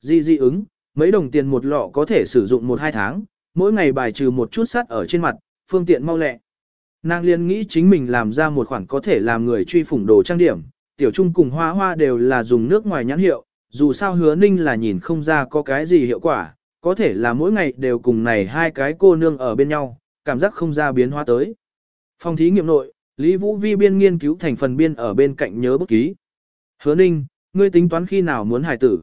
Di di ứng, mấy đồng tiền một lọ có thể sử dụng một hai tháng, mỗi ngày bài trừ một chút sắt ở trên mặt, phương tiện mau lẹ. Nàng liên nghĩ chính mình làm ra một khoản có thể làm người truy phủng đồ trang điểm, tiểu trung cùng hoa hoa đều là dùng nước ngoài nhãn hiệu, dù sao hứa ninh là nhìn không ra có cái gì hiệu quả, có thể là mỗi ngày đều cùng này hai cái cô nương ở bên nhau, cảm giác không ra biến hóa tới. Phòng thí nghiệm nội, Lý Vũ Vi biên nghiên cứu thành phần biên ở bên cạnh nhớ bút ký. Hứa ninh, ngươi tính toán khi nào muốn hài tử.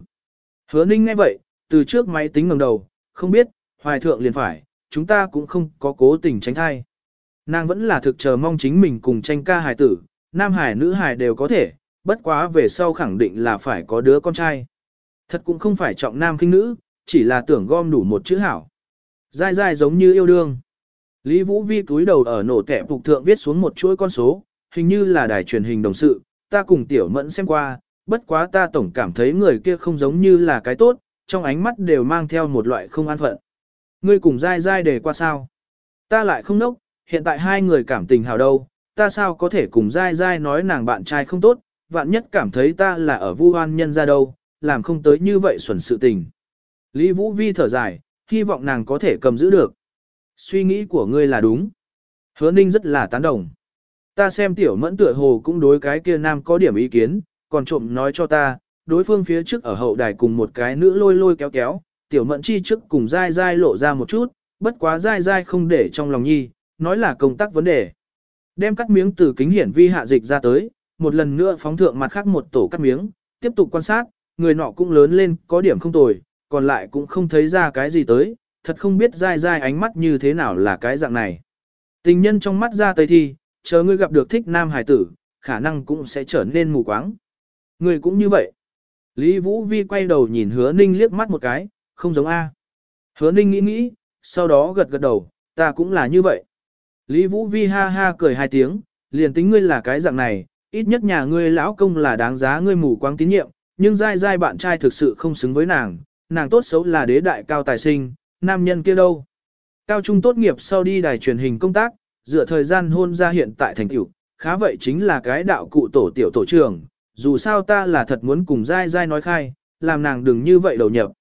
Hứa ninh nghe vậy, từ trước máy tính ngẩng đầu, không biết, hoài thượng liền phải, chúng ta cũng không có cố tình tránh thai. Nàng vẫn là thực chờ mong chính mình cùng tranh ca hài tử, nam hài nữ hài đều có thể, bất quá về sau khẳng định là phải có đứa con trai. Thật cũng không phải trọng nam kinh nữ, chỉ là tưởng gom đủ một chữ hảo. Dai dai giống như yêu đương. Lý Vũ Vi túi đầu ở nổ tẻ phục thượng viết xuống một chuỗi con số, hình như là đài truyền hình đồng sự, ta cùng tiểu mẫn xem qua, bất quá ta tổng cảm thấy người kia không giống như là cái tốt, trong ánh mắt đều mang theo một loại không an phận. Ngươi cùng dai dai để qua sao? Ta lại không nốc, hiện tại hai người cảm tình hào đâu, ta sao có thể cùng dai dai nói nàng bạn trai không tốt, vạn nhất cảm thấy ta là ở vu hoan nhân ra đâu, làm không tới như vậy xuẩn sự tình. Lý Vũ Vi thở dài, hy vọng nàng có thể cầm giữ được. Suy nghĩ của ngươi là đúng. Hứa Ninh rất là tán đồng. Ta xem tiểu mẫn tựa hồ cũng đối cái kia nam có điểm ý kiến, còn trộm nói cho ta, đối phương phía trước ở hậu đài cùng một cái nữ lôi lôi kéo kéo, tiểu mẫn chi trước cùng dai dai lộ ra một chút, bất quá dai dai không để trong lòng nhi, nói là công tác vấn đề. Đem cắt miếng từ kính hiển vi hạ dịch ra tới, một lần nữa phóng thượng mặt khác một tổ cắt miếng, tiếp tục quan sát, người nọ cũng lớn lên, có điểm không tồi, còn lại cũng không thấy ra cái gì tới, thật không biết dai dai ánh mắt như thế nào là cái dạng này. Tình nhân trong mắt ra tây thi, chờ ngươi gặp được thích nam hải tử, khả năng cũng sẽ trở nên mù quáng. Người cũng như vậy. Lý Vũ Vi quay đầu nhìn hứa ninh liếc mắt một cái, không giống A. Hứa ninh nghĩ nghĩ, sau đó gật gật đầu, ta cũng là như vậy. Lý Vũ Vi ha ha cười hai tiếng, liền tính ngươi là cái dạng này, ít nhất nhà ngươi lão công là đáng giá ngươi mù quáng tín nhiệm, nhưng dai dai bạn trai thực sự không xứng với nàng, nàng tốt xấu là đế đại cao tài sinh, nam nhân kia đâu. Cao trung tốt nghiệp sau đi đài truyền hình công tác, dựa thời gian hôn ra hiện tại thành tiểu, khá vậy chính là cái đạo cụ tổ tiểu tổ trưởng, dù sao ta là thật muốn cùng dai dai nói khai, làm nàng đừng như vậy đầu nhập.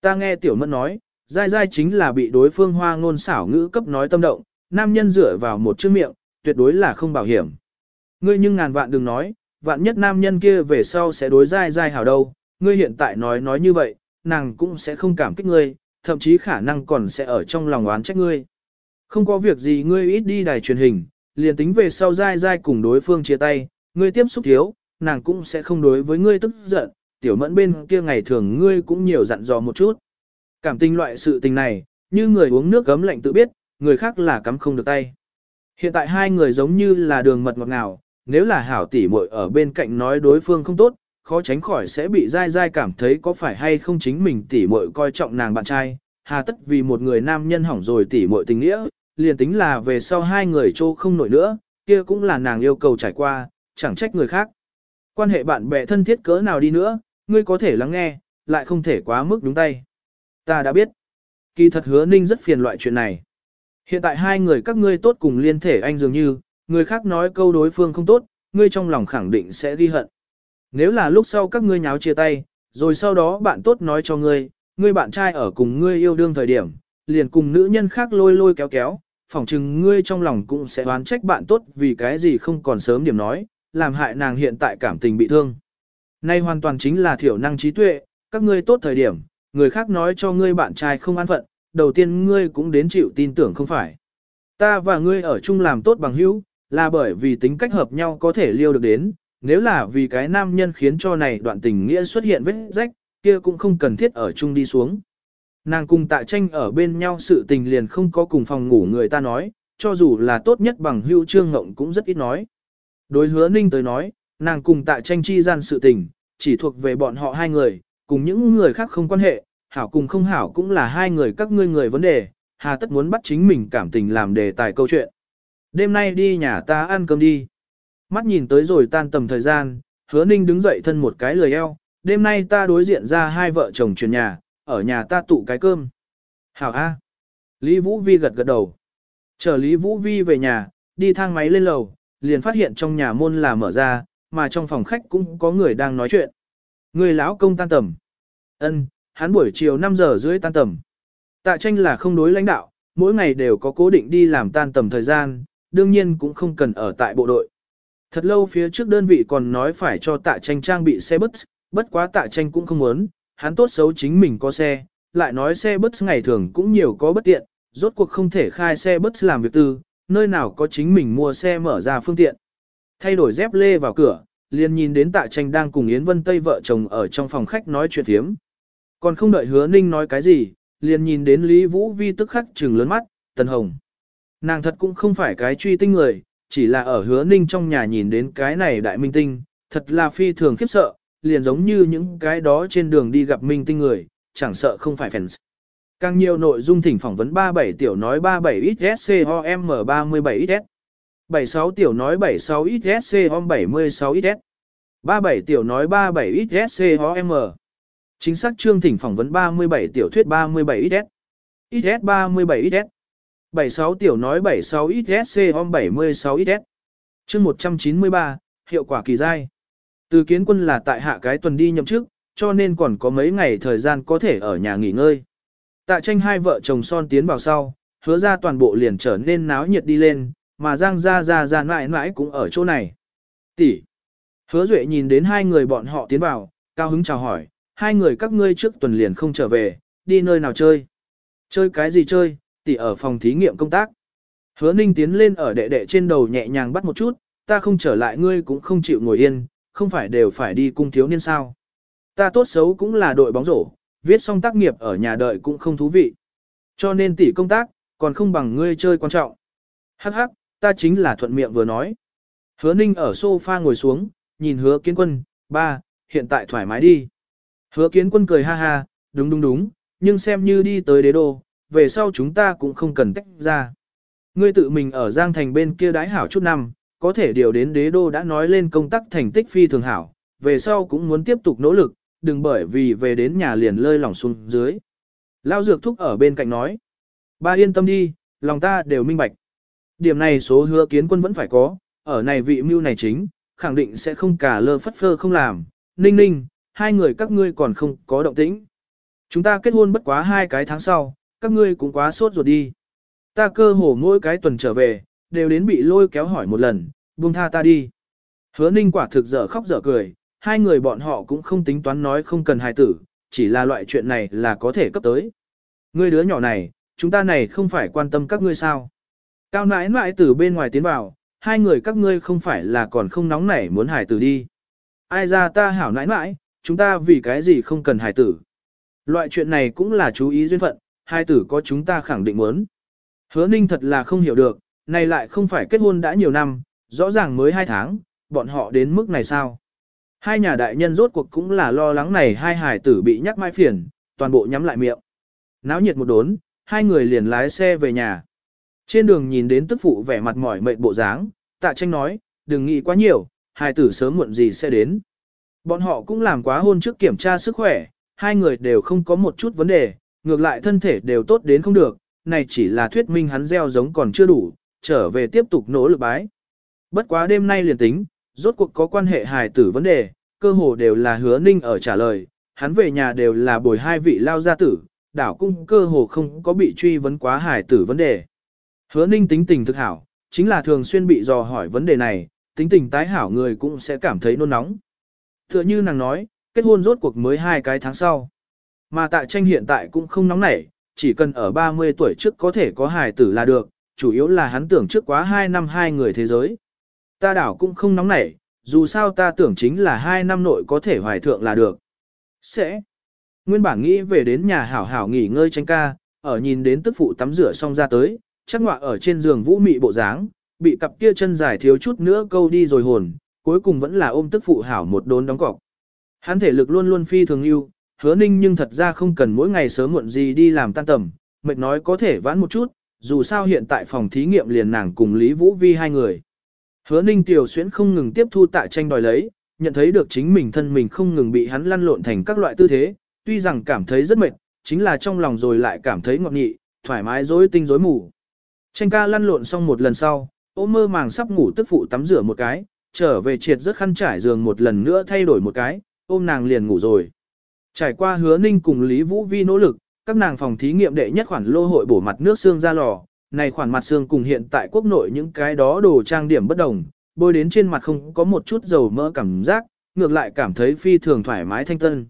Ta nghe tiểu mẫn nói, dai dai chính là bị đối phương hoa ngôn xảo ngữ cấp nói tâm động, nam nhân dựa vào một chữ miệng, tuyệt đối là không bảo hiểm. Ngươi nhưng ngàn vạn đừng nói, vạn nhất nam nhân kia về sau sẽ đối dai dai hảo đâu, ngươi hiện tại nói nói như vậy, nàng cũng sẽ không cảm kích ngươi, thậm chí khả năng còn sẽ ở trong lòng oán trách ngươi. Không có việc gì ngươi ít đi đài truyền hình, liền tính về sau dai dai cùng đối phương chia tay, ngươi tiếp xúc thiếu, nàng cũng sẽ không đối với ngươi tức giận, tiểu mẫn bên kia ngày thường ngươi cũng nhiều dặn dò một chút. Cảm tình loại sự tình này, như người uống nước gấm lạnh tự biết, người khác là cắm không được tay. Hiện tại hai người giống như là đường mật ngọt ngào, nếu là hảo tỷ muội ở bên cạnh nói đối phương không tốt, khó tránh khỏi sẽ bị dai dai cảm thấy có phải hay không chính mình tỷ muội coi trọng nàng bạn trai, hà tất vì một người nam nhân hỏng rồi tỷ muội tình nghĩa, liền tính là về sau hai người trô không nổi nữa, kia cũng là nàng yêu cầu trải qua, chẳng trách người khác. Quan hệ bạn bè thân thiết cỡ nào đi nữa, ngươi có thể lắng nghe, lại không thể quá mức đúng tay. Ta đã biết. Kỳ thật hứa ninh rất phiền loại chuyện này. Hiện tại hai người các ngươi tốt cùng liên thể anh dường như, người khác nói câu đối phương không tốt, ngươi trong lòng khẳng định sẽ ghi hận. Nếu là lúc sau các ngươi nháo chia tay, rồi sau đó bạn tốt nói cho ngươi, ngươi bạn trai ở cùng ngươi yêu đương thời điểm, liền cùng nữ nhân khác lôi lôi kéo kéo, phỏng chừng ngươi trong lòng cũng sẽ oán trách bạn tốt vì cái gì không còn sớm điểm nói, làm hại nàng hiện tại cảm tình bị thương. Nay hoàn toàn chính là thiểu năng trí tuệ, các ngươi tốt thời điểm, người khác nói cho ngươi bạn trai không an phận, đầu tiên ngươi cũng đến chịu tin tưởng không phải. Ta và ngươi ở chung làm tốt bằng hữu, là bởi vì tính cách hợp nhau có thể liêu được đến, nếu là vì cái nam nhân khiến cho này đoạn tình nghĩa xuất hiện vết rách, kia cũng không cần thiết ở chung đi xuống. Nàng cùng tạ tranh ở bên nhau sự tình liền không có cùng phòng ngủ người ta nói, cho dù là tốt nhất bằng hưu trương ngộng cũng rất ít nói. Đối hứa ninh tới nói, nàng cùng tạ tranh chi gian sự tình, chỉ thuộc về bọn họ hai người, cùng những người khác không quan hệ, hảo cùng không hảo cũng là hai người các ngươi người vấn đề, hà tất muốn bắt chính mình cảm tình làm đề tài câu chuyện. Đêm nay đi nhà ta ăn cơm đi. Mắt nhìn tới rồi tan tầm thời gian, hứa ninh đứng dậy thân một cái lười eo, đêm nay ta đối diện ra hai vợ chồng chuyển nhà, ở nhà ta tụ cái cơm. Hảo A. Lý Vũ Vi gật gật đầu. Chờ Lý Vũ Vi về nhà, đi thang máy lên lầu, liền phát hiện trong nhà môn là mở ra, mà trong phòng khách cũng có người đang nói chuyện. Người lão công tan tầm. Ân, hắn buổi chiều 5 giờ rưỡi tan tầm. Tạ tranh là không đối lãnh đạo, mỗi ngày đều có cố định đi làm tan tầm thời gian, đương nhiên cũng không cần ở tại bộ đội. Thật lâu phía trước đơn vị còn nói phải cho tạ tranh trang bị xe bus, bất quá tạ tranh cũng không muốn, hắn tốt xấu chính mình có xe, lại nói xe bus ngày thường cũng nhiều có bất tiện, rốt cuộc không thể khai xe bus làm việc tư, nơi nào có chính mình mua xe mở ra phương tiện. Thay đổi dép lê vào cửa, liền nhìn đến tạ tranh đang cùng Yến Vân Tây vợ chồng ở trong phòng khách nói chuyện thiếm. Còn không đợi hứa ninh nói cái gì, liền nhìn đến Lý Vũ Vi tức khắc trừng lớn mắt, Tần Hồng. Nàng thật cũng không phải cái truy tinh người, chỉ là ở hứa ninh trong nhà nhìn đến cái này đại minh tinh, thật là phi thường khiếp sợ, liền giống như những cái đó trên đường đi gặp minh tinh người, chẳng sợ không phải fans. Càng nhiều nội dung thỉnh phỏng vấn 37 tiểu nói 37 XSCOM 37 XS. 76 tiểu nói 76 XSCOM 76 XS. 37 tiểu nói 37 XSCOM. Chính xác chương thỉnh phỏng vấn 37 tiểu thuyết 37 XS. XS 37 XS. 76 tiểu nói 76 XSCOM 76 XS. Chương 193, hiệu quả kỳ dai. Từ kiến quân là tại hạ cái tuần đi nhậm chức, cho nên còn có mấy ngày thời gian có thể ở nhà nghỉ ngơi. Tạ tranh hai vợ chồng son tiến vào sau, hứa ra toàn bộ liền trở nên náo nhiệt đi lên, mà Giang ra ra ra mãi mãi cũng ở chỗ này. Tỷ. Hứa Duệ nhìn đến hai người bọn họ tiến vào, cao hứng chào hỏi, hai người các ngươi trước tuần liền không trở về, đi nơi nào chơi. Chơi cái gì chơi, tỷ ở phòng thí nghiệm công tác. Hứa Ninh tiến lên ở đệ đệ trên đầu nhẹ nhàng bắt một chút, ta không trở lại ngươi cũng không chịu ngồi yên, không phải đều phải đi cung thiếu niên sao. Ta tốt xấu cũng là đội bóng rổ, viết xong tác nghiệp ở nhà đợi cũng không thú vị. Cho nên tỷ công tác, còn không bằng ngươi chơi quan trọng. Hắc hắc, ta chính là thuận miệng vừa nói. Hứa ninh ở sofa ngồi xuống, nhìn hứa kiến quân, ba, hiện tại thoải mái đi. Hứa kiến quân cười ha ha, đúng đúng đúng, nhưng xem như đi tới đế đô, về sau chúng ta cũng không cần tách ra. Ngươi tự mình ở Giang Thành bên kia đái hảo chút năm, có thể điều đến đế đô đã nói lên công tác thành tích phi thường hảo, về sau cũng muốn tiếp tục nỗ lực, đừng bởi vì về đến nhà liền lơi lỏng xuống dưới. Lao dược thúc ở bên cạnh nói, ba yên tâm đi, lòng ta đều minh bạch. Điểm này số hứa kiến quân vẫn phải có, ở này vị mưu này chính, khẳng định sẽ không cả lơ phất phơ không làm, ninh ninh, hai người các ngươi còn không có động tĩnh. Chúng ta kết hôn bất quá hai cái tháng sau, các ngươi cũng quá sốt ruột đi. Ta cơ hồ mỗi cái tuần trở về, đều đến bị lôi kéo hỏi một lần, buông tha ta đi. Hứa ninh quả thực dở khóc dở cười, hai người bọn họ cũng không tính toán nói không cần hài tử, chỉ là loại chuyện này là có thể cấp tới. Ngươi đứa nhỏ này, chúng ta này không phải quan tâm các ngươi sao. Cao nãi nãi từ bên ngoài tiến vào, hai người các ngươi không phải là còn không nóng nảy muốn hài tử đi. Ai ra ta hảo nãi nãi, chúng ta vì cái gì không cần hài tử. Loại chuyện này cũng là chú ý duyên phận, hai tử có chúng ta khẳng định muốn. Hứa ninh thật là không hiểu được, này lại không phải kết hôn đã nhiều năm, rõ ràng mới hai tháng, bọn họ đến mức này sao? Hai nhà đại nhân rốt cuộc cũng là lo lắng này hai hải tử bị nhắc mai phiền, toàn bộ nhắm lại miệng. Náo nhiệt một đốn, hai người liền lái xe về nhà. Trên đường nhìn đến tức phụ vẻ mặt mỏi mệt bộ dáng, tạ tranh nói, đừng nghĩ quá nhiều, hải tử sớm muộn gì sẽ đến. Bọn họ cũng làm quá hôn trước kiểm tra sức khỏe, hai người đều không có một chút vấn đề, ngược lại thân thể đều tốt đến không được, này chỉ là thuyết minh hắn gieo giống còn chưa đủ, trở về tiếp tục nỗ lực bái. Bất quá đêm nay liền tính, rốt cuộc có quan hệ hài tử vấn đề, cơ hồ đều là hứa ninh ở trả lời, hắn về nhà đều là bồi hai vị lao gia tử, đảo cung cơ hồ không có bị truy vấn quá hài tử vấn đề. Hứa ninh tính tình thực hảo, chính là thường xuyên bị dò hỏi vấn đề này, tính tình tái hảo người cũng sẽ cảm thấy nôn nóng. Tựa như nàng nói, kết hôn rốt cuộc mới hai cái tháng sau. Mà tại tranh hiện tại cũng không nóng nảy, chỉ cần ở 30 tuổi trước có thể có hài tử là được, chủ yếu là hắn tưởng trước quá 2 năm hai người thế giới. Ta đảo cũng không nóng nảy, dù sao ta tưởng chính là hai năm nội có thể hoài thượng là được. Sẽ. Nguyên bản nghĩ về đến nhà hảo hảo nghỉ ngơi tranh ca, ở nhìn đến tức phụ tắm rửa xong ra tới, chắc ngọa ở trên giường vũ mị bộ dáng, bị cặp kia chân dài thiếu chút nữa câu đi rồi hồn, cuối cùng vẫn là ôm tức phụ hảo một đốn đóng cọc. Hắn thể lực luôn luôn phi thường yêu, hứa ninh nhưng thật ra không cần mỗi ngày sớm muộn gì đi làm tan tầm, mệt nói có thể vãn một chút, dù sao hiện tại phòng thí nghiệm liền nàng cùng Lý Vũ Vi hai người. Hứa ninh tiểu xuyến không ngừng tiếp thu tại tranh đòi lấy, nhận thấy được chính mình thân mình không ngừng bị hắn lăn lộn thành các loại tư thế, tuy rằng cảm thấy rất mệt, chính là trong lòng rồi lại cảm thấy ngọt nghị, thoải mái rối tinh rối mù. Tranh ca lăn lộn xong một lần sau, ôm mơ màng sắp ngủ tức phụ tắm rửa một cái, trở về triệt rất khăn trải giường một lần nữa thay đổi một cái, ôm nàng liền ngủ rồi. Trải qua hứa ninh cùng Lý Vũ Vi nỗ lực, các nàng phòng thí nghiệm đệ nhất khoản lô hội bổ mặt nước xương ra lò, này khoản mặt xương cùng hiện tại quốc nội những cái đó đồ trang điểm bất đồng, bôi đến trên mặt không có một chút dầu mỡ cảm giác, ngược lại cảm thấy phi thường thoải mái thanh tân.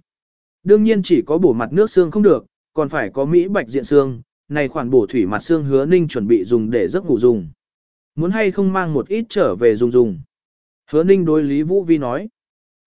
Đương nhiên chỉ có bổ mặt nước xương không được, còn phải có mỹ bạch diện xương, này khoản bổ thủy mặt xương hứa ninh chuẩn bị dùng để giấc ngủ dùng. Muốn hay không mang một ít trở về dùng dùng. Hứa ninh đối Lý Vũ Vi nói.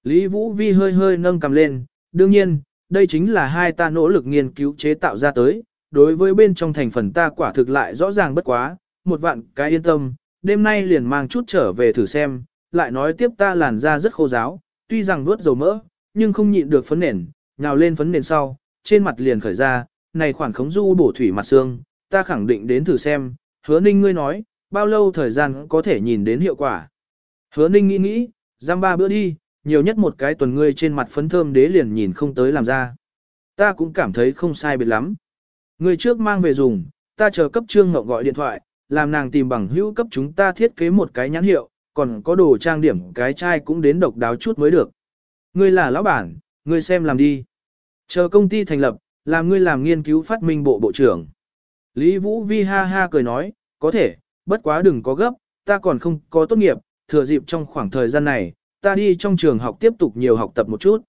Lý Vũ Vi hơi hơi nâng cầm lên, đương nhiên, đây chính là hai ta nỗ lực nghiên cứu chế tạo ra tới, đối với bên trong thành phần ta quả thực lại rõ ràng bất quá, một vạn cái yên tâm, đêm nay liền mang chút trở về thử xem, lại nói tiếp ta làn da rất khô giáo, tuy rằng nuốt dầu mỡ, nhưng không nhịn được phấn nền, nhào lên phấn nền sau, trên mặt liền khởi ra, này khoản khống du bổ thủy mặt xương, ta khẳng định đến thử xem, hứa ninh ngươi nói, bao lâu thời gian có thể nhìn đến hiệu quả. Hứa ninh nghĩ nghĩ, giam ba bữa đi, nhiều nhất một cái tuần ngươi trên mặt phấn thơm đế liền nhìn không tới làm ra. Ta cũng cảm thấy không sai biệt lắm. Người trước mang về dùng, ta chờ cấp trương ngọc gọi điện thoại, làm nàng tìm bằng hữu cấp chúng ta thiết kế một cái nhãn hiệu, còn có đồ trang điểm cái chai cũng đến độc đáo chút mới được. Ngươi là lão bản, ngươi xem làm đi. Chờ công ty thành lập, làm ngươi làm nghiên cứu phát minh bộ bộ trưởng. Lý Vũ Vi ha ha cười nói, có thể, bất quá đừng có gấp, ta còn không có tốt nghiệp, thừa dịp trong khoảng thời gian này, ta đi trong trường học tiếp tục nhiều học tập một chút.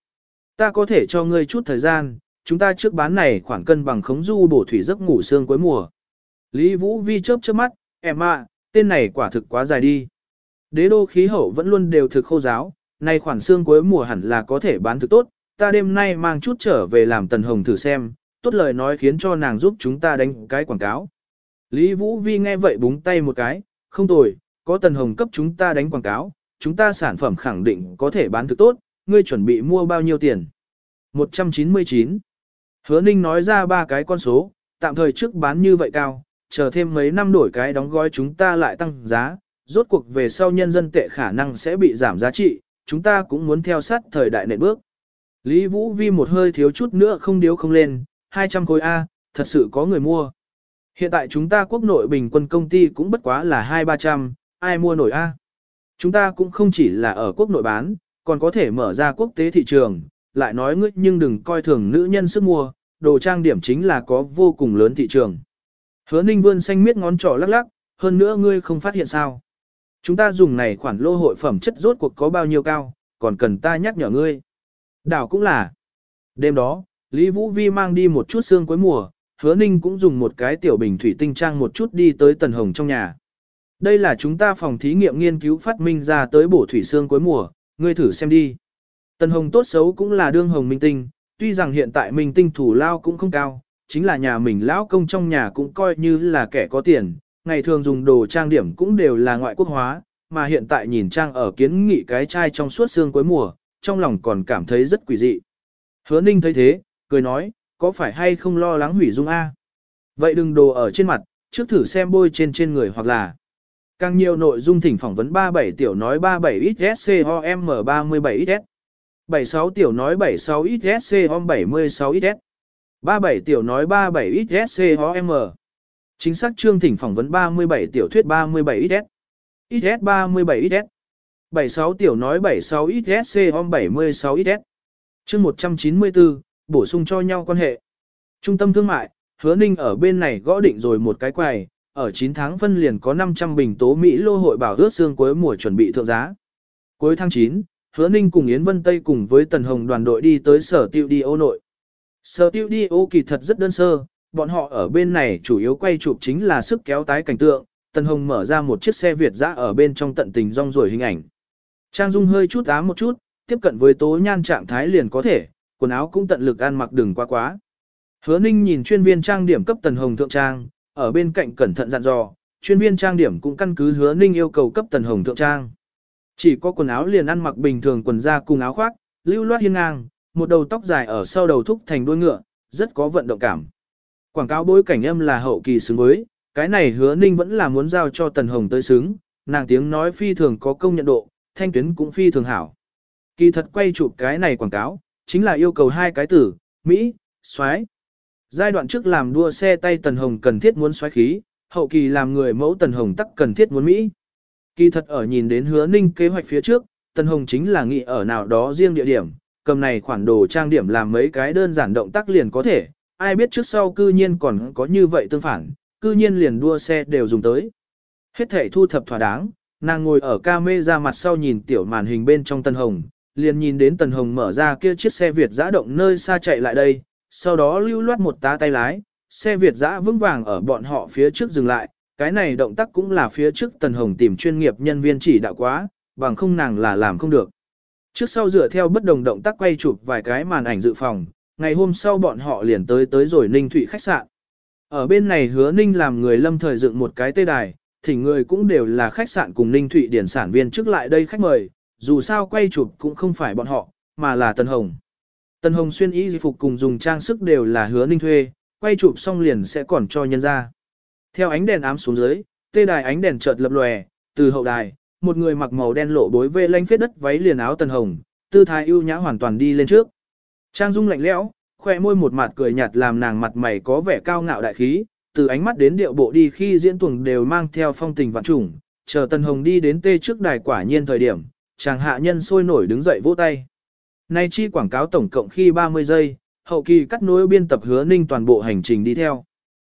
Ta có thể cho ngươi chút thời gian, chúng ta trước bán này khoảng cân bằng khống du bổ thủy giấc ngủ xương cuối mùa. Lý Vũ Vi chớp chớp mắt, em ạ, tên này quả thực quá dài đi. Đế đô khí hậu vẫn luôn đều thực khô giáo, nay khoản xương cuối mùa hẳn là có thể bán thực tốt, ta đêm nay mang chút trở về làm tần hồng thử xem, tốt lời nói khiến cho nàng giúp chúng ta đánh cái quảng cáo. Lý Vũ Vi nghe vậy búng tay một cái, không tồi, có tần hồng cấp chúng ta đánh quảng cáo, chúng ta sản phẩm khẳng định có thể bán thực tốt, ngươi chuẩn bị mua bao nhiêu tiền? 199. Hứa Ninh nói ra ba cái con số, tạm thời trước bán như vậy cao, chờ thêm mấy năm đổi cái đóng gói chúng ta lại tăng giá, rốt cuộc về sau nhân dân tệ khả năng sẽ bị giảm giá trị, chúng ta cũng muốn theo sát thời đại nền bước. Lý Vũ Vi một hơi thiếu chút nữa không điếu không lên, 200 khối A, thật sự có người mua. Hiện tại chúng ta quốc nội bình quân công ty cũng bất quá là 2-300, ai mua nổi A. Chúng ta cũng không chỉ là ở quốc nội bán, còn có thể mở ra quốc tế thị trường, lại nói ngươi nhưng đừng coi thường nữ nhân sức mua, đồ trang điểm chính là có vô cùng lớn thị trường. Hứa ninh vươn xanh miết ngón trỏ lắc lắc, hơn nữa ngươi không phát hiện sao. Chúng ta dùng này khoản lô hội phẩm chất rốt cuộc có bao nhiêu cao, còn cần ta nhắc nhở ngươi. Đảo cũng là. Đêm đó, Lý Vũ Vi mang đi một chút xương cuối mùa, hứa ninh cũng dùng một cái tiểu bình thủy tinh trang một chút đi tới tần hồng trong nhà. Đây là chúng ta phòng thí nghiệm nghiên cứu phát minh ra tới bổ thủy xương cuối mùa, ngươi thử xem đi. Tần hồng tốt xấu cũng là đương hồng minh tinh, tuy rằng hiện tại minh tinh thủ lao cũng không cao, chính là nhà mình lão công trong nhà cũng coi như là kẻ có tiền, ngày thường dùng đồ trang điểm cũng đều là ngoại quốc hóa, mà hiện tại nhìn trang ở kiến nghị cái chai trong suốt xương cuối mùa, trong lòng còn cảm thấy rất quỷ dị. Hứa ninh thấy thế, cười nói, có phải hay không lo lắng hủy dung A? Vậy đừng đồ ở trên mặt, trước thử xem bôi trên trên người hoặc là càng nhiều nội dung thỉnh phỏng vấn 37 tiểu nói 37 XSCOM 37 XS 76 tiểu nói 76 XSCOM 76 XS 37 tiểu nói 37 XSCOM Chính xác chương thỉnh phỏng vấn 37 tiểu thuyết 37 XS XS 37 XS 76 tiểu nói 76 XSC om 76 XS. Chương 194, bổ sung cho nhau quan hệ. Trung tâm thương mại, hứa ninh ở bên này gõ định rồi một cái quầy, ở 9 tháng phân liền có 500 bình tố Mỹ lô hội bảo ước xương cuối mùa chuẩn bị thượng giá. Cuối tháng 9, hứa ninh cùng Yến Vân Tây cùng với Tần Hồng đoàn đội đi tới sở tiêu đi ô nội. Sở tiêu đi ô kỳ thật rất đơn sơ, bọn họ ở bên này chủ yếu quay chụp chính là sức kéo tái cảnh tượng, Tần Hồng mở ra một chiếc xe Việt dã ở bên trong tận tình rong rồi hình ảnh. Trang Dung hơi chút ám một chút, tiếp cận với tố nhan trạng thái liền có thể, quần áo cũng tận lực ăn mặc đừng quá quá. Hứa Ninh nhìn chuyên viên trang điểm cấp Tần Hồng thượng trang, ở bên cạnh cẩn thận dặn dò, chuyên viên trang điểm cũng căn cứ Hứa Ninh yêu cầu cấp Tần Hồng thượng trang. Chỉ có quần áo liền ăn mặc bình thường quần da cùng áo khoác, lưu loát hiên ngang, một đầu tóc dài ở sau đầu thúc thành đuôi ngựa, rất có vận động cảm. Quảng cáo bối cảnh âm là hậu kỳ xứng với, cái này Hứa Ninh vẫn là muốn giao cho Tần Hồng tới xứng, nàng tiếng nói phi thường có công nhận độ, thanh tuyến cũng phi thường hảo. Kỳ thật quay chụp cái này quảng cáo, chính là yêu cầu hai cái tử Mỹ, xoái. Giai đoạn trước làm đua xe tay Tần Hồng cần thiết muốn xoái khí, hậu kỳ làm người mẫu Tần Hồng tắc cần thiết muốn Mỹ. Kỳ thật ở nhìn đến hứa ninh kế hoạch phía trước, Tần Hồng chính là nghĩ ở nào đó riêng địa điểm, cầm này khoản đồ trang điểm làm mấy cái đơn giản động tác liền có thể, ai biết trước sau cư nhiên còn có như vậy tương phản, cư nhiên liền đua xe đều dùng tới. Hết thể thu thập thỏa đáng, nàng ngồi ở ca mê ra mặt sau nhìn tiểu màn hình bên trong Tân Hồng, liền nhìn đến Tần Hồng mở ra kia chiếc xe Việt giã động nơi xa chạy lại đây, sau đó lưu loát một tá tay lái, xe Việt giã vững vàng ở bọn họ phía trước dừng lại, cái này động tác cũng là phía trước Tần Hồng tìm chuyên nghiệp nhân viên chỉ đạo quá, bằng không nàng là làm không được. Trước sau dựa theo bất đồng động tác quay chụp vài cái màn ảnh dự phòng, ngày hôm sau bọn họ liền tới tới rồi Ninh Thụy khách sạn. Ở bên này hứa Ninh làm người lâm thời dựng một cái tê đài, thỉnh người cũng đều là khách sạn cùng Ninh Thụy điển sản viên trước lại đây khách mời, dù sao quay chụp cũng không phải bọn họ, mà là tần Hồng. tần Hồng xuyên y phục cùng dùng trang sức đều là hứa Ninh thuê, quay chụp xong liền sẽ còn cho nhân ra. Theo ánh đèn ám xuống dưới, tê đài ánh đèn chợt lập lòe, từ hậu đài, một người mặc màu đen lộ bối vê lanh phết đất váy liền áo tần Hồng, tư thái ưu nhã hoàn toàn đi lên trước. Trang dung lạnh lẽo, khoe môi một mặt cười nhạt làm nàng mặt mày có vẻ cao ngạo đại khí, từ ánh mắt đến điệu bộ đi khi diễn tuồng đều mang theo phong tình vạn trùng, chờ Tần Hồng đi đến tê trước đài quả nhiên thời điểm, chàng hạ nhân sôi nổi đứng dậy vỗ tay. Nay chi quảng cáo tổng cộng khi 30 giây, hậu kỳ cắt nối biên tập hứa ninh toàn bộ hành trình đi theo.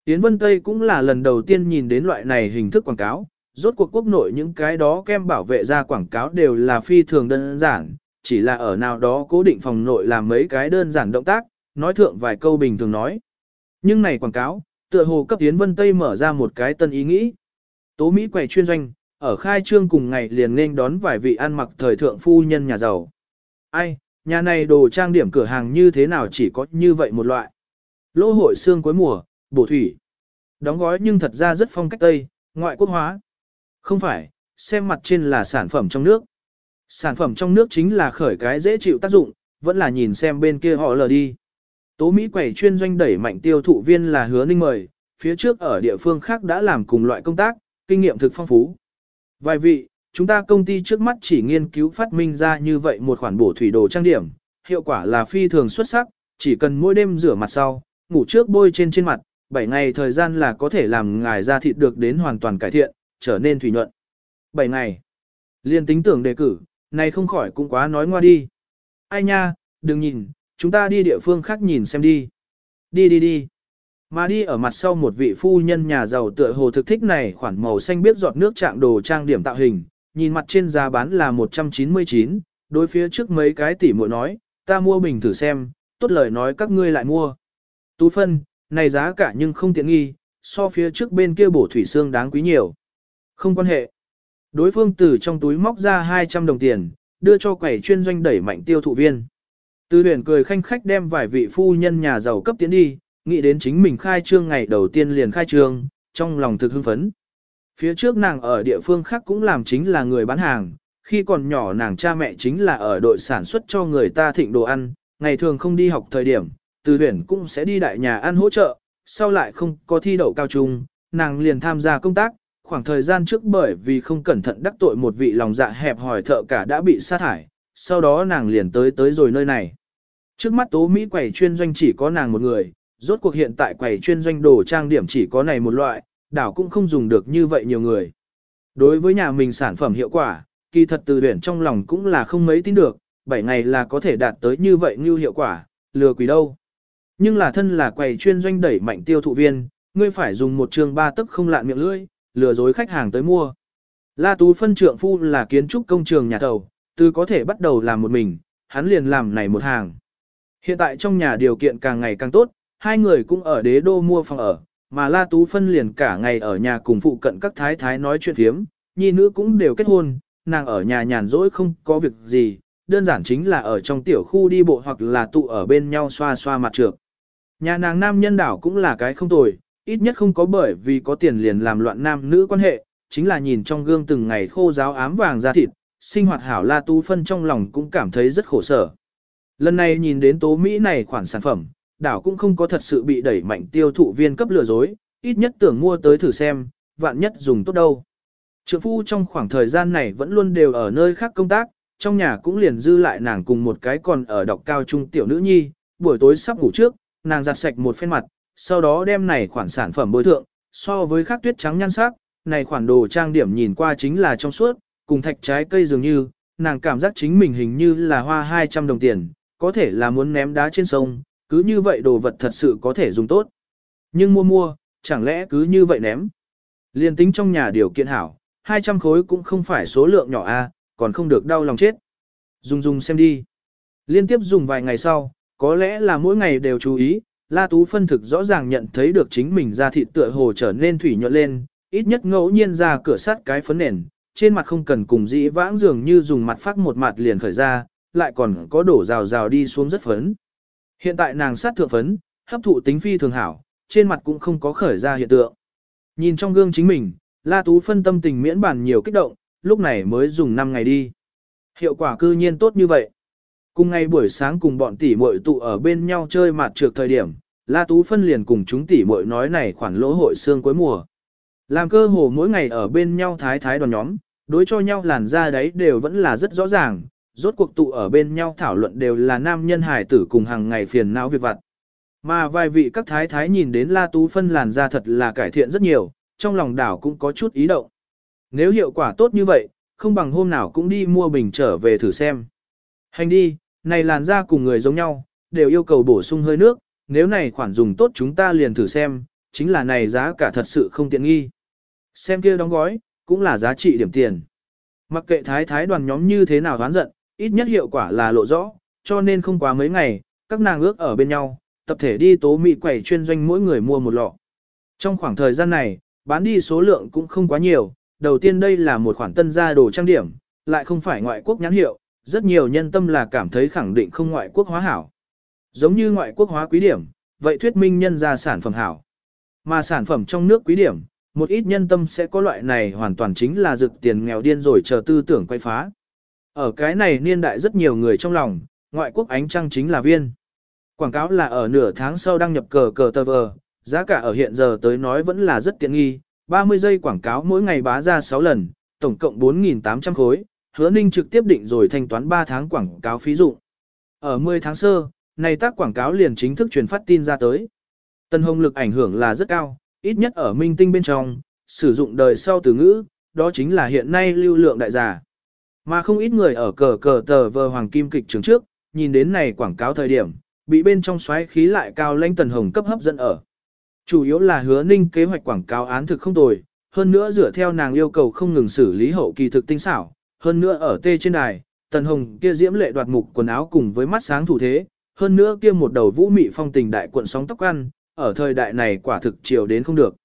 Yến Vân Tây cũng là lần đầu tiên nhìn đến loại này hình thức quảng cáo, rốt cuộc quốc nội những cái đó kem bảo vệ ra quảng cáo đều là phi thường đơn giản, chỉ là ở nào đó cố định phòng nội làm mấy cái đơn giản động tác, nói thượng vài câu bình thường nói. Nhưng này quảng cáo, tựa hồ cấp Yến Vân Tây mở ra một cái tân ý nghĩ. Tố Mỹ quầy chuyên doanh, ở khai trương cùng ngày liền nên đón vài vị ăn mặc thời thượng phu nhân nhà giàu. Ai, nhà này đồ trang điểm cửa hàng như thế nào chỉ có như vậy một loại. Lỗ hội xương cuối mùa, bổ thủy. Đóng gói nhưng thật ra rất phong cách Tây, ngoại quốc hóa. Không phải, xem mặt trên là sản phẩm trong nước. Sản phẩm trong nước chính là khởi cái dễ chịu tác dụng, vẫn là nhìn xem bên kia họ lờ đi. Tố Mỹ quẩy chuyên doanh đẩy mạnh tiêu thụ viên là hứa ninh mời, phía trước ở địa phương khác đã làm cùng loại công tác, kinh nghiệm thực phong phú. Vài vị, chúng ta công ty trước mắt chỉ nghiên cứu phát minh ra như vậy một khoản bổ thủy đồ trang điểm, hiệu quả là phi thường xuất sắc, chỉ cần mỗi đêm rửa mặt sau, ngủ trước bôi trên trên mặt, 7 ngày thời gian là có thể làm ngài da thịt được đến hoàn toàn cải thiện, trở nên thủy nhuận. 7 ngày. Liên tính tưởng đề cử, này không khỏi cũng quá nói ngoa đi. Ai nha, đừng nhìn, chúng ta đi địa phương khác nhìn xem đi. Đi đi đi. Mà đi ở mặt sau một vị phu nhân nhà giàu tựa hồ thực thích này khoản màu xanh biết giọt nước trạng đồ trang điểm tạo hình, nhìn mặt trên giá bán là 199, đối phía trước mấy cái tỷ muội nói, ta mua bình thử xem, tốt lời nói các ngươi lại mua. Tú phân, này giá cả nhưng không tiện nghi, so phía trước bên kia bổ thủy xương đáng quý nhiều. Không quan hệ. Đối phương từ trong túi móc ra 200 đồng tiền, đưa cho quầy chuyên doanh đẩy mạnh tiêu thụ viên. Từ huyền cười khanh khách đem vài vị phu nhân nhà giàu cấp tiến đi, nghĩ đến chính mình khai trương ngày đầu tiên liền khai trương, trong lòng thực hưng phấn. Phía trước nàng ở địa phương khác cũng làm chính là người bán hàng, khi còn nhỏ nàng cha mẹ chính là ở đội sản xuất cho người ta thịnh đồ ăn, ngày thường không đi học thời điểm, từ huyền cũng sẽ đi đại nhà ăn hỗ trợ, sau lại không có thi đậu cao trung, nàng liền tham gia công tác, khoảng thời gian trước bởi vì không cẩn thận đắc tội một vị lòng dạ hẹp hỏi thợ cả đã bị sát thải, sau đó nàng liền tới tới rồi nơi này. Trước mắt tố Mỹ quầy chuyên doanh chỉ có nàng một người, rốt cuộc hiện tại quầy chuyên doanh đồ trang điểm chỉ có này một loại, đảo cũng không dùng được như vậy nhiều người. Đối với nhà mình sản phẩm hiệu quả, kỳ thật từ huyền trong lòng cũng là không mấy tin được, 7 ngày là có thể đạt tới như vậy như hiệu quả, lừa quỷ đâu. Nhưng là thân là quầy chuyên doanh đẩy mạnh tiêu thụ viên, ngươi phải dùng một trường ba tức không lạn miệng lưỡi, lừa dối khách hàng tới mua. La Tú phân trượng phu là kiến trúc công trường nhà thầu, từ có thể bắt đầu làm một mình, hắn liền làm này một hàng. Hiện tại trong nhà điều kiện càng ngày càng tốt, hai người cũng ở đế đô mua phòng ở, mà La Tú phân liền cả ngày ở nhà cùng phụ cận các thái thái nói chuyện phiếm, nhi nữ cũng đều kết hôn, nàng ở nhà nhàn rỗi không có việc gì, đơn giản chính là ở trong tiểu khu đi bộ hoặc là tụ ở bên nhau xoa xoa mặt trược. Nhà nàng nam nhân đảo cũng là cái không tồi, ít nhất không có bởi vì có tiền liền làm loạn nam nữ quan hệ, chính là nhìn trong gương từng ngày khô giáo ám vàng ra thịt, sinh hoạt hảo La tu Phân trong lòng cũng cảm thấy rất khổ sở. Lần này nhìn đến tố Mỹ này khoản sản phẩm, đảo cũng không có thật sự bị đẩy mạnh tiêu thụ viên cấp lừa dối, ít nhất tưởng mua tới thử xem, vạn nhất dùng tốt đâu. Trượng phu trong khoảng thời gian này vẫn luôn đều ở nơi khác công tác, trong nhà cũng liền dư lại nàng cùng một cái còn ở đọc cao trung tiểu nữ nhi, buổi tối sắp ngủ trước, nàng giặt sạch một phen mặt, sau đó đem này khoản sản phẩm bôi thượng, so với khác tuyết trắng nhan sắc, này khoản đồ trang điểm nhìn qua chính là trong suốt, cùng thạch trái cây dường như, nàng cảm giác chính mình hình như là hoa 200 đồng tiền, có thể là muốn ném đá trên sông, cứ như vậy đồ vật thật sự có thể dùng tốt. Nhưng mua mua, chẳng lẽ cứ như vậy ném. Liên tính trong nhà điều kiện hảo, 200 khối cũng không phải số lượng nhỏ a, còn không được đau lòng chết. Dùng dùng xem đi. Liên tiếp dùng vài ngày sau, có lẽ là mỗi ngày đều chú ý, La Tú phân thực rõ ràng nhận thấy được chính mình da thịt tựa hồ trở nên thủy nhuận lên, ít nhất ngẫu nhiên ra cửa sắt cái phấn nền, trên mặt không cần cùng dĩ vãng dường như dùng mặt phát một mặt liền khởi ra, lại còn có đổ rào rào đi xuống rất phấn. Hiện tại nàng sát thượng phấn, hấp thụ tính phi thường hảo, trên mặt cũng không có khởi ra hiện tượng. Nhìn trong gương chính mình, La Tú phân tâm tình miễn bản nhiều kích động, lúc này mới dùng 5 ngày đi. Hiệu quả cư nhiên tốt như vậy. Cùng ngay buổi sáng cùng bọn tỷ muội tụ ở bên nhau chơi mặt trược thời điểm, La Tú phân liền cùng chúng tỷ muội nói này khoản lỗ hội xương cuối mùa. Làm cơ hồ mỗi ngày ở bên nhau thái thái đoàn nhóm, đối cho nhau làn da đấy đều vẫn là rất rõ ràng, rốt cuộc tụ ở bên nhau thảo luận đều là nam nhân hài tử cùng hàng ngày phiền não việc vặt. Mà vài vị các thái thái nhìn đến La Tú phân làn da thật là cải thiện rất nhiều, trong lòng đảo cũng có chút ý động. Nếu hiệu quả tốt như vậy, không bằng hôm nào cũng đi mua bình trở về thử xem. Hành đi, này làn da cùng người giống nhau, đều yêu cầu bổ sung hơi nước, nếu này khoản dùng tốt chúng ta liền thử xem, chính là này giá cả thật sự không tiện nghi. Xem kia đóng gói, cũng là giá trị điểm tiền. Mặc kệ thái thái đoàn nhóm như thế nào đoán giận, ít nhất hiệu quả là lộ rõ, cho nên không quá mấy ngày, các nàng ước ở bên nhau, tập thể đi tố mị quẩy chuyên doanh mỗi người mua một lọ. Trong khoảng thời gian này, bán đi số lượng cũng không quá nhiều, đầu tiên đây là một khoản tân gia đồ trang điểm, lại không phải ngoại quốc nhãn hiệu, rất nhiều nhân tâm là cảm thấy khẳng định không ngoại quốc hóa hảo. Giống như ngoại quốc hóa quý điểm, vậy thuyết minh nhân ra sản phẩm hảo. Mà sản phẩm trong nước quý điểm, một ít nhân tâm sẽ có loại này hoàn toàn chính là rực tiền nghèo điên rồi chờ tư tưởng quay phá. Ở cái này niên đại rất nhiều người trong lòng, ngoại quốc ánh trăng chính là viên. Quảng cáo là ở nửa tháng sau đăng nhập cờ cờ tờ vờ, giá cả ở hiện giờ tới nói vẫn là rất tiện nghi, 30 giây quảng cáo mỗi ngày bá ra 6 lần, tổng cộng 4.800 khối, hứa ninh trực tiếp định rồi thanh toán 3 tháng quảng cáo phí dụng. Ở 10 tháng sơ, này tác quảng cáo liền chính thức truyền phát tin ra tới. Tân hồng lực ảnh hưởng là rất cao, ít nhất ở minh tinh bên trong, sử dụng đời sau từ ngữ, đó chính là hiện nay lưu lượng đại giả. Mà không ít người ở cờ cờ tờ vờ hoàng kim kịch trường trước, nhìn đến này quảng cáo thời điểm, bị bên trong xoáy khí lại cao lãnh tần hồng cấp hấp dẫn ở. Chủ yếu là hứa ninh kế hoạch quảng cáo án thực không tồi, hơn nữa dựa theo nàng yêu cầu không ngừng xử lý hậu kỳ thực tinh xảo, hơn nữa ở tê trên đài, tần hồng kia diễm lệ đoạt mục quần áo cùng với mắt sáng thủ thế, hơn nữa kia một đầu vũ mị phong tình đại cuộn sóng tóc ăn, ở thời đại này quả thực chiều đến không được.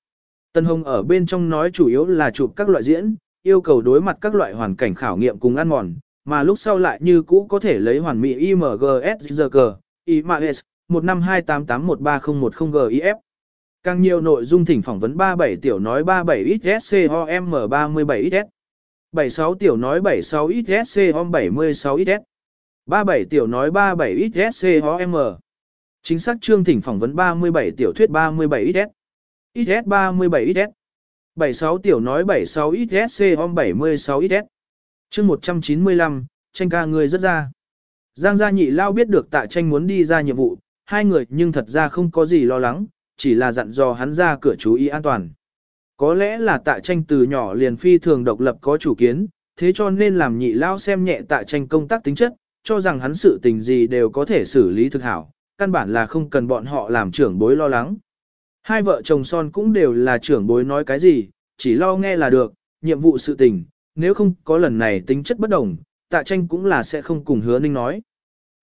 Tần hồng ở bên trong nói chủ yếu là chụp các loại diễn, yêu cầu đối mặt các loại hoàn cảnh khảo nghiệm cùng ăn mòn, mà lúc sau lại như cũ có thể lấy hoàn mỹ IMGSGG, IMAS, 15288130110GIF. Càng nhiều nội dung thỉnh phỏng vấn 37 tiểu nói 37XSCOM37XS. 76 tiểu nói 76XSCOM76XS. 37 tiểu nói 37XSCOM. Chính xác chương thỉnh phỏng vấn 37 tiểu thuyết 37XS. XS 37XS. 76 tiểu nói 76XSCOM 76XS. Chương 195, tranh ca người rất ra. Giang gia nhị lao biết được tạ tranh muốn đi ra nhiệm vụ, hai người nhưng thật ra không có gì lo lắng, chỉ là dặn dò hắn ra cửa chú ý an toàn. Có lẽ là tạ tranh từ nhỏ liền phi thường độc lập có chủ kiến, thế cho nên làm nhị lao xem nhẹ tạ tranh công tác tính chất, cho rằng hắn sự tình gì đều có thể xử lý thực hảo, căn bản là không cần bọn họ làm trưởng bối lo lắng. Hai vợ chồng son cũng đều là trưởng bối nói cái gì, chỉ lo nghe là được, nhiệm vụ sự tình, nếu không có lần này tính chất bất đồng, tạ tranh cũng là sẽ không cùng hứa ninh nói.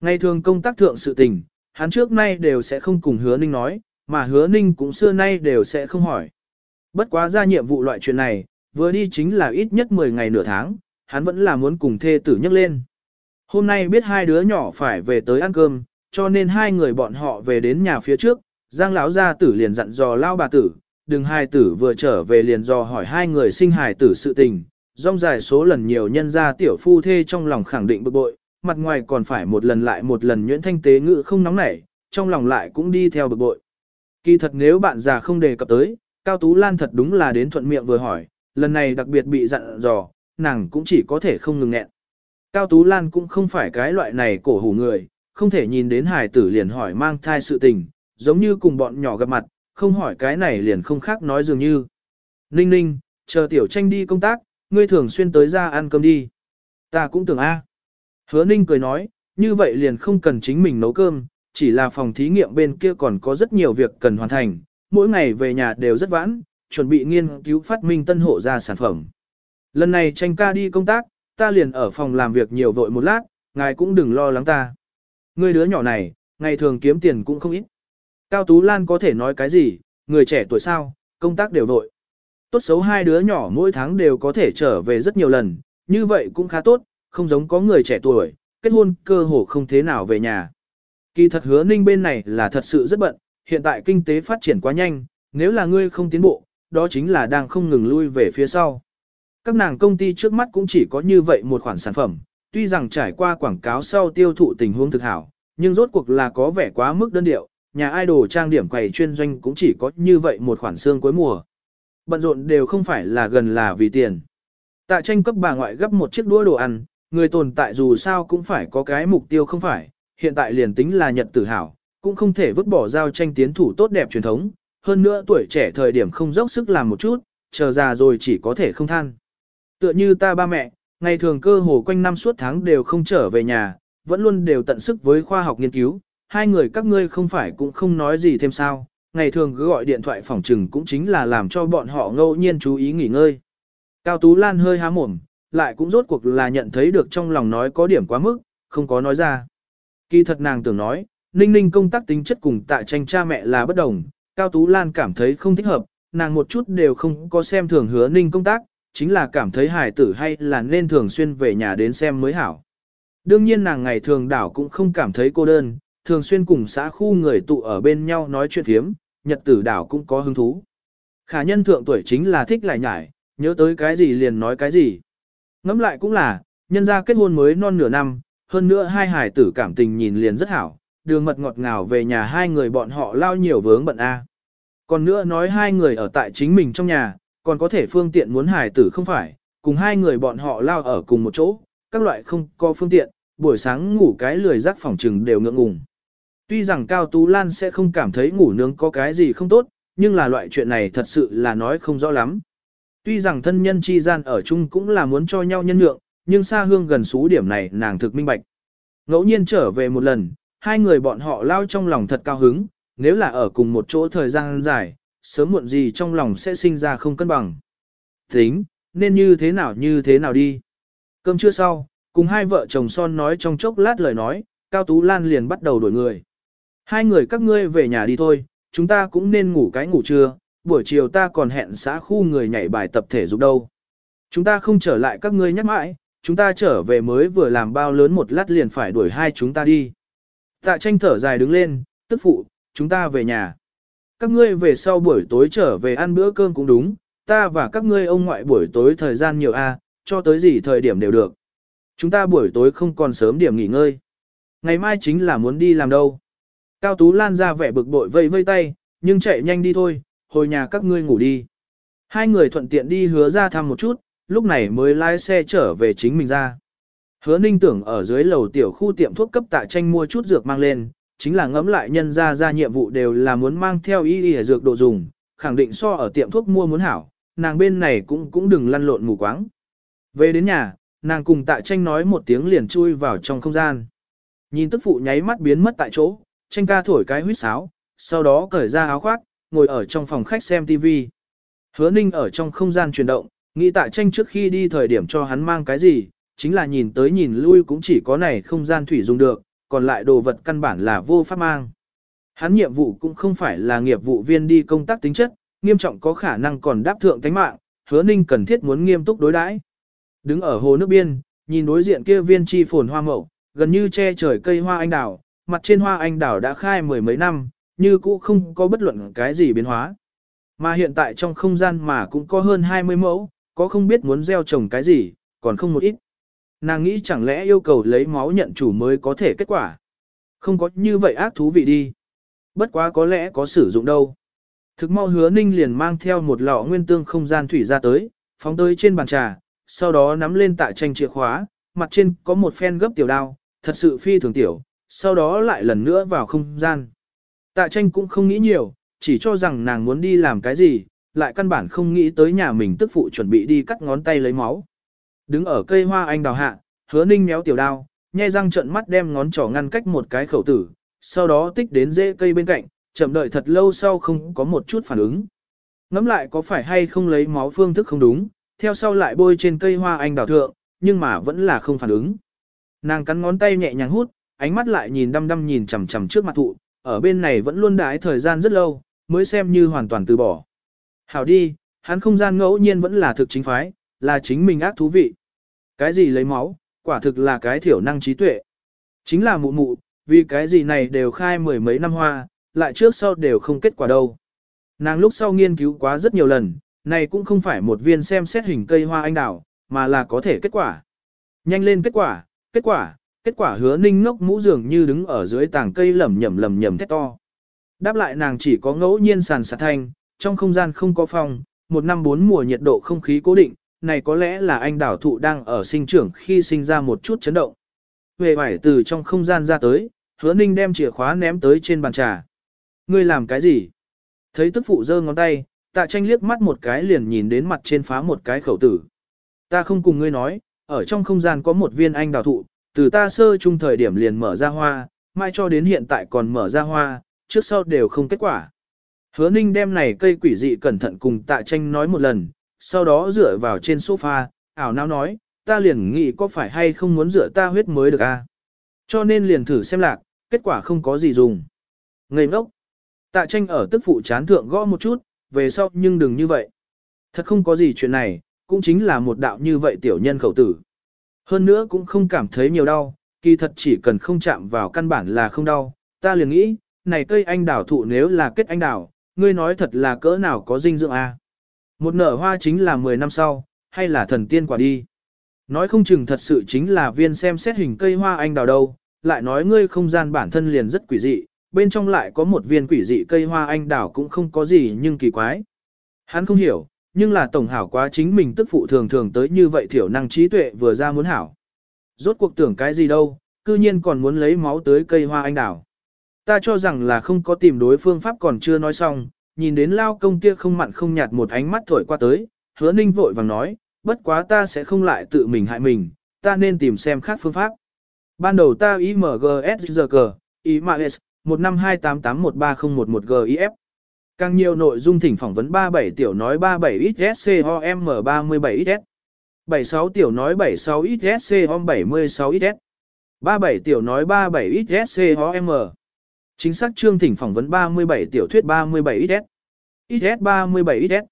Ngày thường công tác thượng sự tình, hắn trước nay đều sẽ không cùng hứa ninh nói, mà hứa ninh cũng xưa nay đều sẽ không hỏi. Bất quá ra nhiệm vụ loại chuyện này, vừa đi chính là ít nhất 10 ngày nửa tháng, hắn vẫn là muốn cùng thê tử nhắc lên. Hôm nay biết hai đứa nhỏ phải về tới ăn cơm, cho nên hai người bọn họ về đến nhà phía trước, Giang lão gia tử liền dặn dò lao bà tử, đừng hai tử vừa trở về liền dò hỏi hai người sinh hài tử sự tình, rong dài số lần nhiều nhân gia tiểu phu thê trong lòng khẳng định bực bội, mặt ngoài còn phải một lần lại một lần nhuyễn thanh tế ngự không nóng nảy, trong lòng lại cũng đi theo bực bội. Kỳ thật nếu bạn già không đề cập tới, Cao Tú Lan thật đúng là đến thuận miệng vừa hỏi, lần này đặc biệt bị dặn dò, nàng cũng chỉ có thể không ngừng nghẹn. Cao Tú Lan cũng không phải cái loại này cổ hủ người, không thể nhìn đến hài tử liền hỏi mang thai sự tình, giống như cùng bọn nhỏ gặp mặt, không hỏi cái này liền không khác nói dường như. Ninh ninh, chờ tiểu tranh đi công tác, ngươi thường xuyên tới ra ăn cơm đi. Ta cũng tưởng A. Hứa ninh cười nói, như vậy liền không cần chính mình nấu cơm, chỉ là phòng thí nghiệm bên kia còn có rất nhiều việc cần hoàn thành, mỗi ngày về nhà đều rất vãn, chuẩn bị nghiên cứu phát minh tân hộ ra sản phẩm. Lần này tranh ca đi công tác, ta liền ở phòng làm việc nhiều vội một lát, ngài cũng đừng lo lắng ta. Người đứa nhỏ này, ngày thường kiếm tiền cũng không ít. Cao Tú Lan có thể nói cái gì, người trẻ tuổi sao, công tác đều vội. Tốt xấu hai đứa nhỏ mỗi tháng đều có thể trở về rất nhiều lần, như vậy cũng khá tốt, không giống có người trẻ tuổi, kết hôn cơ hồ không thế nào về nhà. Kỳ thật hứa ninh bên này là thật sự rất bận, hiện tại kinh tế phát triển quá nhanh, nếu là ngươi không tiến bộ, đó chính là đang không ngừng lui về phía sau. Các nàng công ty trước mắt cũng chỉ có như vậy một khoản sản phẩm, tuy rằng trải qua quảng cáo sau tiêu thụ tình huống thực hảo, nhưng rốt cuộc là có vẻ quá mức đơn điệu, nhà idol trang điểm quầy chuyên doanh cũng chỉ có như vậy một khoản xương cuối mùa. Bận rộn đều không phải là gần là vì tiền. Tạ tranh cấp bà ngoại gấp một chiếc đũa đồ ăn, người tồn tại dù sao cũng phải có cái mục tiêu không phải, hiện tại liền tính là nhật tử hảo, cũng không thể vứt bỏ giao tranh tiến thủ tốt đẹp truyền thống, hơn nữa tuổi trẻ thời điểm không dốc sức làm một chút, chờ già rồi chỉ có thể không than. Tựa như ta ba mẹ, ngày thường cơ hồ quanh năm suốt tháng đều không trở về nhà, vẫn luôn đều tận sức với khoa học nghiên cứu, hai người các ngươi không phải cũng không nói gì thêm sao, ngày thường cứ gọi điện thoại phòng trừng cũng chính là làm cho bọn họ ngẫu nhiên chú ý nghỉ ngơi. Cao Tú Lan hơi há mồm, lại cũng rốt cuộc là nhận thấy được trong lòng nói có điểm quá mức, không có nói ra. Kỳ thật nàng tưởng nói, ninh ninh công tác tính chất cùng tại tranh cha mẹ là bất đồng, Cao Tú Lan cảm thấy không thích hợp, nàng một chút đều không có xem thường hứa ninh công tác, chính là cảm thấy hài tử hay là nên thường xuyên về nhà đến xem mới hảo. Đương nhiên nàng ngày thường đảo cũng không cảm thấy cô đơn, thường xuyên cùng xã khu người tụ ở bên nhau nói chuyện thiếm, nhật tử đảo cũng có hứng thú. Khả nhân thượng tuổi chính là thích lại nhải, nhớ tới cái gì liền nói cái gì. Ngẫm lại cũng là, nhân ra kết hôn mới non nửa năm, hơn nữa hai hải tử cảm tình nhìn liền rất hảo, đường mật ngọt ngào về nhà hai người bọn họ lao nhiều vướng bận A. Còn nữa nói hai người ở tại chính mình trong nhà, còn có thể phương tiện muốn hải tử không phải, cùng hai người bọn họ lao ở cùng một chỗ, các loại không có phương tiện, buổi sáng ngủ cái lười rác phòng trừng đều ngượng ngùng. Tuy rằng Cao Tú Lan sẽ không cảm thấy ngủ nướng có cái gì không tốt, nhưng là loại chuyện này thật sự là nói không rõ lắm. Tuy rằng thân nhân chi gian ở chung cũng là muốn cho nhau nhân nhượng, nhưng xa hương gần xú điểm này nàng thực minh bạch. Ngẫu nhiên trở về một lần, hai người bọn họ lao trong lòng thật cao hứng, nếu là ở cùng một chỗ thời gian dài, sớm muộn gì trong lòng sẽ sinh ra không cân bằng. Tính, nên như thế nào như thế nào đi. Cơm trưa sau, cùng hai vợ chồng son nói trong chốc lát lời nói, Cao Tú Lan liền bắt đầu đổi người. Hai người các ngươi về nhà đi thôi, chúng ta cũng nên ngủ cái ngủ trưa, buổi chiều ta còn hẹn xã khu người nhảy bài tập thể dục đâu. Chúng ta không trở lại các ngươi nhắc mãi, chúng ta trở về mới vừa làm bao lớn một lát liền phải đuổi hai chúng ta đi. Tạ tranh thở dài đứng lên, tức phụ, chúng ta về nhà. Các ngươi về sau buổi tối trở về ăn bữa cơm cũng đúng, ta và các ngươi ông ngoại buổi tối thời gian nhiều a, cho tới gì thời điểm đều được. Chúng ta buổi tối không còn sớm điểm nghỉ ngơi. Ngày mai chính là muốn đi làm đâu. Cao Tú Lan ra vẻ bực bội vây vây tay, nhưng chạy nhanh đi thôi, hồi nhà các ngươi ngủ đi. Hai người thuận tiện đi hứa ra thăm một chút, lúc này mới lái xe trở về chính mình ra. Hứa ninh tưởng ở dưới lầu tiểu khu tiệm thuốc cấp tạ tranh mua chút dược mang lên, chính là ngẫm lại nhân ra ra nhiệm vụ đều là muốn mang theo y y dược độ dùng, khẳng định so ở tiệm thuốc mua muốn hảo, nàng bên này cũng cũng đừng lăn lộn mù quáng. Về đến nhà, nàng cùng tạ tranh nói một tiếng liền chui vào trong không gian. Nhìn tức phụ nháy mắt biến mất tại chỗ, tranh ca thổi cái huýt sáo, sau đó cởi ra áo khoác, ngồi ở trong phòng khách xem TV. Hứa ninh ở trong không gian chuyển động, nghĩ tạ tranh trước khi đi thời điểm cho hắn mang cái gì, chính là nhìn tới nhìn lui cũng chỉ có này không gian thủy dùng được, còn lại đồ vật căn bản là vô pháp mang. Hắn nhiệm vụ cũng không phải là nghiệp vụ viên đi công tác tính chất, nghiêm trọng có khả năng còn đáp thượng tánh mạng, hứa ninh cần thiết muốn nghiêm túc đối đãi. Đứng ở hồ nước biên, nhìn đối diện kia viên chi phồn hoa mậu, gần như che trời cây hoa anh đào, mặt trên hoa anh đào đã khai mười mấy năm, như cũ không có bất luận cái gì biến hóa. Mà hiện tại trong không gian mà cũng có hơn 20 mẫu, có không biết muốn gieo trồng cái gì, còn không một ít. Nàng nghĩ chẳng lẽ yêu cầu lấy máu nhận chủ mới có thể kết quả. Không có như vậy ác thú vị đi. Bất quá có lẽ có sử dụng đâu. Thực mau hứa ninh liền mang theo một lọ nguyên tương không gian thủy ra tới, phóng tới trên bàn trà, sau đó nắm lên tạ tranh chìa khóa, mặt trên có một phen gấp tiểu đao, thật sự phi thường tiểu, sau đó lại lần nữa vào không gian. Tạ tranh cũng không nghĩ nhiều, chỉ cho rằng nàng muốn đi làm cái gì, lại căn bản không nghĩ tới nhà mình tức phụ chuẩn bị đi cắt ngón tay lấy máu. Đứng ở cây hoa anh đào hạ, hứa ninh méo tiểu đao, nhe răng trận mắt đem ngón trỏ ngăn cách một cái khẩu tử, sau đó tích đến rễ cây bên cạnh, chậm đợi thật lâu sau không có một chút phản ứng. Ngắm lại có phải hay không lấy máu phương thức không đúng, theo sau lại bôi trên cây hoa anh đào thượng, nhưng mà vẫn là không phản ứng. Nàng cắn ngón tay nhẹ nhàng hút, ánh mắt lại nhìn đăm đăm nhìn chằm chằm trước mặt thụ, ở bên này vẫn luôn đái thời gian rất lâu, mới xem như hoàn toàn từ bỏ. Hảo đi, hắn không gian ngẫu nhiên vẫn là thực chính phái, là chính mình ác thú vị. Cái gì lấy máu, quả thực là cái thiểu năng trí tuệ. Chính là mụ mụ, vì cái gì này đều khai mười mấy năm hoa, lại trước sau đều không kết quả đâu. Nàng lúc sau nghiên cứu quá rất nhiều lần, này cũng không phải một viên xem xét hình cây hoa anh đào, mà là có thể kết quả. Nhanh lên kết quả, kết quả, kết quả hứa ninh ngốc mũ dường như đứng ở dưới tảng cây lầm nhầm lầm nhầm thét to. Đáp lại nàng chỉ có ngẫu nhiên sàn sạt thanh, trong không gian không có phòng, một năm bốn mùa nhiệt độ không khí cố định, này có lẽ là anh đảo thụ đang ở sinh trưởng khi sinh ra một chút chấn động. Về vải từ trong không gian ra tới, hứa ninh đem chìa khóa ném tới trên bàn trà. Ngươi làm cái gì? Thấy tức phụ giơ ngón tay, tạ tranh liếc mắt một cái liền nhìn đến mặt trên phá một cái khẩu tử. Ta không cùng ngươi nói, ở trong không gian có một viên anh đào thụ, từ ta sơ chung thời điểm liền mở ra hoa, mai cho đến hiện tại còn mở ra hoa, trước sau đều không kết quả. Hứa ninh đem này cây quỷ dị cẩn thận cùng tạ tranh nói một lần, sau đó dựa vào trên sofa, ảo não nói, ta liền nghĩ có phải hay không muốn rửa ta huyết mới được a à? Cho nên liền thử xem lạc, kết quả không có gì dùng. Ngây ngốc. Tạ tranh ở tức phụ chán thượng gõ một chút, về sau nhưng đừng như vậy. Thật không có gì chuyện này, cũng chính là một đạo như vậy tiểu nhân khẩu tử. Hơn nữa cũng không cảm thấy nhiều đau, kỳ thật chỉ cần không chạm vào căn bản là không đau. Ta liền nghĩ, này cây anh đào thụ nếu là kết anh đào, ngươi nói thật là cỡ nào có dinh dưỡng a? À? Một nở hoa chính là 10 năm sau, hay là thần tiên quả đi. Nói không chừng thật sự chính là viên xem xét hình cây hoa anh đào đâu, lại nói ngươi không gian bản thân liền rất quỷ dị, bên trong lại có một viên quỷ dị cây hoa anh đào cũng không có gì nhưng kỳ quái. Hắn không hiểu, nhưng là tổng hảo quá chính mình tức phụ thường thường tới như vậy thiểu năng trí tuệ vừa ra muốn hảo. Rốt cuộc tưởng cái gì đâu, cư nhiên còn muốn lấy máu tới cây hoa anh đào. Ta cho rằng là không có tìm đối phương pháp còn chưa nói xong, nhìn đến lao công kia không mặn không nhạt một ánh mắt thổi qua tới, hứa ninh vội vàng nói, bất quá ta sẽ không lại tự mình hại mình, ta nên tìm xem khác phương pháp. Ban đầu ta IMGSGG, IMAS, 15288130111GIF. Càng nhiều nội dung thỉnh phỏng vấn 37 tiểu nói 37XSCOM37XS. 76 tiểu nói 76XSCOM76XS. 37 tiểu nói 37XSCOM. Chính xác chương thỉnh phỏng vấn 37 tiểu thuyết 37XS. XS 37XS.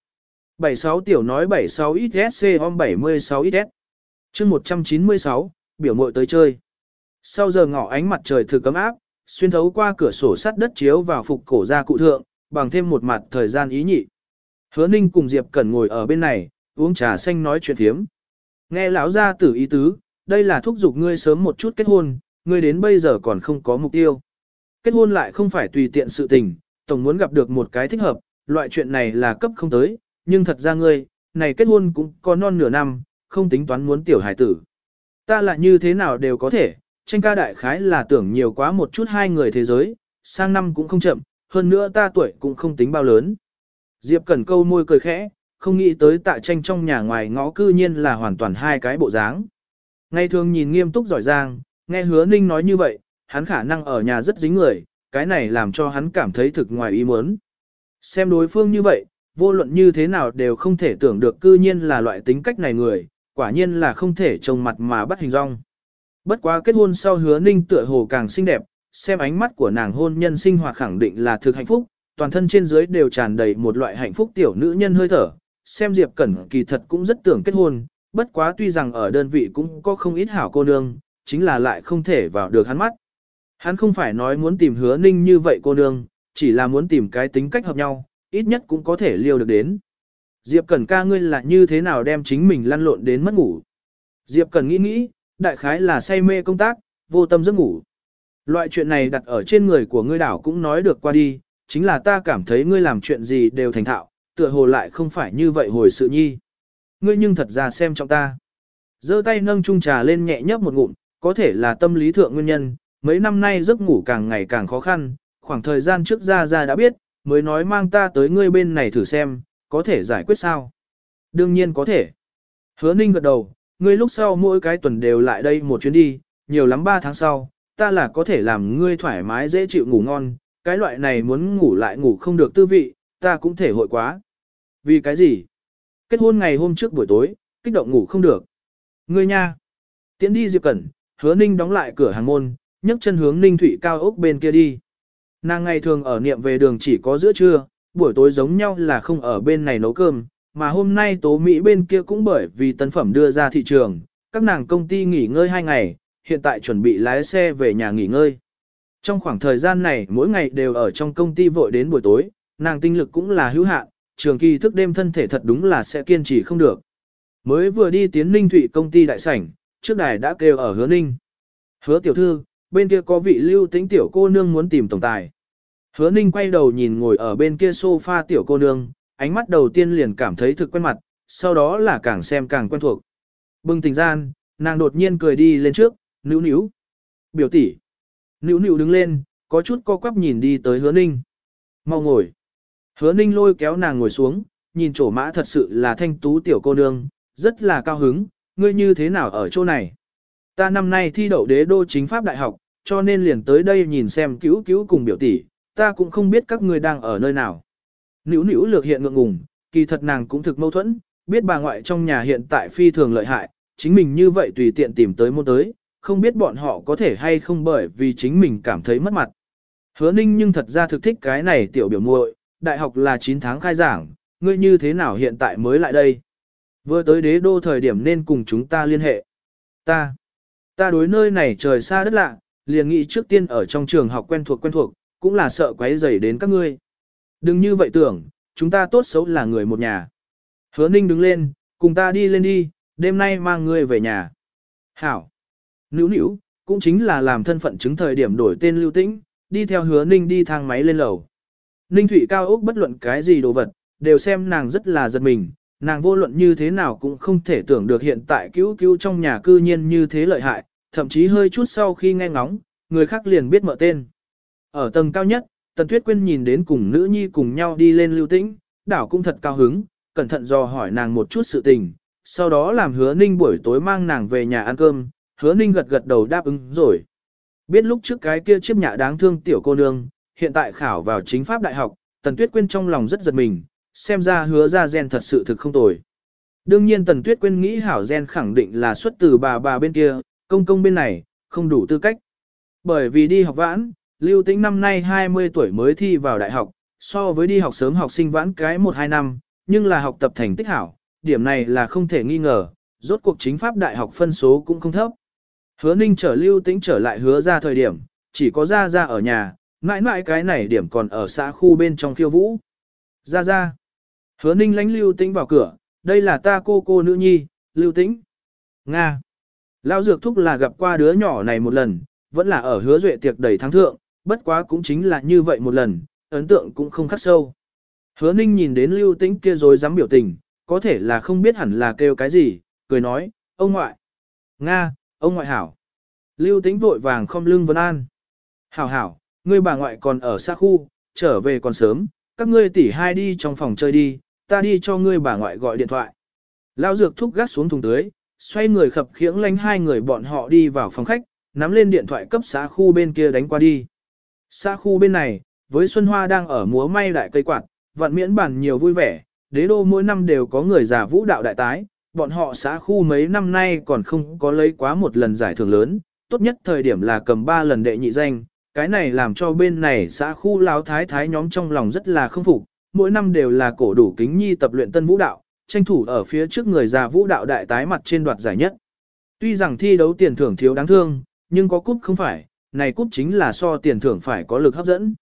76 tiểu nói 76XSCOM76XS. Chương 196, biểu mội tới chơi. Sau giờ ngọ ánh mặt trời thực cấm áp, xuyên thấu qua cửa sổ sắt đất chiếu vào phục cổ ra cụ thượng, bằng thêm một mặt thời gian ý nhị. Hứa Ninh cùng Diệp Cẩn ngồi ở bên này, uống trà xanh nói chuyện thiếm. Nghe lão gia tử ý tứ, đây là thúc giục ngươi sớm một chút kết hôn, ngươi đến bây giờ còn không có mục tiêu. Kết hôn lại không phải tùy tiện sự tình, tổng muốn gặp được một cái thích hợp, loại chuyện này là cấp không tới, nhưng thật ra ngươi, này kết hôn cũng có non nửa năm, không tính toán muốn tiểu hải tử. Ta là như thế nào đều có thể, tranh ca đại khái là tưởng nhiều quá một chút hai người thế giới, sang năm cũng không chậm, hơn nữa ta tuổi cũng không tính bao lớn. Diệp Cẩn câu môi cười khẽ, không nghĩ tới tạ tranh trong nhà ngoài ngõ cư nhiên là hoàn toàn hai cái bộ dáng. Ngày thường nhìn nghiêm túc giỏi giang, nghe hứa ninh nói như vậy, hắn khả năng ở nhà rất dính người, cái này làm cho hắn cảm thấy thực ngoài ý muốn. Xem đối phương như vậy, vô luận như thế nào đều không thể tưởng được cư nhiên là loại tính cách này người, quả nhiên là không thể trông mặt mà bắt hình rong. Bất quá kết hôn sau hứa ninh tựa hồ càng xinh đẹp, xem ánh mắt của nàng hôn nhân sinh hoạt khẳng định là thực hạnh phúc, toàn thân trên dưới đều tràn đầy một loại hạnh phúc tiểu nữ nhân hơi thở. Xem Diệp Cẩn kỳ thật cũng rất tưởng kết hôn, bất quá tuy rằng ở đơn vị cũng có không ít hảo cô nương, chính là lại không thể vào được hắn mắt. Hắn không phải nói muốn tìm hứa ninh như vậy cô nương, chỉ là muốn tìm cái tính cách hợp nhau, ít nhất cũng có thể liêu được đến. Diệp Cẩn ca ngươi là như thế nào đem chính mình lăn lộn đến mất ngủ. Diệp Cẩn nghĩ nghĩ, đại khái là say mê công tác, vô tâm giấc ngủ. Loại chuyện này đặt ở trên người của ngươi đảo cũng nói được qua đi, chính là ta cảm thấy ngươi làm chuyện gì đều thành thạo, tựa hồ lại không phải như vậy hồi sự nhi. Ngươi nhưng thật ra xem trong ta. giơ tay nâng chung trà lên nhẹ nhấp một ngụm, có thể là tâm lý thượng nguyên nhân, mấy năm nay giấc ngủ càng ngày càng khó khăn, khoảng thời gian trước ra ra đã biết, mới nói mang ta tới ngươi bên này thử xem, có thể giải quyết sao? Đương nhiên có thể. Hứa ninh gật đầu, ngươi lúc sau mỗi cái tuần đều lại đây một chuyến đi, nhiều lắm 3 tháng sau, ta là có thể làm ngươi thoải mái dễ chịu ngủ ngon, cái loại này muốn ngủ lại ngủ không được tư vị, ta cũng thể hội quá. Vì cái gì? Kết hôn ngày hôm trước buổi tối, kích động ngủ không được. Ngươi nha. Tiến đi Diệp Cẩn, hứa ninh đóng lại cửa hàng môn, nhấc chân hướng ninh thủy cao ốc bên kia đi. Nàng ngày thường ở niệm về đường chỉ có giữa trưa, buổi tối giống nhau là không ở bên này nấu cơm, mà hôm nay tố Mỹ bên kia cũng bởi vì tân phẩm đưa ra thị trường, các nàng công ty nghỉ ngơi hai ngày, hiện tại chuẩn bị lái xe về nhà nghỉ ngơi. Trong khoảng thời gian này mỗi ngày đều ở trong công ty vội đến buổi tối, nàng tinh lực cũng là hữu hạn, trường kỳ thức đêm thân thể thật đúng là sẽ kiên trì không được. Mới vừa đi tiến Ninh Thụy công ty đại sảnh, trước đài đã kêu ở hứa Ninh. Hứa tiểu thư, bên kia có vị lưu tính tiểu cô nương muốn tìm tổng tài. Hứa Ninh quay đầu nhìn ngồi ở bên kia sofa tiểu cô nương, ánh mắt đầu tiên liền cảm thấy thực quen mặt, sau đó là càng xem càng quen thuộc. Bừng tỉnh gian, nàng đột nhiên cười đi lên trước, níu níu. Biểu tỷ. Níu níu đứng lên, có chút co quắp nhìn đi tới hứa ninh. Mau ngồi. Hứa ninh lôi kéo nàng ngồi xuống, nhìn chỗ mã thật sự là thanh tú tiểu cô nương, rất là cao hứng, ngươi như thế nào ở chỗ này. Ta năm nay thi đậu đế đô chính pháp đại học, cho nên liền tới đây nhìn xem cứu cứu cùng biểu tỷ, ta cũng không biết các ngươi đang ở nơi nào. Nữu nữu lược hiện ngượng ngùng, kỳ thật nàng cũng thực mâu thuẫn, biết bà ngoại trong nhà hiện tại phi thường lợi hại, chính mình như vậy tùy tiện tìm tới môn tới, không biết bọn họ có thể hay không bởi vì chính mình cảm thấy mất mặt. Hứa ninh nhưng thật ra thực thích cái này tiểu biểu muội, đại học là 9 tháng khai giảng, ngươi như thế nào hiện tại mới lại đây? Vừa tới đế đô thời điểm nên cùng chúng ta liên hệ. Ta, ta đối nơi này trời xa đất lạ, liền nghĩ trước tiên ở trong trường học quen thuộc quen thuộc, cũng là sợ quấy rầy đến các ngươi. Đừng như vậy tưởng, chúng ta tốt xấu là người một nhà. Hứa ninh đứng lên, cùng ta đi lên đi, đêm nay mang ngươi về nhà. Hảo. Nữu nữu, cũng chính là làm thân phận chứng thời điểm đổi tên lưu tĩnh, đi theo hứa ninh đi thang máy lên lầu. Ninh Thụy cao ốc bất luận cái gì đồ vật, đều xem nàng rất là giật mình, nàng vô luận như thế nào cũng không thể tưởng được hiện tại cứu cứu trong nhà cư nhiên như thế lợi hại, thậm chí hơi chút sau khi nghe ngóng, người khác liền biết mở tên. Ở tầng cao nhất, Tần Tuyết Quyên nhìn đến cùng nữ nhi cùng nhau đi lên lưu tĩnh, đảo cũng thật cao hứng, cẩn thận dò hỏi nàng một chút sự tình, sau đó làm hứa ninh buổi tối mang nàng về nhà ăn cơm, hứa ninh gật gật đầu đáp ứng rồi. Biết lúc trước cái kia chiếc nhà đáng thương tiểu cô nương, hiện tại khảo vào chính pháp đại học, Tần Tuyết Quyên trong lòng rất giật mình, xem ra hứa ra gen thật sự thực không tồi. Đương nhiên Tần Tuyết Quyên nghĩ hảo gen khẳng định là xuất từ bà bà bên kia, công công bên này, không đủ tư cách. Bởi vì đi học vãn, Lưu Tĩnh năm nay 20 tuổi mới thi vào đại học, so với đi học sớm học sinh vãn cái 1-2 năm, nhưng là học tập thành tích hảo, điểm này là không thể nghi ngờ, rốt cuộc chính pháp đại học phân số cũng không thấp. Hứa Ninh trở Lưu Tĩnh trở lại hứa ra thời điểm, chỉ có ra ra ở nhà, mãi mãi cái này điểm còn ở xã khu bên trong khiêu vũ. Ra ra. Hứa Ninh lánh Lưu Tĩnh vào cửa, đây là ta cô cô nữ nhi, Lưu Tĩnh. Nga. Lão Dược Thúc là gặp qua đứa nhỏ này một lần, vẫn là ở hứa duệ tiệc đầy thắng thượng, bất quá cũng chính là như vậy một lần, ấn tượng cũng không khắc sâu. Hứa ninh nhìn đến lưu tĩnh kia rồi dám biểu tình, có thể là không biết hẳn là kêu cái gì, cười nói, ông ngoại. Nga, ông ngoại hảo. Lưu tĩnh vội vàng không lưng vấn an. Hảo hảo, ngươi bà ngoại còn ở xa khu, trở về còn sớm, các ngươi tỉ hai đi trong phòng chơi đi, ta đi cho ngươi bà ngoại gọi điện thoại. Lao dược thúc gác xuống thùng tưới, xoay người khập khiễng lánh hai người bọn họ đi vào phòng khách, nắm lên điện thoại cấp xã khu bên kia đánh qua đi. Xã khu bên này, với Xuân Hoa đang ở múa may đại cây quạt, vạn miễn bản nhiều vui vẻ, đế đô mỗi năm đều có người già vũ đạo đại tái, bọn họ xã khu mấy năm nay còn không có lấy quá một lần giải thưởng lớn, tốt nhất thời điểm là cầm ba lần đệ nhị danh, cái này làm cho bên này xã khu láo thái thái nhóm trong lòng rất là không phục, mỗi năm đều là cổ đủ kính nhi tập luyện tân vũ đạo, tranh thủ ở phía trước người già vũ đạo đại tái mặt trên đoạt giải nhất. Tuy rằng thi đấu tiền thưởng thiếu đáng thương, nhưng có cúp không phải, này cúp chính là so tiền thưởng phải có lực hấp dẫn.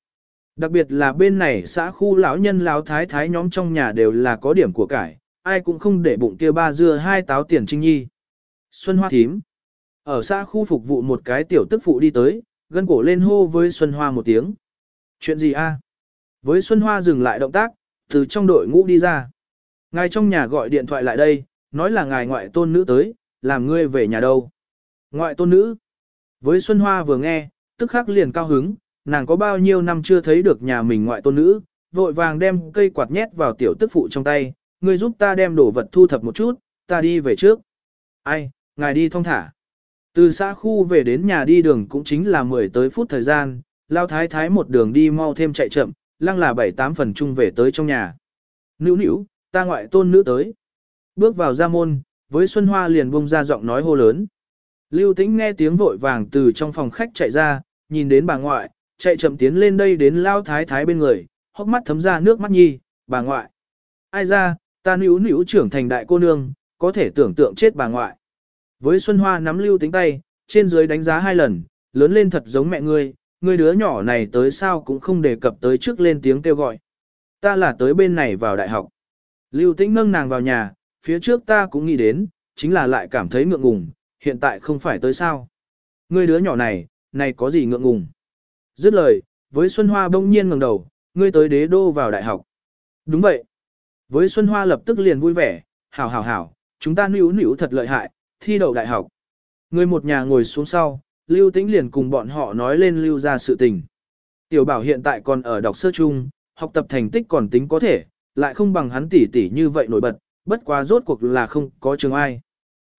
Đặc biệt là bên này xã khu lão nhân lão thái thái nhóm trong nhà đều là có điểm của cải, ai cũng không để bụng kia ba dưa hai táo tiền trinh nhi. Xuân Hoa thím. Ở xã khu phục vụ một cái tiểu tức phụ đi tới, gân cổ lên hô với Xuân Hoa một tiếng. Chuyện gì a? Với Xuân Hoa dừng lại động tác, từ trong đội ngũ đi ra. Ngài trong nhà gọi điện thoại lại đây, nói là ngài ngoại tôn nữ tới, làm ngươi về nhà đâu. Ngoại tôn nữ. Với Xuân Hoa vừa nghe, tức khắc liền cao hứng, nàng có bao nhiêu năm chưa thấy được nhà mình ngoại tôn nữ, vội vàng đem cây quạt nhét vào tiểu tức phụ trong tay, ngươi giúp ta đem đồ vật thu thập một chút, ta đi về trước. Ai, ngài đi thong thả. Từ xã khu về đến nhà đi đường cũng chính là 10 tới phút thời gian, lao thái thái một đường đi mau thêm chạy chậm, lăng là 7-8 phần chung về tới trong nhà. Nữu nữu, ta ngoại tôn nữ tới. Bước vào ra môn, với Xuân Hoa liền bung ra giọng nói hô lớn. Lưu Tĩnh nghe tiếng vội vàng từ trong phòng khách chạy ra, nhìn đến bà ngoại, chạy chậm tiến lên đây đến lao thái thái bên người, hốc mắt thấm ra nước mắt nhi, bà ngoại. Ai ra, ta nữ nữ trưởng thành đại cô nương, có thể tưởng tượng chết bà ngoại. Với Xuân Hoa nắm Lưu Tĩnh tay, trên dưới đánh giá hai lần, lớn lên thật giống mẹ ngươi, ngươi đứa nhỏ này tới sao cũng không đề cập tới trước lên tiếng kêu gọi. Ta là tới bên này vào đại học. Lưu Tĩnh nâng nàng vào nhà, phía trước ta cũng nghĩ đến, chính là lại cảm thấy ngượng ngùng, hiện tại không phải tới sao. Ngươi đứa nhỏ này, này có gì ngượng ngùng. Dứt lời, với Xuân Hoa bỗng nhiên ngẩng đầu, ngươi tới đế đô vào đại học. Đúng vậy. Với Xuân Hoa lập tức liền vui vẻ, hảo hảo hảo, chúng ta níu nữ thật lợi hại, thi đậu đại học. Người một nhà ngồi xuống sau, Lưu Tĩnh liền cùng bọn họ nói lên lưu ra sự tình. Tiểu bảo hiện tại còn ở đọc sơ chung, học tập thành tích còn tính có thể, lại không bằng hắn tỷ tỷ như vậy nổi bật, bất quá rốt cuộc là không có trường ai.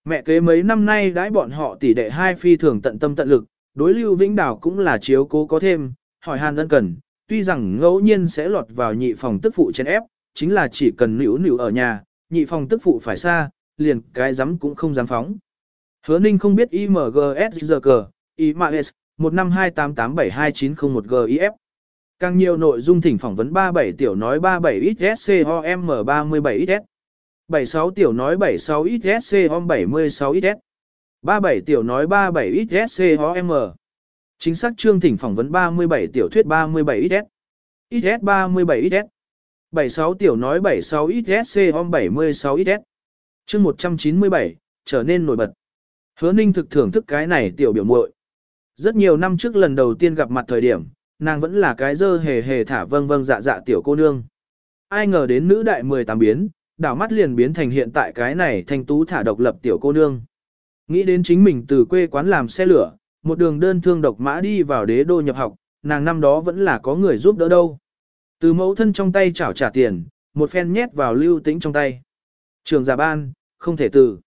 Mẹ kế mấy năm nay đãi bọn họ tỷ đệ hai phi thường tận tâm tận lực, đối Lưu Vĩnh Đào cũng là chiếu cố có thêm, hỏi hàn ân cần, tuy rằng ngẫu nhiên sẽ lọt vào nhị phòng tức phụ chén ép, chính là chỉ cần nữu nữu ở nhà, nhị phòng tức phụ phải xa, liền cái dám cũng không dám phóng. Hứa Ninh không biết IMGS giờ cờ, IMAS, 152887291GIF. Càng nhiều nội dung thỉnh phỏng vấn 37 tiểu nói 37XSCOM37XS. 76 tiểu nói 76XSCOM76XS. 37 tiểu nói 37XSCOM. Chính xác chương thỉnh phỏng vấn 37 tiểu thuyết 37XS. XS37XS. 76 tiểu nói 76XSCOM76XS. Chương 197, trở nên nổi bật. Hứa Ninh thực thưởng thức cái này tiểu biểu muội. Rất nhiều năm trước lần đầu tiên gặp mặt thời điểm, nàng vẫn là cái dơ hề hề thả vâng vâng dạ dạ tiểu cô nương. Ai ngờ đến nữ đại 18 biến, đảo mắt liền biến thành hiện tại cái này thanh tú thả độc lập tiểu cô nương. Nghĩ đến chính mình từ quê quán làm xe lửa, một đường đơn thương độc mã đi vào đế đô nhập học, nàng năm đó vẫn là có người giúp đỡ đâu. Từ mẫu thân trong tay chảo trả tiền, một phen nhét vào lưu tĩnh trong tay. Trường giả ban, không thể từ.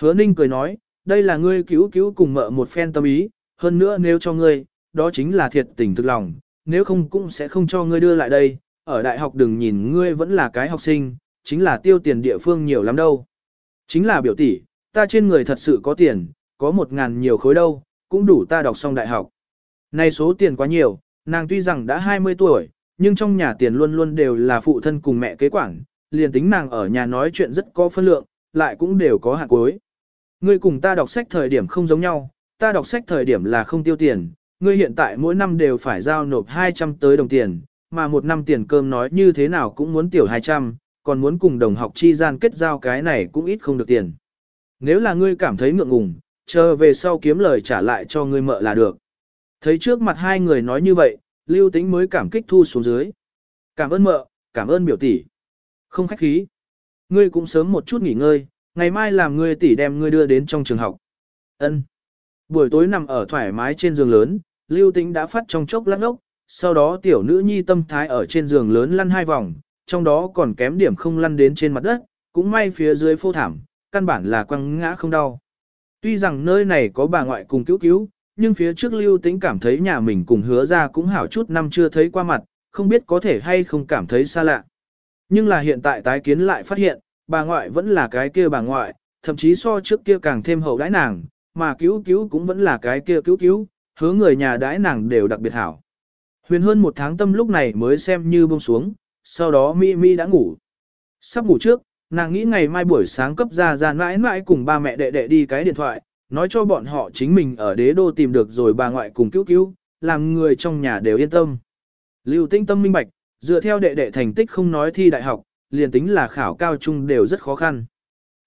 Hứa ninh cười nói, đây là ngươi cứu cứu cùng mợ một phen tâm ý, hơn nữa nếu cho ngươi, đó chính là thiệt tình thực lòng, nếu không cũng sẽ không cho ngươi đưa lại đây, ở đại học đừng nhìn ngươi vẫn là cái học sinh, chính là tiêu tiền địa phương nhiều lắm đâu. Chính là biểu tỷ, ta trên người thật sự có tiền, có một ngàn nhiều khối đâu, cũng đủ ta đọc xong đại học. Này số tiền quá nhiều, nàng tuy rằng đã 20 tuổi, nhưng trong nhà tiền luôn luôn đều là phụ thân cùng mẹ kế quản, liền tính nàng ở nhà nói chuyện rất có phân lượng, lại cũng đều có hạn cuối. Ngươi cùng ta đọc sách thời điểm không giống nhau, ta đọc sách thời điểm là không tiêu tiền, ngươi hiện tại mỗi năm đều phải giao nộp 200 tới đồng tiền, mà một năm tiền cơm nói như thế nào cũng muốn tiểu 200, còn muốn cùng đồng học chi gian kết giao cái này cũng ít không được tiền. Nếu là ngươi cảm thấy ngượng ngùng, chờ về sau kiếm lời trả lại cho ngươi mợ là được. Thấy trước mặt hai người nói như vậy, Lưu Tĩnh mới cảm kích thu xuống dưới. Cảm ơn mợ, cảm ơn biểu tỷ. Không khách khí. Ngươi cũng sớm một chút nghỉ ngơi, ngày mai làm ngươi tỷ đem ngươi đưa đến trong trường học. Ân. Buổi tối nằm ở thoải mái trên giường lớn, Lưu Tĩnh đã phát trong chốc lắc ốc, sau đó tiểu nữ nhi tâm thái ở trên giường lớn lăn hai vòng, trong đó còn kém điểm không lăn đến trên mặt đất, cũng may phía dưới phô thảm, căn bản là quăng ngã không đau. Tuy rằng nơi này có bà ngoại cùng cứu cứu, nhưng phía trước Lưu Tĩnh cảm thấy nhà mình cùng hứa ra cũng hảo chút năm chưa thấy qua mặt, không biết có thể hay không cảm thấy xa lạ. Nhưng là hiện tại tái kiến lại phát hiện, bà ngoại vẫn là cái kia bà ngoại, thậm chí so trước kia càng thêm hậu đãi nàng, mà cứu cứu cũng vẫn là cái kia cứu cứu, hứa người nhà đãi nàng đều đặc biệt hảo. Huyền hơn một tháng tâm lúc này mới xem như buông xuống, sau đó Mỹ Mỹ đã ngủ. Sắp ngủ trước, nàng nghĩ ngày mai buổi sáng cấp ra ra mãi mãi cùng ba mẹ đệ đệ đi cái điện thoại, nói cho bọn họ chính mình ở đế đô tìm được rồi bà ngoại cùng cứu cứu, làm người trong nhà đều yên tâm. Lưu tinh tâm minh bạch, dựa theo đệ đệ thành tích không nói thi đại học, liền tính là khảo cao trung đều rất khó khăn.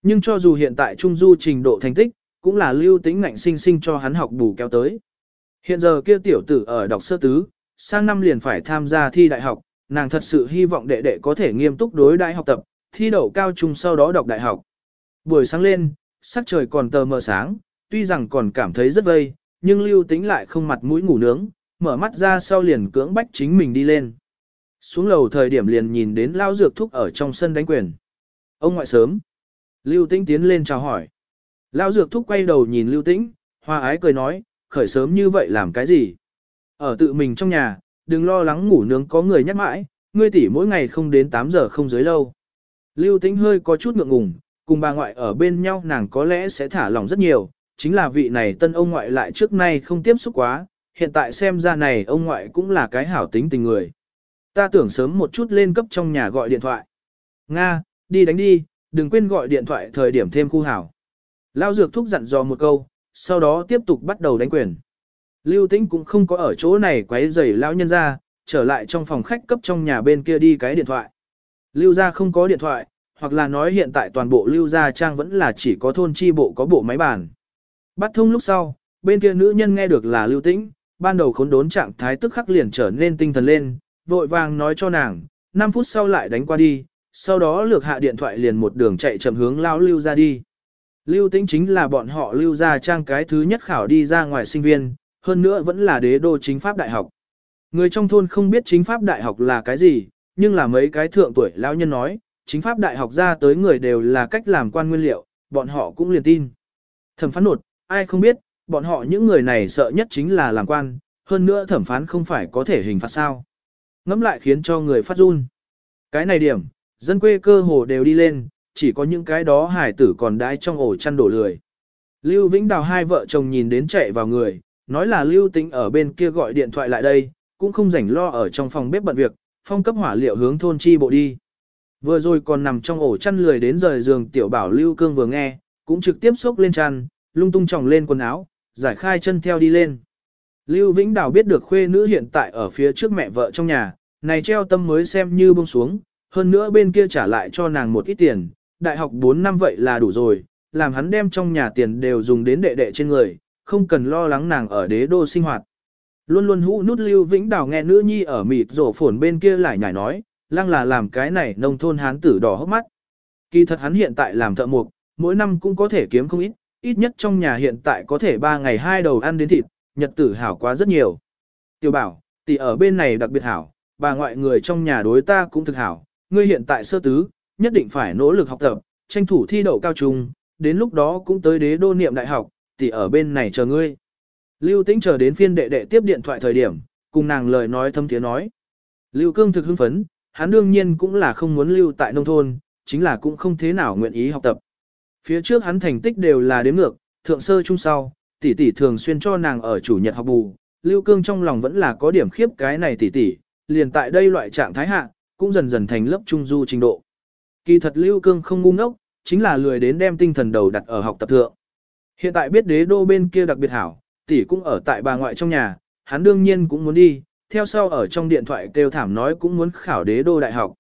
Nhưng cho dù hiện tại trung du trình độ thành tích, cũng là lưu tính ngạnh sinh sinh cho hắn học bù kéo tới. Hiện giờ kia tiểu tử ở đọc sơ tứ, sang năm liền phải tham gia thi đại học, nàng thật sự hy vọng đệ đệ có thể nghiêm túc đối đại học tập, thi đậu cao trung sau đó đọc đại học. Buổi sáng lên, sắc trời còn tờ mờ sáng, tuy rằng còn cảm thấy rất vây, nhưng lưu tính lại không mặt mũi ngủ nướng, mở mắt ra sau liền cưỡng bách chính mình đi lên. Xuống lầu thời điểm liền nhìn đến lao dược thúc ở trong sân đánh quyền. Ông ngoại sớm. Lưu tĩnh tiến lên chào hỏi. Lao dược thúc quay đầu nhìn lưu tĩnh, hoa ái cười nói, khởi sớm như vậy làm cái gì? Ở tự mình trong nhà, đừng lo lắng ngủ nướng có người nhắc mãi, ngươi tỷ mỗi ngày không đến 8 giờ không dưới lâu. Lưu Tĩnh hơi có chút ngượng ngùng, cùng bà ngoại ở bên nhau nàng có lẽ sẽ thả lòng rất nhiều, chính là vị này tân ông ngoại lại trước nay không tiếp xúc quá, hiện tại xem ra này ông ngoại cũng là cái hảo tính tình người. Ta tưởng sớm một chút lên cấp trong nhà gọi điện thoại. Nga, đi đánh đi, đừng quên gọi điện thoại thời điểm thêm khu hảo. Lao dược thúc dặn dò một câu, sau đó tiếp tục bắt đầu đánh quyền. Lưu Tĩnh cũng không có ở chỗ này quấy rầy lão nhân ra, trở lại trong phòng khách cấp trong nhà bên kia đi cái điện thoại. Lưu gia không có điện thoại, hoặc là nói hiện tại toàn bộ Lưu gia trang vẫn là chỉ có thôn chi bộ có bộ máy bàn. Bắt thông lúc sau, bên kia nữ nhân nghe được là Lưu Tĩnh, ban đầu khốn đốn trạng thái tức khắc liền trở nên tinh thần lên, vội vàng nói cho nàng, 5 phút sau lại đánh qua đi, sau đó lược hạ điện thoại liền một đường chạy chậm hướng lão Lưu ra đi. Lưu Tĩnh chính là bọn họ Lưu ra trang cái thứ nhất khảo đi ra ngoài sinh viên, hơn nữa vẫn là đế đô chính pháp đại học. Người trong thôn không biết chính pháp đại học là cái gì, nhưng là mấy cái thượng tuổi lão nhân nói, chính pháp đại học ra tới người đều là cách làm quan nguyên liệu, bọn họ cũng liền tin. Thẩm phán nột, ai không biết, bọn họ những người này sợ nhất chính là làm quan, hơn nữa thẩm phán không phải có thể hình phạt sao. Ngẫm lại khiến cho người phát run. Cái này điểm, dân quê cơ hồ đều đi lên, chỉ có những cái đó hải tử còn đãi trong ổ chăn đổ lười. Lưu Vĩnh Đào hai vợ chồng nhìn đến chạy vào người, nói là Lưu Tĩnh ở bên kia gọi điện thoại lại đây, cũng không rảnh lo ở trong phòng bếp bận việc, phong cấp hỏa liệu hướng thôn chi bộ đi. Vừa rồi còn nằm trong ổ chăn lười đến rời giường tiểu bảo Lưu Cương vừa nghe, cũng trực tiếp xốc lên chăn, lung tung tròng lên quần áo, giải khai chân theo đi lên. Lưu Vĩnh Đào biết được khuê nữ hiện tại ở phía trước mẹ vợ trong nhà, này treo tâm mới xem như buông xuống, hơn nữa bên kia trả lại cho nàng một ít tiền, đại học 4 năm vậy là đủ rồi, làm hắn đem trong nhà tiền đều dùng đến đệ đệ trên người, không cần lo lắng nàng ở đế đô sinh hoạt. Luôn luôn hũ nút Lưu Vĩnh Đào nghe nữ nhi ở mịt rổ phồn bên kia lại nhảy nói, lăng là làm cái này nông thôn hán tử đỏ hốc mắt. Kỳ thật hắn hiện tại làm thợ mộc, mỗi năm cũng có thể kiếm không ít, ít nhất trong nhà hiện tại có thể 3 ngày hai đầu ăn đến thịt, nhật tử hảo quá rất nhiều. Tiểu bảo, tỷ ở bên này đặc biệt hảo, bà ngoại người trong nhà đối ta cũng thực hảo, ngươi hiện tại sơ tứ, nhất định phải nỗ lực học tập, tranh thủ thi đậu cao trung, đến lúc đó cũng tới đế đô niệm đại học, tỷ ở bên này chờ ngươi. Lưu Tĩnh chờ đến phiên đệ đệ tiếp điện thoại thời điểm, cùng nàng lời nói thâm tiếng nói. Lưu Cương thực hưng phấn, hắn đương nhiên cũng là không muốn lưu tại nông thôn, chính là cũng không thế nào nguyện ý học tập. Phía trước hắn thành tích đều là đếm ngược, thượng sơ trung sau, tỷ tỷ thường xuyên cho nàng ở chủ nhật học bù, Lưu Cương trong lòng vẫn là có điểm khiếp cái này tỷ tỷ, liền tại đây loại trạng thái hạ, cũng dần dần thành lớp trung du trình độ. Kỳ thật Lưu Cương không ngu ngốc, chính là lười đến đem tinh thần đầu đặt ở học tập thượng. Hiện tại biết đế đô bên kia đặc biệt hảo, tỷ cũng ở tại bà ngoại trong nhà, hắn đương nhiên cũng muốn đi, theo sau ở trong điện thoại kêu thảm nói cũng muốn khảo đế đô đại học.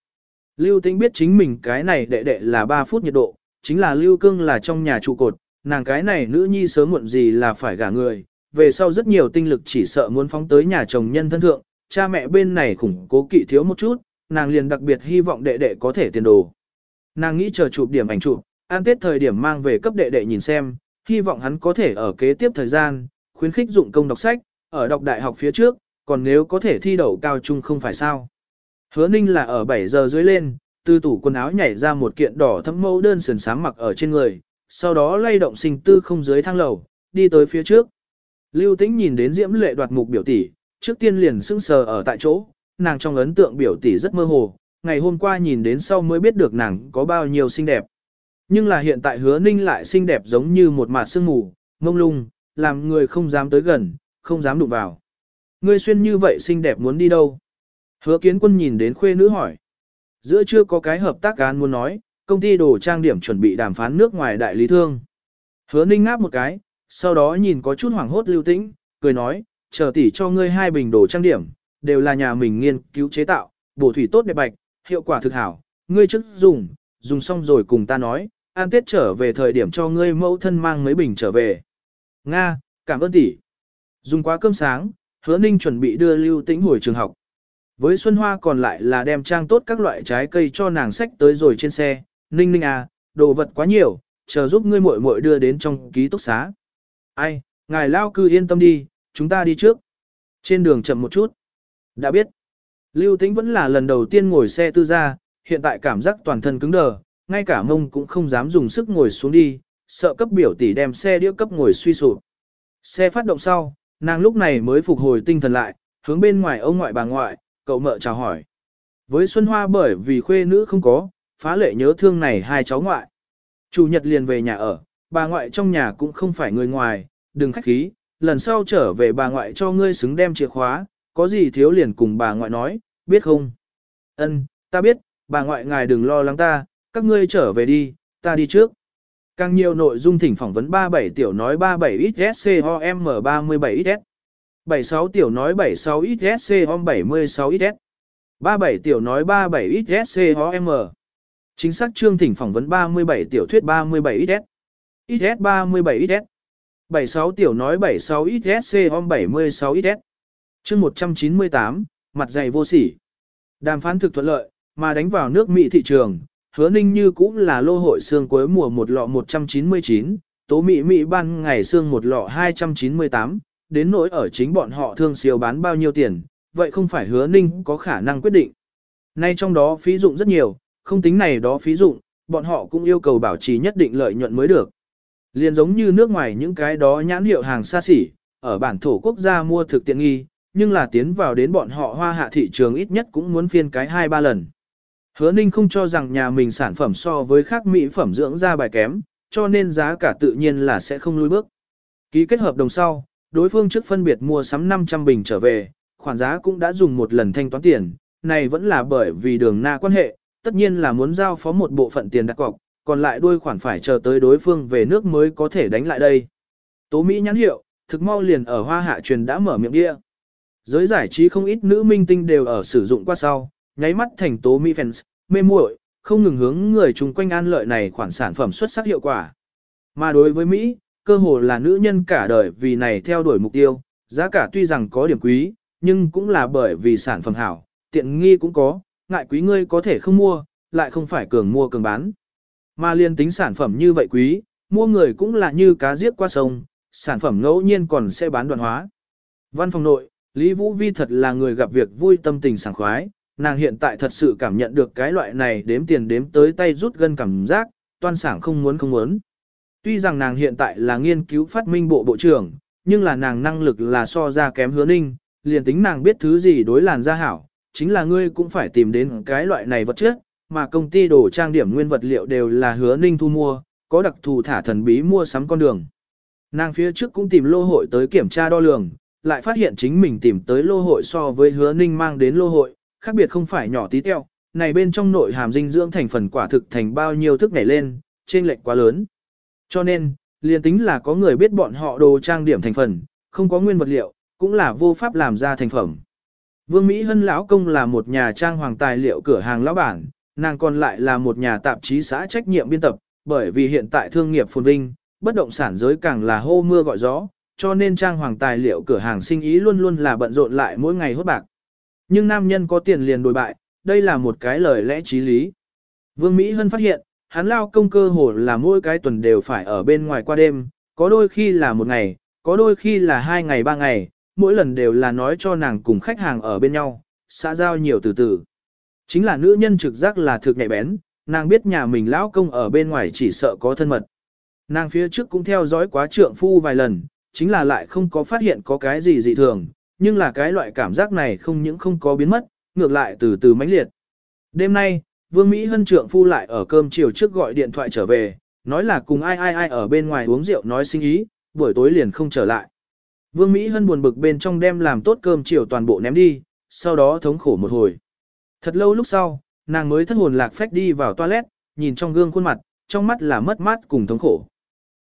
Lưu Tĩnh biết chính mình cái này đệ đệ là 3 phút nhiệt độ, chính là Lưu Cương là trong nhà trụ cột, nàng cái này nữ nhi sớm muộn gì là phải gả người, về sau rất nhiều tinh lực chỉ sợ muốn phóng tới nhà chồng nhân thân thượng, cha mẹ bên này khủng cố kỵ thiếu một chút, nàng liền đặc biệt hy vọng đệ đệ có thể tiền đồ. Nàng nghĩ chờ chụp điểm ảnh chụp, an tết thời điểm mang về cấp đệ đệ nhìn xem, hy vọng hắn có thể ở kế tiếp thời gian, khuyến khích dụng công đọc sách, ở đọc đại học phía trước, còn nếu có thể thi đậu cao trung không phải sao. Hứa ninh là ở 7 giờ dưới lên, từ tủ quần áo nhảy ra một kiện đỏ thấm mẫu đơn sườn sáng mặc ở trên người, sau đó lay động sinh tư không dưới thang lầu, đi tới phía trước. Lưu Tĩnh nhìn đến Diễm Lệ đoạt mục biểu tỷ, trước tiên liền sững sờ ở tại chỗ, nàng trong ấn tượng biểu tỷ rất mơ hồ, ngày hôm qua nhìn đến sau mới biết được nàng có bao nhiêu xinh đẹp. Nhưng là hiện tại hứa ninh lại xinh đẹp giống như một mạt sương mù, mông lung, làm người không dám tới gần, không dám đụng vào. Ngươi xuyên như vậy xinh đẹp muốn đi đâu? Hứa kiến quân nhìn đến khuê nữ hỏi. Giữa chưa có cái hợp tác án muốn nói, công ty đồ trang điểm chuẩn bị đàm phán nước ngoài đại lý thương. Hứa ninh ngáp một cái, sau đó nhìn có chút hoảng hốt lưu tĩnh, cười nói, chờ tỷ cho ngươi hai bình đồ trang điểm, đều là nhà mình nghiên cứu chế tạo, bổ thủy tốt đẹp bạch, hiệu quả thực hảo, ngươi trước dùng, dùng xong rồi cùng ta nói, an tết trở về thời điểm cho ngươi mẫu thân mang mấy bình trở về. Nga, cảm ơn tỷ. Dùng quá cơm sáng, hứa ninh chuẩn bị đưa lưu tĩnh hồi trường học. Với Xuân Hoa còn lại là đem trang tốt các loại trái cây cho nàng sách tới rồi trên xe, ninh ninh à, đồ vật quá nhiều, chờ giúp ngươi muội muội đưa đến trong ký túc xá. Ai, ngài lao cư yên tâm đi, chúng ta đi trước. Trên đường chậm một chút. Đã biết. Lưu Tĩnh vẫn là lần đầu tiên ngồi xe tư gia, hiện tại cảm giác toàn thân cứng đờ, ngay cả mông cũng không dám dùng sức ngồi xuống đi, sợ cấp biểu tỷ đem xe đĩa cấp ngồi suy sụp. Xe phát động sau, nàng lúc này mới phục hồi tinh thần lại, hướng bên ngoài ông ngoại bà ngoại, cậu mợ chào hỏi. Với Xuân Hoa bởi vì khuê nữ không có, phá lệ nhớ thương này hai cháu ngoại. Chủ nhật liền về nhà ở, bà ngoại trong nhà cũng không phải người ngoài, đừng khách khí, lần sau trở về bà ngoại cho ngươi xứng đem chìa khóa, có gì thiếu liền cùng bà ngoại nói, biết không? Ân, ta biết, bà ngoại ngài đừng lo lắng ta, các ngươi trở về đi, ta đi trước. Càng nhiều nội dung thỉnh phỏng vấn 37 tiểu nói 37 XSCOM 37 XS. 76 tiểu nói 76 XSCOM 76 XS. 37 tiểu nói 37 XSCOM. Chính xác chương thỉnh phỏng vấn 37 tiểu thuyết 37 XS. XS 37 XS. 76 tiểu nói 76 XSCOM 76 XS. Chương 198, mặt dày vô sỉ. Đàm phán thực thuận lợi, mà đánh vào nước Mỹ thị trường, hứa ninh như cũng là lô hội xương cuối mùa một lọ 199, tố Mỹ Mỹ ban ngày xương một lọ 298, đến nỗi ở chính bọn họ thương siêu bán bao nhiêu tiền, vậy không phải hứa ninh có khả năng quyết định. Nay trong đó phí dụng rất nhiều, không tính này đó phí dụng, bọn họ cũng yêu cầu bảo trì nhất định lợi nhuận mới được. Liên giống như nước ngoài những cái đó nhãn hiệu hàng xa xỉ, ở bản thổ quốc gia mua thực tiện nghi, nhưng là tiến vào đến bọn họ hoa hạ thị trường ít nhất cũng muốn phiên cái 2-3 lần. Hứa Ninh không cho rằng nhà mình sản phẩm so với khác mỹ phẩm dưỡng da bài kém, cho nên giá cả tự nhiên là sẽ không lùi bước. Ký kết hợp đồng sau, đối phương trước phân biệt mua sắm 500 bình trở về, khoản giá cũng đã dùng một lần thanh toán tiền, này vẫn là bởi vì đường na quan hệ, tất nhiên là muốn giao phó một bộ phận tiền đặt cọc, còn lại đuôi khoản phải chờ tới đối phương về nước mới có thể đánh lại đây. Tố Mỹ nhãn hiệu, thực mau liền ở hoa hạ truyền đã mở miệng địa. Giới giải trí không ít nữ minh tinh đều ở sử dụng qua sau, nháy mắt thành tố Mỹ fans, mê muội, không ngừng hướng người chung quanh an lợi này khoản sản phẩm xuất sắc hiệu quả. Mà đối với Mỹ, cơ hồ là nữ nhân cả đời vì này theo đuổi mục tiêu, giá cả tuy rằng có điểm quý, nhưng cũng là bởi vì sản phẩm hảo, tiện nghi cũng có, ngại quý ngươi có thể không mua, lại không phải cường mua cường bán. Mà liên tính sản phẩm như vậy quý, mua người cũng là như cá giết qua sông, sản phẩm ngẫu nhiên còn sẽ bán đoạn hóa. Văn phòng nội, Lý Vũ Vi thật là người gặp việc vui tâm tình sảng khoái, nàng hiện tại thật sự cảm nhận được cái loại này đếm tiền đếm tới tay rút gân cảm giác, toan sảng không muốn không muốn. Tuy rằng nàng hiện tại là nghiên cứu phát minh bộ bộ trưởng, nhưng là nàng năng lực là so ra kém hứa ninh, liền tính nàng biết thứ gì đối làn da hảo, chính là ngươi cũng phải tìm đến cái loại này vật chất, mà công ty đồ trang điểm nguyên vật liệu đều là hứa ninh thu mua, có đặc thù thả thần bí mua sắm con đường. Nàng phía trước cũng tìm lô hội tới kiểm tra đo lường, lại phát hiện chính mình tìm tới lô hội so với hứa ninh mang đến lô hội, khác biệt không phải nhỏ tí teo, này bên trong nội hàm dinh dưỡng thành phần quả thực thành bao nhiêu thức nhảy lên, trên lệch quá lớn. Cho nên, liền tính là có người biết bọn họ đồ trang điểm thành phần, không có nguyên vật liệu, cũng là vô pháp làm ra thành phẩm. Vương Mỹ Hân lão công là một nhà trang hoàng tài liệu cửa hàng lão bản, nàng còn lại là một nhà tạp chí xã trách nhiệm biên tập, bởi vì hiện tại thương nghiệp phồn vinh, bất động sản giới càng là hô mưa gọi gió, cho nên trang hoàng tài liệu cửa hàng sinh ý luôn luôn là bận rộn lại mỗi ngày hốt bạc. Nhưng nam nhân có tiền liền đổi bại, đây là một cái lời lẽ trí lý. Vương Mỹ Hân phát hiện, hắn lao công cơ hồ là mỗi cái tuần đều phải ở bên ngoài qua đêm, có đôi khi là một ngày, có đôi khi là hai ngày ba ngày, mỗi lần đều là nói cho nàng cùng khách hàng ở bên nhau, xã giao nhiều từ từ. Chính là nữ nhân trực giác là thực nhạy bén, nàng biết nhà mình lão công ở bên ngoài chỉ sợ có thân mật. Nàng phía trước cũng theo dõi quá trượng phu vài lần, chính là lại không có phát hiện có cái gì dị thường, nhưng là cái loại cảm giác này không những không có biến mất, ngược lại từ từ mãnh liệt. Đêm nay, Vương Mỹ Hân trượng phu lại ở cơm chiều trước gọi điện thoại trở về, nói là cùng ai ai ai ở bên ngoài uống rượu nói sinh ý, buổi tối liền không trở lại. Vương Mỹ Hân buồn bực bên trong đem làm tốt cơm chiều toàn bộ ném đi, sau đó thống khổ một hồi. Thật lâu lúc sau, nàng mới thất hồn lạc phách đi vào toilet, nhìn trong gương khuôn mặt, trong mắt là mất mát cùng thống khổ.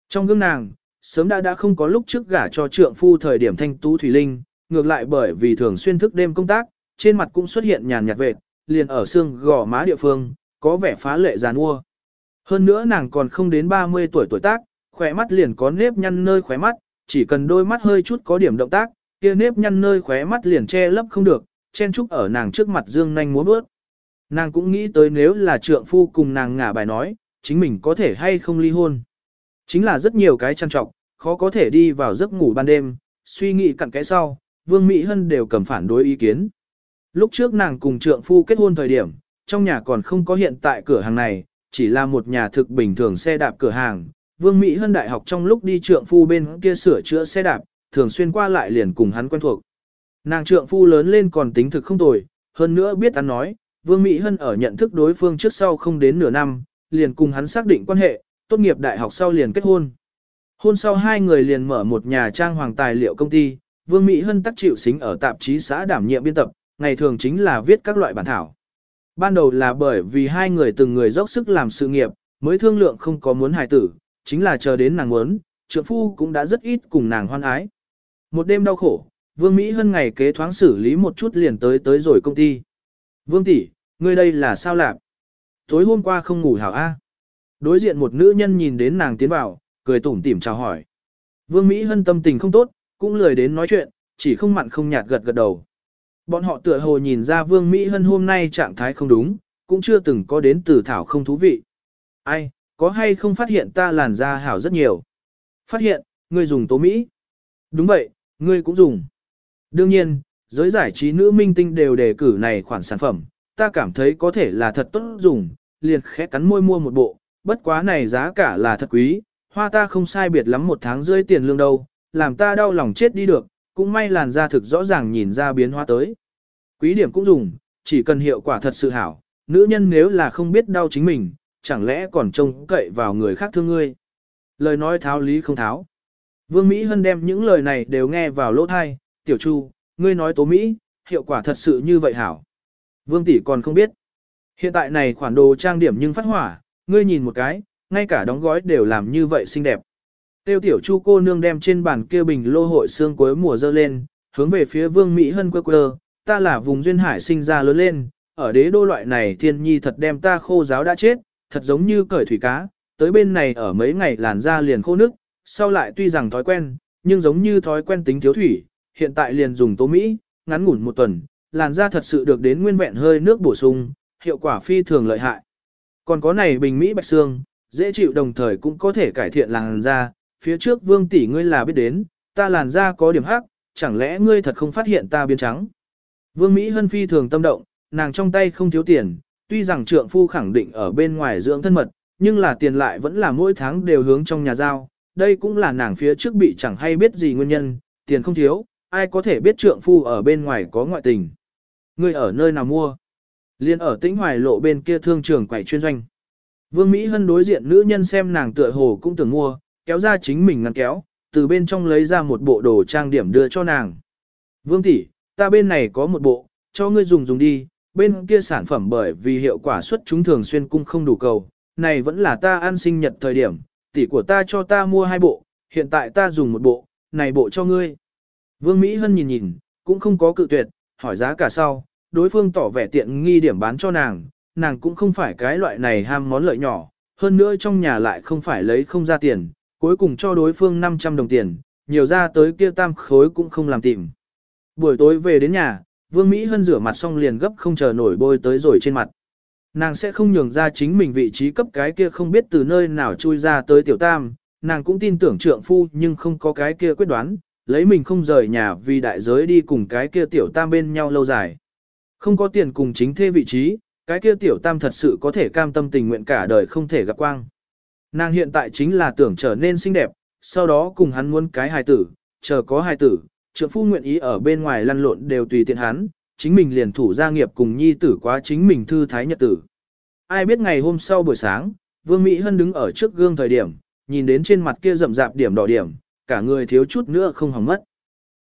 Trong gương nàng, sớm đã đã không có lúc trước gả cho trượng phu thời điểm thanh tú thủy linh, ngược lại bởi vì thường xuyên thức đêm công tác, trên mặt cũng xuất hiện nhàn nhạt vệt, liền ở xương gò má địa phương, có vẻ phá lệ giàn mua. Hơn nữa nàng còn không đến 30 tuổi tuổi tác, khỏe mắt liền có nếp nhăn nơi khóe mắt, chỉ cần đôi mắt hơi chút có điểm động tác, kia nếp nhăn nơi khóe mắt liền che lấp không được, chen trúc ở nàng trước mặt dương nhanh múa bước. Nàng cũng nghĩ tới nếu là trượng phu cùng nàng ngả bài nói, chính mình có thể hay không ly hôn. Chính là rất nhiều cái trăn trọc, khó có thể đi vào giấc ngủ ban đêm, suy nghĩ cặn cái sau, Vương Mỹ Hân đều cầm phản đối ý kiến. Lúc trước nàng cùng trượng phu kết hôn thời điểm, trong nhà còn không có hiện tại cửa hàng này, chỉ là một nhà thực bình thường xe đạp cửa hàng, Vương Mỹ Hân đại học trong lúc đi trượng phu bên kia sửa chữa xe đạp, thường xuyên qua lại liền cùng hắn quen thuộc. Nàng trượng phu lớn lên còn tính thực không tồi, hơn nữa biết hắn nói, Vương Mỹ Hân ở nhận thức đối phương trước sau không đến nửa năm, liền cùng hắn xác định quan hệ, tốt nghiệp đại học sau liền kết hôn. Hôn sau hai người liền mở một nhà trang hoàng tài liệu công ty, Vương Mỹ Hân tác chịu xính ở tạp chí xã đảm nhiệm biên tập, ngày thường chính là viết các loại bản thảo. Ban đầu là bởi vì hai người từng người dốc sức làm sự nghiệp, mới thương lượng không có muốn hài tử, chính là chờ đến nàng muốn, trượng phu cũng đã rất ít cùng nàng hoan ái. Một đêm đau khổ, Vương Mỹ Hân ngày kế thoáng xử lý một chút liền tới tới rồi công ty. Vương tỷ, ngươi đây là sao lạc? Tối hôm qua không ngủ hảo A. Đối diện một nữ nhân nhìn đến nàng tiến vào, cười tủm tỉm chào hỏi. Vương Mỹ Hân tâm tình không tốt, cũng lười đến nói chuyện, chỉ không mặn không nhạt gật gật đầu. Bọn họ tựa hồ nhìn ra Vương Mỹ Hân hôm nay trạng thái không đúng, cũng chưa từng có đến từ thảo không thú vị. Ai, có hay không phát hiện ta làn da hảo rất nhiều? Phát hiện, ngươi dùng tố Mỹ. Đúng vậy, ngươi cũng dùng. Đương nhiên, giới giải trí nữ minh tinh đều đề cử này khoản sản phẩm, ta cảm thấy có thể là thật tốt dùng, liền khẽ cắn môi mua một bộ, bất quá này giá cả là thật quý, hoa ta không sai biệt lắm một tháng rưỡi tiền lương đâu, làm ta đau lòng chết đi được, cũng may làn da thực rõ ràng nhìn ra biến hoa tới. Quý điểm cũng dùng, chỉ cần hiệu quả thật sự hảo, nữ nhân nếu là không biết đau chính mình, chẳng lẽ còn trông cậy vào người khác thương ngươi. Lời nói tháo lý không tháo. Vương Mỹ Hân đem những lời này đều nghe vào lỗ thai, tiểu chu, ngươi nói tố Mỹ, hiệu quả thật sự như vậy hảo. Vương tỷ còn không biết. Hiện tại này khoản đồ trang điểm nhưng phát hỏa, ngươi nhìn một cái, ngay cả đóng gói đều làm như vậy xinh đẹp. Tiêu tiểu chu cô nương đem trên bàn kia bình lô hội xương cuối mùa dơ lên, hướng về phía vương Mỹ Hân quơ quơ, ta là vùng duyên hải sinh ra lớn lên, ở đế đô loại này thiên nhi thật đem ta khô giáo đã chết, thật giống như cởi thủy cá, tới bên này ở mấy ngày làn da liền khô nước, sau lại tuy rằng thói quen, nhưng giống như thói quen tính thiếu thủy, hiện tại liền dùng tố Mỹ, ngắn ngủn một tuần, làn da thật sự được đến nguyên vẹn hơi nước bổ sung, hiệu quả phi thường lợi hại. Còn có này bình Mỹ bạch xương, dễ chịu đồng thời cũng có thể cải thiện làn da, phía trước vương tỷ ngươi là biết đến, ta làn da có điểm hắc, chẳng lẽ ngươi thật không phát hiện ta biến trắng. Vương Mỹ Hân phi thường tâm động, nàng trong tay không thiếu tiền, tuy rằng trượng phu khẳng định ở bên ngoài dưỡng thân mật, nhưng là tiền lại vẫn là mỗi tháng đều hướng trong nhà giao, đây cũng là nàng phía trước bị chẳng hay biết gì nguyên nhân, tiền không thiếu, ai có thể biết trượng phu ở bên ngoài có ngoại tình. Ngươi ở nơi nào mua? Liên ở tĩnh hoài lộ bên kia thương trường quầy chuyên doanh. Vương Mỹ Hân đối diện nữ nhân xem nàng tựa hồ cũng tưởng mua, kéo ra chính mình ngăn kéo, từ bên trong lấy ra một bộ đồ trang điểm đưa cho nàng. Vương tỷ, ta bên này có một bộ, cho ngươi dùng dùng đi, bên kia sản phẩm bởi vì hiệu quả xuất chúng thường xuyên cung không đủ cầu, này vẫn là ta ăn sinh nhật thời điểm, tỷ của ta cho ta mua hai bộ, hiện tại ta dùng một bộ, này bộ cho ngươi. Vương Mỹ Hân nhìn nhìn, cũng không có cự tuyệt, hỏi giá cả sau, đối phương tỏ vẻ tiện nghi điểm bán cho nàng, nàng cũng không phải cái loại này ham món lợi nhỏ, hơn nữa trong nhà lại không phải lấy không ra tiền, cuối cùng cho đối phương 500 đồng tiền, nhiều ra tới kia tam khối cũng không làm tìm. Buổi tối về đến nhà, Vương Mỹ Hân rửa mặt xong liền gấp không chờ nổi bôi tới rồi trên mặt. Nàng sẽ không nhường ra chính mình vị trí cấp cái kia không biết từ nơi nào chui ra tới tiểu tam, nàng cũng tin tưởng trượng phu nhưng không có cái kia quyết đoán, lấy mình không rời nhà vì đại giới đi cùng cái kia tiểu tam bên nhau lâu dài. Không có tiền cùng chính thê vị trí, cái kia tiểu tam thật sự có thể cam tâm tình nguyện cả đời không thể gặp quang. Nàng hiện tại chính là tưởng trở nên xinh đẹp, sau đó cùng hắn muốn cái hài tử, chờ có hài tử, trượng phu nguyện ý ở bên ngoài lăn lộn đều tùy tiện hắn, chính mình liền thủ gia nghiệp cùng nhi tử quá chính mình thư thái nhật tử. Ai biết ngày hôm sau buổi sáng, Vương Mỹ Hân đứng ở trước gương thời điểm, nhìn đến trên mặt kia rậm rạp điểm đỏ điểm, cả người thiếu chút nữa không hỏng mất.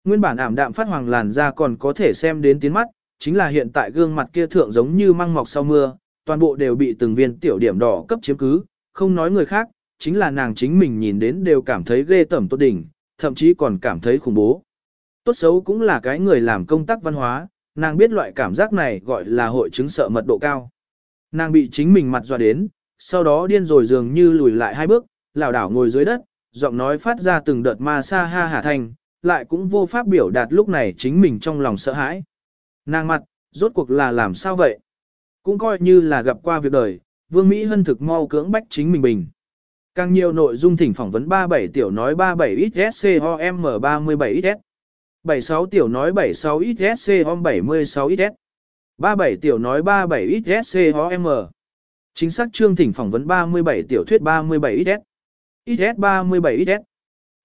Nguyên bản ảm đạm phát hoàng làn da còn có thể xem đến tiến mắt, chính là hiện tại gương mặt kia thượng giống như măng mọc sau mưa, toàn bộ đều bị từng viên tiểu điểm đỏ cấp chiếm cứ, không nói người khác, chính là nàng chính mình nhìn đến đều cảm thấy ghê tởm tốt đỉnh, thậm chí còn cảm thấy khủng bố. Tốt xấu cũng là cái người làm công tác văn hóa, nàng biết loại cảm giác này gọi là hội chứng sợ mật độ cao. Nàng bị chính mình mặt dọa đến, sau đó điên rồi dường như lùi lại hai bước, lảo đảo ngồi dưới đất, giọng nói phát ra từng đợt ma sa ha hà thành, lại cũng vô pháp biểu đạt lúc này chính mình trong lòng sợ hãi. Nàng mặt, rốt cuộc là làm sao vậy? Cũng coi như là gặp qua việc đời, Vương Mỹ Hân thực mau cưỡng bách chính mình bình. Càng nhiều nội dung thỉnh phỏng vấn 37 tiểu nói 37 XSCOM 37 XS. 76 tiểu nói 76 XSCOM 76 XS. 37 tiểu nói 37 XSCOM. Chính xác chương thỉnh phỏng vấn 37 tiểu thuyết 37 XS. XS37 XS.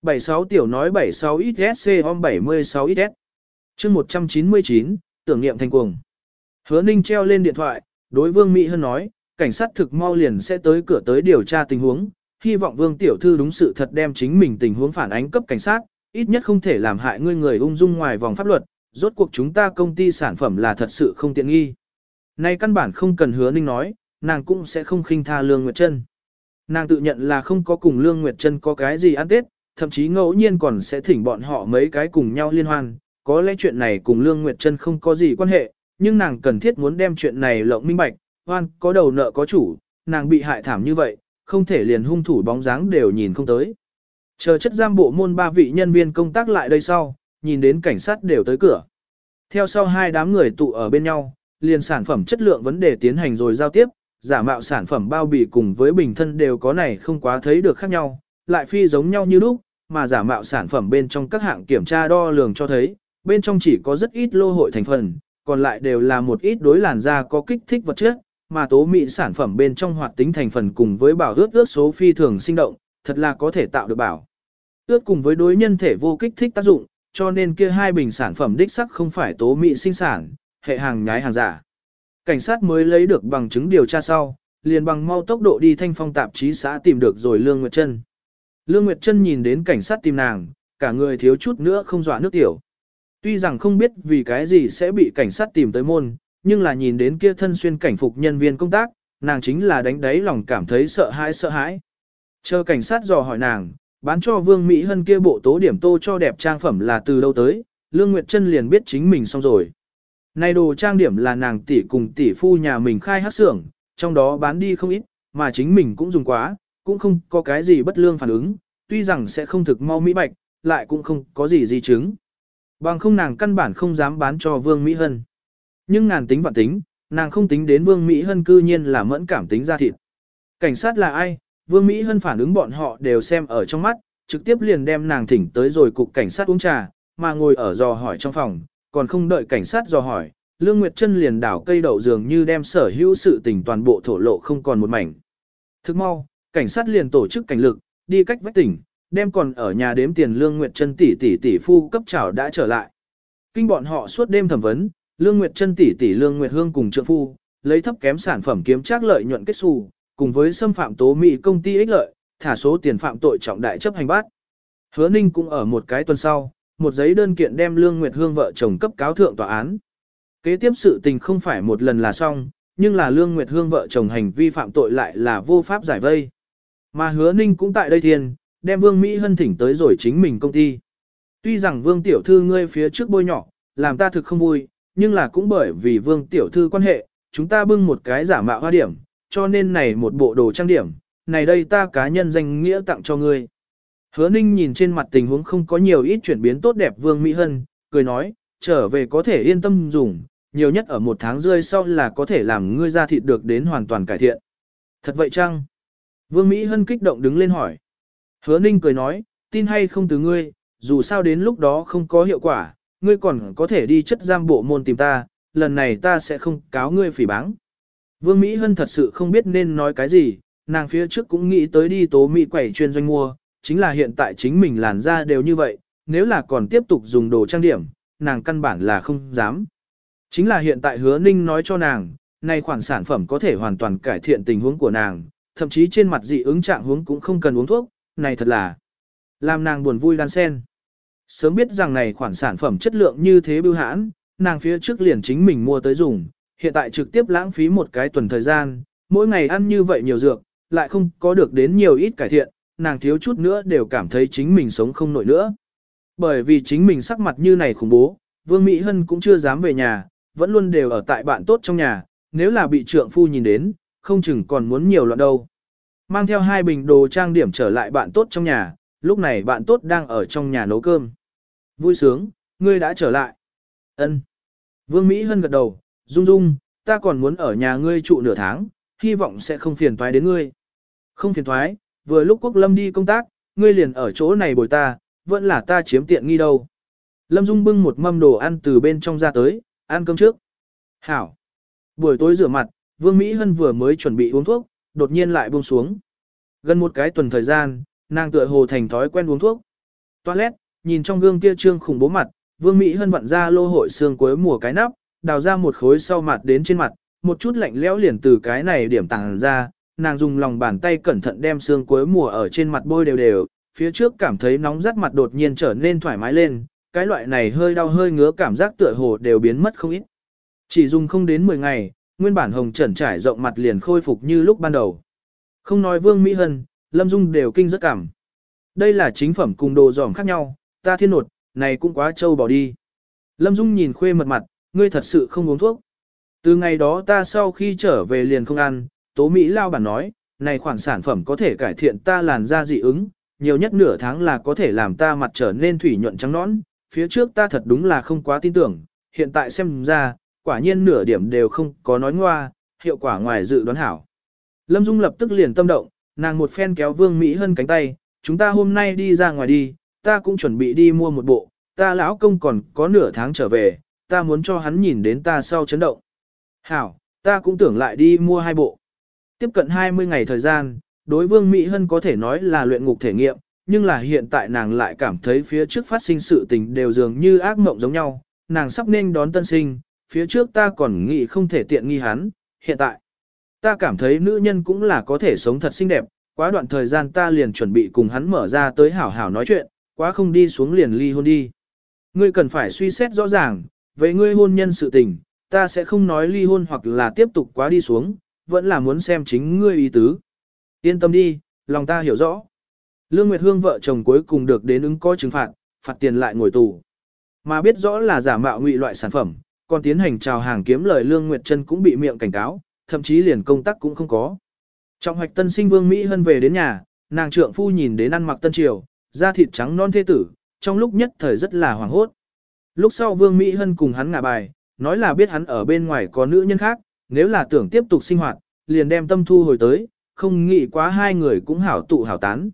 76 tiểu nói 76XSCOM76XS. chương 199, tưởng niệm thành cuồng. Hứa Ninh treo lên điện thoại, đối Vương Mỹ Hân nói, cảnh sát thực mau liền sẽ tới cửa tới điều tra tình huống, hy vọng Vương Tiểu Thư đúng sự thật đem chính mình tình huống phản ánh cấp cảnh sát, ít nhất không thể làm hại ngươi người ung dung ngoài vòng pháp luật, rốt cuộc chúng ta công ty sản phẩm là thật sự không tiện nghi. Nay căn bản không cần hứa ninh nói, nàng cũng sẽ không khinh tha Lương Nguyệt Trân. Nàng tự nhận là không có cùng Lương Nguyệt Trân có cái gì ăn tết, thậm chí ngẫu nhiên còn sẽ thỉnh bọn họ mấy cái cùng nhau liên hoan, có lẽ chuyện này cùng Lương Nguyệt Trân không có gì quan hệ, nhưng nàng cần thiết muốn đem chuyện này lộng minh bạch, hoan có đầu nợ có chủ, nàng bị hại thảm như vậy, không thể liền hung thủ bóng dáng đều nhìn không tới. Chờ chất giam bộ môn ba vị nhân viên công tác lại đây sau, nhìn đến cảnh sát đều tới cửa. Theo sau hai đám người tụ ở bên nhau, liền sản phẩm chất lượng vấn đề tiến hành rồi giao tiếp, giả mạo sản phẩm bao bì cùng với bình thân đều có này không quá thấy được khác nhau, lại phi giống nhau như lúc, mà giả mạo sản phẩm bên trong các hạng kiểm tra đo lường cho thấy, bên trong chỉ có rất ít lô hội thành phần, còn lại đều là một ít đối làn da có kích thích vật chất, mà tố mỹ sản phẩm bên trong hoạt tính thành phần cùng với bảo ướt ướt số phi thường sinh động, thật là có thể tạo được bảo. Ướt cùng với đối nhân thể vô kích thích tác dụng, cho nên kia hai bình sản phẩm đích sắc không phải tố mỹ sinh sản, hệ hàng nhái hàng giả. Cảnh sát mới lấy được bằng chứng điều tra sau, liền bằng mau tốc độ đi thanh phong tạp chí xã tìm được rồi Lương Nguyệt Trân. Lương Nguyệt Trân nhìn đến cảnh sát tìm nàng, cả người thiếu chút nữa không dọa nước tiểu. Tuy rằng không biết vì cái gì sẽ bị cảnh sát tìm tới môn, nhưng là nhìn đến kia thân xuyên cảnh phục nhân viên công tác, nàng chính là đánh đáy lòng cảm thấy sợ hãi sợ hãi. Chờ cảnh sát dò hỏi nàng, bán cho Vương Mỹ Hân kia bộ tố điểm tô cho đẹp trang phẩm là từ đâu tới, Lương Nguyệt Trân liền biết chính mình xong rồi. Này đồ trang điểm là nàng tỷ cùng tỷ phu nhà mình khai hát xưởng, trong đó bán đi không ít, mà chính mình cũng dùng quá, cũng không có cái gì bất lương phản ứng, tuy rằng sẽ không thực mau mỹ bạch, lại cũng không có gì di chứng. Bằng không nàng căn bản không dám bán cho Vương Mỹ Hân. Nhưng ngàn tính vạn tính, nàng không tính đến Vương Mỹ Hân cư nhiên là mẫn cảm tính ra thịt. Cảnh sát là ai, Vương Mỹ Hân phản ứng bọn họ đều xem ở trong mắt, trực tiếp liền đem nàng thỉnh tới rồi cục cảnh sát uống trà, mà ngồi ở dò hỏi trong phòng, còn không đợi cảnh sát dò hỏi, Lương Nguyệt Trân liền đảo cây đậu dường như đem sở hữu sự tình toàn bộ thổ lộ không còn một mảnh. Thức mau, cảnh sát liền tổ chức cảnh lực, đi cách vách tỉnh, đem còn ở nhà đếm tiền Lương Nguyệt Trân tỷ tỷ tỷ phu cấp trảo đã trở lại. Kinh bọn họ suốt đêm thẩm vấn, Lương Nguyệt Trân tỷ tỷ Lương Nguyệt Hương cùng trượng phu, lấy thấp kém sản phẩm kiếm trác lợi nhuận kết xu, cùng với xâm phạm tố mỹ công ty ích lợi, thả số tiền phạm tội trọng đại chấp hành bát. Hứa Ninh cũng ở một cái tuần sau, một giấy đơn kiện đem Lương Nguyệt Hương vợ chồng cấp cáo thượng tòa án. Kế tiếp sự tình không phải một lần là xong, nhưng là Lương Nguyệt Hương vợ chồng hành vi phạm tội lại là vô pháp giải vây. Mà Hứa Ninh cũng tại đây thiên, đem Vương Mỹ Hân thỉnh tới rồi chính mình công ty. Tuy rằng Vương Tiểu Thư ngươi phía trước bôi nhỏ, làm ta thực không vui, nhưng là cũng bởi vì Vương Tiểu Thư quan hệ, chúng ta bưng một cái giả mạo hoa điểm, cho nên này một bộ đồ trang điểm, này đây ta cá nhân danh nghĩa tặng cho ngươi. Hứa Ninh nhìn trên mặt tình huống không có nhiều ít chuyển biến tốt đẹp Vương Mỹ Hân, cười nói, trở về có thể yên tâm dùng, nhiều nhất ở một tháng rơi sau là có thể làm ngươi ra thịt được đến hoàn toàn cải thiện. Thật vậy chăng? Vương Mỹ Hân kích động đứng lên hỏi. Hứa Ninh cười nói, tin hay không từ ngươi, dù sao đến lúc đó không có hiệu quả, ngươi còn có thể đi chất giam bộ môn tìm ta, lần này ta sẽ không cáo ngươi phỉ báng. Vương Mỹ Hân thật sự không biết nên nói cái gì, nàng phía trước cũng nghĩ tới đi tố Mỹ quẩy chuyên doanh mua, chính là hiện tại chính mình làn da đều như vậy, nếu là còn tiếp tục dùng đồ trang điểm, nàng căn bản là không dám. Chính là hiện tại hứa ninh nói cho nàng, nay khoản sản phẩm có thể hoàn toàn cải thiện tình huống của nàng, thậm chí trên mặt dị ứng trạng huống cũng không cần uống thuốc, này thật là làm nàng buồn vui đan sen. Sớm biết rằng này khoản sản phẩm chất lượng như thế bưu hãn, nàng phía trước liền chính mình mua tới dùng, hiện tại trực tiếp lãng phí một cái tuần thời gian, mỗi ngày ăn như vậy nhiều dược, lại không có được đến nhiều ít cải thiện, nàng thiếu chút nữa đều cảm thấy chính mình sống không nổi nữa. Bởi vì chính mình sắc mặt như này khủng bố, Vương Mỹ Hân cũng chưa dám về nhà, vẫn luôn đều ở tại bạn tốt trong nhà, nếu là bị trượng phu nhìn đến, không chừng còn muốn nhiều loạn đâu. Mang theo hai bình đồ trang điểm trở lại bạn tốt trong nhà, lúc này bạn tốt đang ở trong nhà nấu cơm. Vui sướng, ngươi đã trở lại. Ân. Vương Mỹ Hân gật đầu, Dung Dung, ta còn muốn ở nhà ngươi trụ nửa tháng, hy vọng sẽ không phiền toái đến ngươi. Không phiền toái, vừa lúc Quốc Lâm đi công tác, ngươi liền ở chỗ này bồi ta, vẫn là ta chiếm tiện nghi đâu. Lâm Dung bưng một mâm đồ ăn từ bên trong ra tới, ăn cơm trước. Hảo. Buổi tối rửa mặt, Vương Mỹ Hân vừa mới chuẩn bị uống thuốc, đột nhiên lại buông xuống. Gần một cái tuần thời gian, Nàng tựa hồ thành thói quen uống thuốc. Toilet, nhìn trong gương kia trương khủng bố mặt, Vương Mỹ Hân vặn ra lô hội xương cuối mùa cái nắp, đào ra một khối sau mặt đến trên mặt, một chút lạnh lẽo liền từ cái này điểm tàng ra, nàng dùng lòng bàn tay cẩn thận đem xương cuối mùa ở trên mặt bôi đều đều, phía trước cảm thấy nóng rát mặt đột nhiên trở nên thoải mái lên, cái loại này hơi đau hơi ngứa cảm giác tựa hồ đều biến mất không ít. Chỉ dùng không đến 10 ngày, nguyên bản hồng trần trải rộng mặt liền khôi phục như lúc ban đầu. Không nói Vương Mỹ Hân, Lâm Dung đều kinh rất cảm. Đây là chính phẩm cùng đồ giỏm khác nhau, ta thiên nột, này cũng quá trâu bỏ đi. Lâm Dung nhìn khuê mật mặt, ngươi thật sự không uống thuốc. Từ ngày đó ta sau khi trở về liền không ăn, Tố Mỹ Lao bản nói, này khoản sản phẩm có thể cải thiện ta làn da dị ứng, nhiều nhất nửa tháng là có thể làm ta mặt trở nên thủy nhuận trắng nõn. Phía trước ta thật đúng là không quá tin tưởng, hiện tại xem ra, quả nhiên nửa điểm đều không có nói ngoa, hiệu quả ngoài dự đoán hảo. Lâm Dung lập tức liền tâm động, nàng một phen kéo Vương Mỹ Hân cánh tay, chúng ta hôm nay đi ra ngoài đi, ta cũng chuẩn bị đi mua một bộ, ta lão công còn có nửa tháng trở về, ta muốn cho hắn nhìn đến ta sau chấn động. Hảo, ta cũng tưởng lại đi mua hai bộ. Tiếp cận 20 ngày thời gian, đối Vương Mỹ Hân có thể nói là luyện ngục thể nghiệm, nhưng là hiện tại nàng lại cảm thấy phía trước phát sinh sự tình đều dường như ác mộng giống nhau, nàng sắp nên đón tân sinh, phía trước ta còn nghĩ không thể tiện nghi hắn, hiện tại. Ta cảm thấy nữ nhân cũng là có thể sống thật xinh đẹp, quá đoạn thời gian ta liền chuẩn bị cùng hắn mở ra tới hảo hảo nói chuyện, quá không đi xuống liền ly hôn đi. Ngươi cần phải suy xét rõ ràng, về ngươi hôn nhân sự tình, ta sẽ không nói ly hôn hoặc là tiếp tục quá đi xuống, vẫn là muốn xem chính ngươi ý tứ. Yên tâm đi, lòng ta hiểu rõ. Lương Nguyệt Hương vợ chồng cuối cùng được đến ứng có trừng phạt, phạt tiền lại ngồi tù. Mà biết rõ là giả mạo ngụy loại sản phẩm, còn tiến hành chào hàng kiếm lời Lương Nguyệt Trân cũng bị miệng cảnh cáo, thậm chí liền công tác cũng không có. Trọng hoạch tân sinh Vương Mỹ Hân về đến nhà, nàng trượng phu nhìn đến ăn mặc tân triều, da thịt trắng non thế tử, trong lúc nhất thời rất là hoảng hốt. Lúc sau Vương Mỹ Hân cùng hắn ngả bài, nói là biết hắn ở bên ngoài có nữ nhân khác, nếu là tưởng tiếp tục sinh hoạt, liền đem tâm thu hồi tới, không nghĩ quá hai người cũng hảo tụ hảo tán.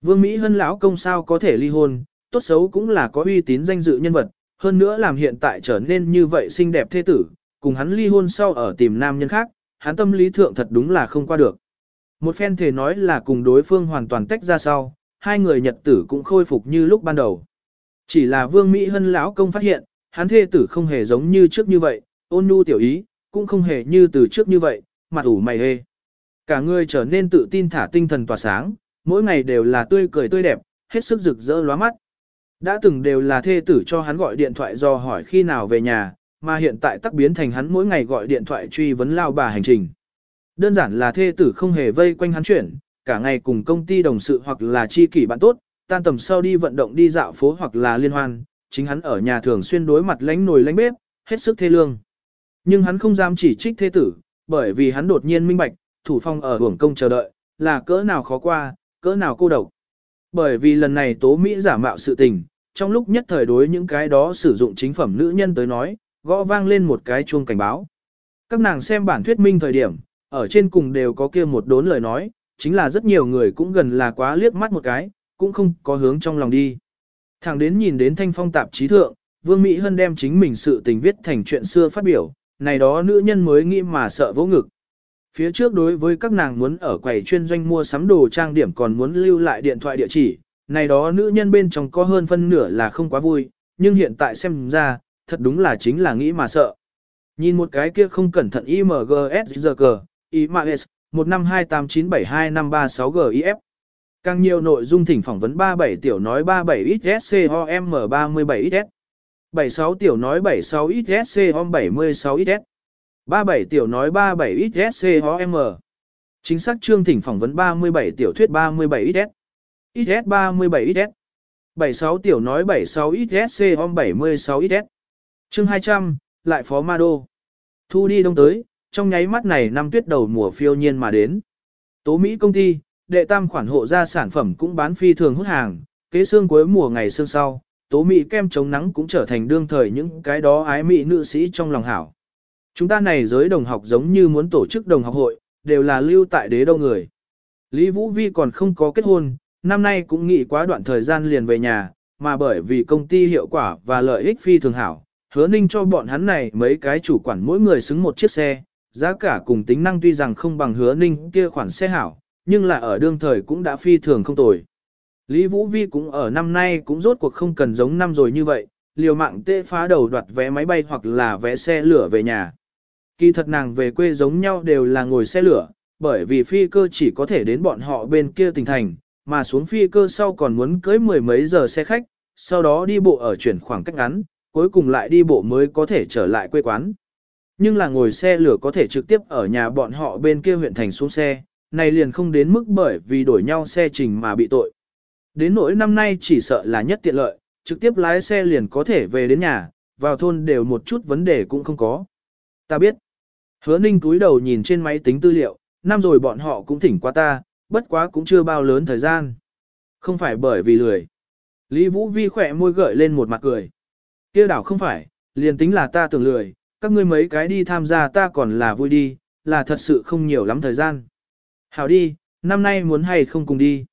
Vương Mỹ Hân lão công sao có thể ly hôn, tốt xấu cũng là có uy tín danh dự nhân vật, hơn nữa làm hiện tại trở nên như vậy xinh đẹp thế tử, cùng hắn ly hôn sau ở tìm nam nhân khác, hắn tâm lý thượng thật đúng là không qua được. Một phen thể nói là cùng đối phương hoàn toàn tách ra sau, hai người nhật tử cũng khôi phục như lúc ban đầu. Chỉ là Vương Mỹ Hân lão công phát hiện, hắn thê tử không hề giống như trước như vậy, ôn nhu tiểu ý, cũng không hề như từ trước như vậy, mặt ủ mày hê. Cả người trở nên tự tin thả tinh thần tỏa sáng, mỗi ngày đều là tươi cười tươi đẹp, hết sức rực rỡ lóa mắt. Đã từng đều là thê tử cho hắn gọi điện thoại do hỏi khi nào về nhà, mà hiện tại tắc biến thành hắn mỗi ngày gọi điện thoại truy vấn lao bà hành trình. Đơn giản là thê tử không hề vây quanh hắn chuyển, cả ngày cùng công ty đồng sự hoặc là chi kỷ bạn tốt, tan tầm sau đi vận động đi dạo phố hoặc là liên hoan, chính hắn ở nhà thường xuyên đối mặt lánh nồi lánh bếp, hết sức thê lương. Nhưng hắn không dám chỉ trích thê tử, bởi vì hắn đột nhiên minh bạch, thủ phong ở hưởng công chờ đợi, là cỡ nào khó qua, cỡ nào cô độc. Bởi vì lần này tố Mỹ giả mạo sự tình, trong lúc nhất thời đối những cái đó sử dụng chính phẩm nữ nhân tới nói, gõ vang lên một cái chuông cảnh báo. Các nàng xem bản thuyết minh thời điểm, ở trên cùng đều có kia một đốn lời nói, chính là rất nhiều người cũng gần là quá liếc mắt một cái, cũng không có hướng trong lòng đi. Thẳng đến nhìn đến thanh phong tạp chí thượng, Vương Mỹ Hân đem chính mình sự tình viết thành chuyện xưa phát biểu, này đó nữ nhân mới nghĩ mà sợ vỗ ngực. Phía trước đối với các nàng muốn ở quầy chuyên doanh mua sắm đồ trang điểm còn muốn lưu lại điện thoại địa chỉ, này đó nữ nhân bên trong có hơn phân nửa là không quá vui, nhưng hiện tại xem ra, thật đúng là chính là nghĩ mà sợ. Nhìn một cái kia không cẩn thận IMGSGG, IMAS, 15289725336GIF. Càng nhiều nội dung thỉnh phỏng vấn 37 tiểu nói 37XSCOM37XS. 76 tiểu nói 76XSCOM76XS. 37 tiểu nói 37XSCOM. Chính xác chương thỉnh phỏng vấn 37 tiểu thuyết 37XS. XS37XS. 76 tiểu nói 76XSCOM76XS. Chương 200, lại phó ma đô. Thu đi đông tới, trong nháy mắt này năm tuyết đầu mùa phiêu nhiên mà đến. Tố Mỹ công ty, đệ tam khoản hộ ra sản phẩm cũng bán phi thường hút hàng, kế xương cuối mùa ngày xương sau, tố Mỹ kem chống nắng cũng trở thành đương thời những cái đó ái Mỹ nữ sĩ trong lòng hảo. Chúng ta này giới đồng học giống như muốn tổ chức đồng học hội, đều là lưu tại đế đâu người. Lý Vũ Vi còn không có kết hôn, năm nay cũng nghỉ quá đoạn thời gian liền về nhà, mà bởi vì công ty hiệu quả và lợi ích phi thường hảo, hứa ninh cho bọn hắn này mấy cái chủ quản mỗi người xứng một chiếc xe, giá cả cùng tính năng tuy rằng không bằng hứa ninh kia khoản xe hảo, nhưng là ở đương thời cũng đã phi thường không tồi. Lý Vũ Vi cũng ở năm nay cũng rốt cuộc không cần giống năm rồi như vậy, liều mạng tê phá đầu đoạt vé máy bay hoặc là vé xe lửa về nhà. Kỳ thật nàng về quê giống nhau đều là ngồi xe lửa, bởi vì phi cơ chỉ có thể đến bọn họ bên kia tỉnh thành, mà xuống phi cơ sau còn muốn cưới mười mấy giờ xe khách, sau đó đi bộ ở chuyển khoảng cách ngắn, cuối cùng lại đi bộ mới có thể trở lại quê quán. Nhưng là ngồi xe lửa có thể trực tiếp ở nhà bọn họ bên kia huyện thành xuống xe, này liền không đến mức bởi vì đổi nhau xe trình mà bị tội. Đến nỗi năm nay chỉ sợ là nhất tiện lợi, trực tiếp lái xe liền có thể về đến nhà, vào thôn đều một chút vấn đề cũng không có. Ta biết. Hứa ninh túi đầu nhìn trên máy tính tư liệu, năm rồi bọn họ cũng thỉnh qua ta, bất quá cũng chưa bao lớn thời gian. Không phải bởi vì lười. Lý Vũ Vi khỏe môi gợi lên một mặt cười. kia đảo không phải, liền tính là ta tưởng lười, các ngươi mấy cái đi tham gia ta còn là vui đi, là thật sự không nhiều lắm thời gian. Hảo đi, năm nay muốn hay không cùng đi.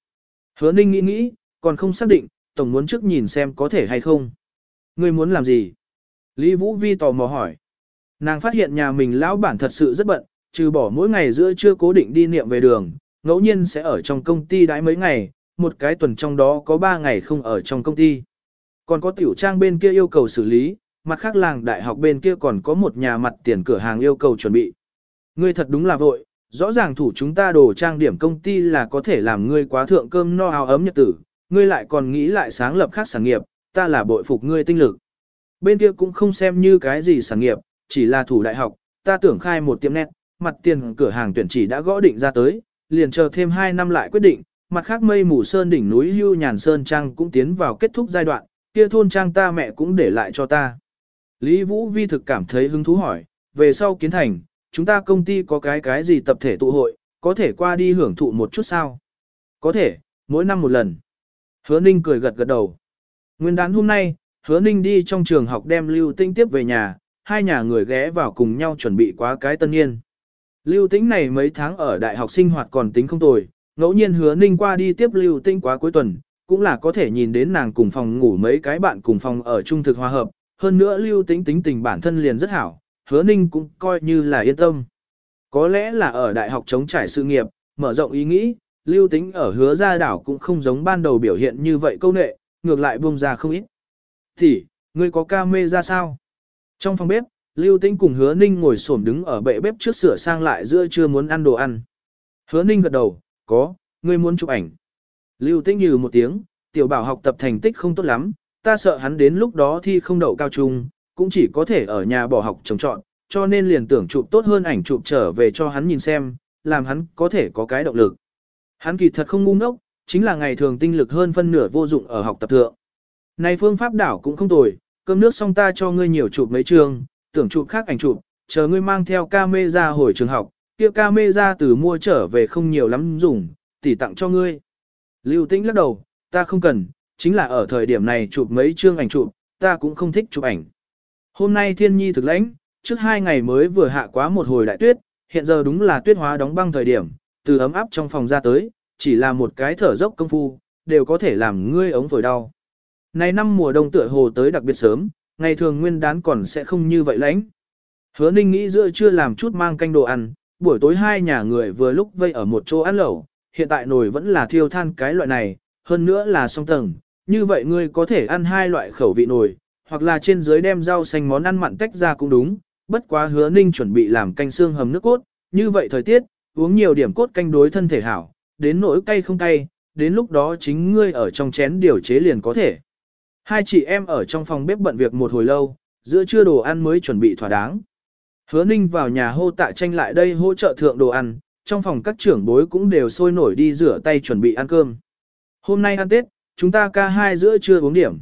Hứa ninh nghĩ nghĩ, còn không xác định, tổng muốn trước nhìn xem có thể hay không. Ngươi muốn làm gì? Lý Vũ Vi tò mò hỏi. Nàng phát hiện nhà mình lão bản thật sự rất bận, trừ bỏ mỗi ngày giữa trưa cố định đi niệm về đường, ngẫu nhiên sẽ ở trong công ty đãi mấy ngày, một cái tuần trong đó có 3 ngày không ở trong công ty. Còn có tiểu trang bên kia yêu cầu xử lý, mặt khác làng đại học bên kia còn có một nhà mặt tiền cửa hàng yêu cầu chuẩn bị. Ngươi thật đúng là vội, rõ ràng thủ chúng ta đồ trang điểm công ty là có thể làm ngươi quá thượng cơm no áo ấm nhật tử, ngươi lại còn nghĩ lại sáng lập khác sản nghiệp, ta là bội phục ngươi tinh lực. Bên kia cũng không xem như cái gì sản nghiệp, chỉ là thủ đại học, ta tưởng khai một tiệm nét, mặt tiền cửa hàng tuyển chỉ đã gõ định ra tới, liền chờ thêm 2 năm lại quyết định, mặt khác mây mù sơn đỉnh núi hưu nhàn sơn trang cũng tiến vào kết thúc giai đoạn, kia thôn trang ta mẹ cũng để lại cho ta. Lý Vũ Vi thực cảm thấy hứng thú hỏi, về sau kiến thành, chúng ta công ty có cái cái gì tập thể tụ hội, có thể qua đi hưởng thụ một chút sao? Có thể, mỗi năm một lần. Hứa Ninh cười gật gật đầu. Nguyên đán hôm nay, Hứa Ninh đi trong trường học đem Lưu Tinh tiếp về nhà, hai nhà người ghé vào cùng nhau chuẩn bị quá cái tân niên. Lưu Tĩnh này mấy tháng ở đại học sinh hoạt còn tính không tồi, ngẫu nhiên Hứa Ninh qua đi tiếp Lưu Tĩnh quá cuối tuần, cũng là có thể nhìn đến nàng cùng phòng ngủ mấy cái bạn cùng phòng ở trung thực hòa hợp, hơn nữa Lưu Tĩnh tính tình bản thân liền rất hảo, Hứa Ninh cũng coi như là yên tâm. Có lẽ là ở đại học chống trải sự nghiệp, mở rộng ý nghĩ, lưu tĩnh ở hứa gia đảo cũng không giống ban đầu biểu hiện như vậy câu nệ, ngược lại buông ra không ít. Thì, ngươi có ca mê ra sao? Trong phòng bếp, lưu Tĩnh cùng hứa ninh ngồi xổm đứng ở bệ bếp trước sửa sang lại giữa chưa muốn ăn đồ ăn. Hứa ninh gật đầu, có, ngươi muốn chụp ảnh. Lưu Tĩnh như một tiếng, tiểu bảo học tập thành tích không tốt lắm, ta sợ hắn đến lúc đó thi không đậu cao trung, cũng chỉ có thể ở nhà bỏ học trồng trọn, cho nên liền tưởng chụp tốt hơn ảnh chụp trở về cho hắn nhìn xem, làm hắn có thể có cái động lực. Hắn kỳ thật không ngu ngốc, chính là ngày thường tinh lực hơn phân nửa vô dụng ở học tập thượng. Này phương pháp đảo cũng không tồi, cơm nước xong ta cho ngươi nhiều chụp mấy trường, tưởng chụp khác ảnh chụp, chờ ngươi mang theo camera hồi trường học, kia camera từ mua trở về không nhiều lắm dùng, tỉ tặng cho ngươi. Lưu Tĩnh lắc đầu, ta không cần, chính là ở thời điểm này chụp mấy chương ảnh chụp, ta cũng không thích chụp ảnh. Hôm nay thiên nhi thực lãnh, trước hai ngày mới vừa hạ quá một hồi đại tuyết, hiện giờ đúng là tuyết hóa đóng băng thời điểm, từ ấm áp trong phòng ra tới, chỉ là một cái thở dốc công phu, đều có thể làm ngươi ống phổi đau. Này năm mùa đông tựa hồ tới đặc biệt sớm, ngày thường nguyên đán còn sẽ không như vậy lãnh. Hứa ninh nghĩ giữa chưa làm chút mang canh đồ ăn, buổi tối hai nhà người vừa lúc vây ở một chỗ ăn lẩu, hiện tại nồi vẫn là thiêu than cái loại này, hơn nữa là song tầng, như vậy ngươi có thể ăn hai loại khẩu vị nồi, hoặc là trên dưới đem rau xanh món ăn mặn tách ra cũng đúng, bất quá hứa ninh chuẩn bị làm canh xương hầm nước cốt, như vậy thời tiết, uống nhiều điểm cốt canh đối thân thể hảo, đến nỗi cay không cay, đến lúc đó chính ngươi ở trong chén điều chế liền có thể. Hai chị em ở trong phòng bếp bận việc một hồi lâu, giữa trưa đồ ăn mới chuẩn bị thỏa đáng. Hứa ninh vào nhà hô tạ tranh lại đây hỗ trợ thượng đồ ăn, trong phòng các trưởng bối cũng đều sôi nổi đi rửa tay chuẩn bị ăn cơm. Hôm nay ăn Tết, chúng ta ca hai giữa trưa uống điểm.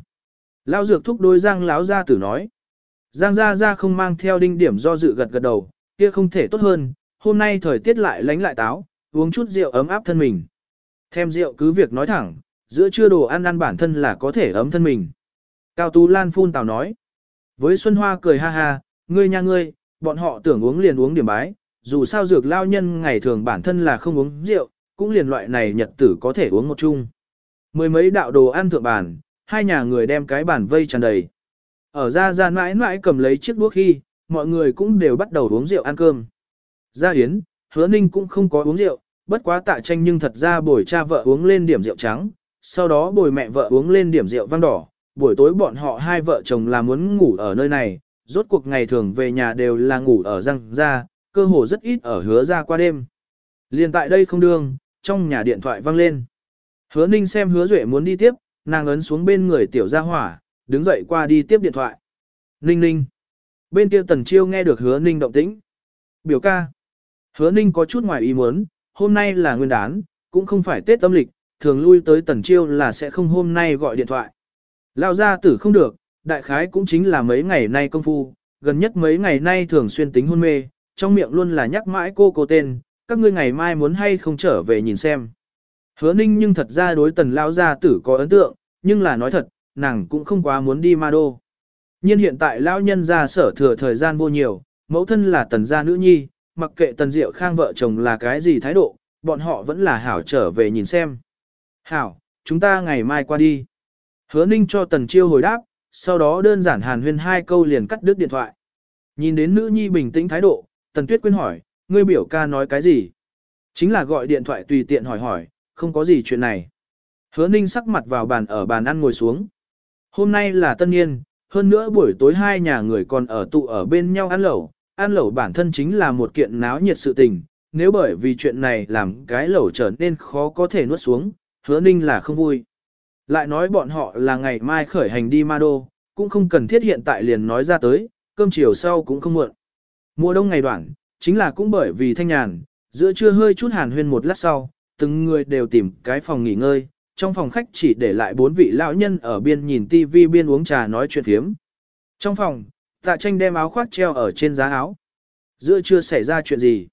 Lao dược thúc đôi Giang láo ra tử nói. Giang gia gia không mang theo đinh điểm do dự gật gật đầu, kia không thể tốt hơn, hôm nay thời tiết lại lánh lại táo, uống chút rượu ấm áp thân mình. Thêm rượu cứ việc nói thẳng, giữa trưa đồ ăn ăn bản thân là có thể ấm thân mình. Cao Tú Lan phun tào nói. Với Xuân Hoa cười ha ha, ngươi nha ngươi, bọn họ tưởng uống liền uống điểm bái, dù sao dược lao nhân ngày thường bản thân là không uống rượu, cũng liền loại này nhật tử có thể uống một chung. Mười mấy đạo đồ ăn thượng bàn, hai nhà người đem cái bàn vây tràn đầy. Ở ra ra mãi mãi cầm lấy chiếc đũa khi, mọi người cũng đều bắt đầu uống rượu ăn cơm. Gia Yến, hứa ninh cũng không có uống rượu, bất quá tạ tranh nhưng thật ra bồi cha vợ uống lên điểm rượu trắng, sau đó bồi mẹ vợ uống lên điểm rượu vang đỏ, buổi tối bọn họ hai vợ chồng là muốn ngủ ở nơi này, rốt cuộc ngày thường về nhà đều là ngủ ở răng ra, cơ hồ rất ít ở hứa ra qua đêm. Liên tại đây không đương, trong nhà điện thoại vang lên. Hứa ninh xem hứa duệ muốn đi tiếp, nàng ấn xuống bên người tiểu gia hỏa, đứng dậy qua đi tiếp điện thoại. Ninh ninh. Bên kia tần chiêu nghe được hứa ninh động tĩnh. Biểu ca. Hứa ninh có chút ngoài ý muốn, hôm nay là nguyên đán, cũng không phải Tết âm lịch, thường lui tới tần chiêu là sẽ không hôm nay gọi điện thoại. Lao gia tử không được, đại khái cũng chính là mấy ngày nay công phu, gần nhất mấy ngày nay thường xuyên tính hôn mê, trong miệng luôn là nhắc mãi cô cô tên, các ngươi ngày mai muốn hay không trở về nhìn xem. Hứa ninh nhưng thật ra đối tần lao gia tử có ấn tượng, nhưng là nói thật, nàng cũng không quá muốn đi ma đô. Nhưng hiện tại lao nhân gia sở thừa thời gian vô nhiều, mẫu thân là tần gia nữ nhi, mặc kệ tần diệu khang vợ chồng là cái gì thái độ, bọn họ vẫn là hảo trở về nhìn xem. Hảo, chúng ta ngày mai qua đi. Hứa ninh cho tần chiêu hồi đáp, sau đó đơn giản hàn huyên hai câu liền cắt đứt điện thoại. Nhìn đến nữ nhi bình tĩnh thái độ, tần tuyết quyên hỏi, ngươi biểu ca nói cái gì? Chính là gọi điện thoại tùy tiện hỏi hỏi, không có gì chuyện này. Hứa ninh sắc mặt vào bàn ở bàn ăn ngồi xuống. Hôm nay là tân niên, hơn nữa buổi tối hai nhà người còn ở tụ ở bên nhau ăn lẩu. Ăn lẩu bản thân chính là một kiện náo nhiệt sự tình, nếu bởi vì chuyện này làm cái lẩu trở nên khó có thể nuốt xuống, hứa ninh là không vui. Lại nói bọn họ là ngày mai khởi hành đi ma đô, cũng không cần thiết hiện tại liền nói ra tới, cơm chiều sau cũng không muộn. Mùa đông ngày đoạn, chính là cũng bởi vì thanh nhàn, giữa trưa hơi chút hàn huyên một lát sau, từng người đều tìm cái phòng nghỉ ngơi, trong phòng khách chỉ để lại bốn vị lão nhân ở biên nhìn tivi biên uống trà nói chuyện phiếm. Trong phòng, tạ tranh đem áo khoác treo ở trên giá áo. Giữa trưa xảy ra chuyện gì?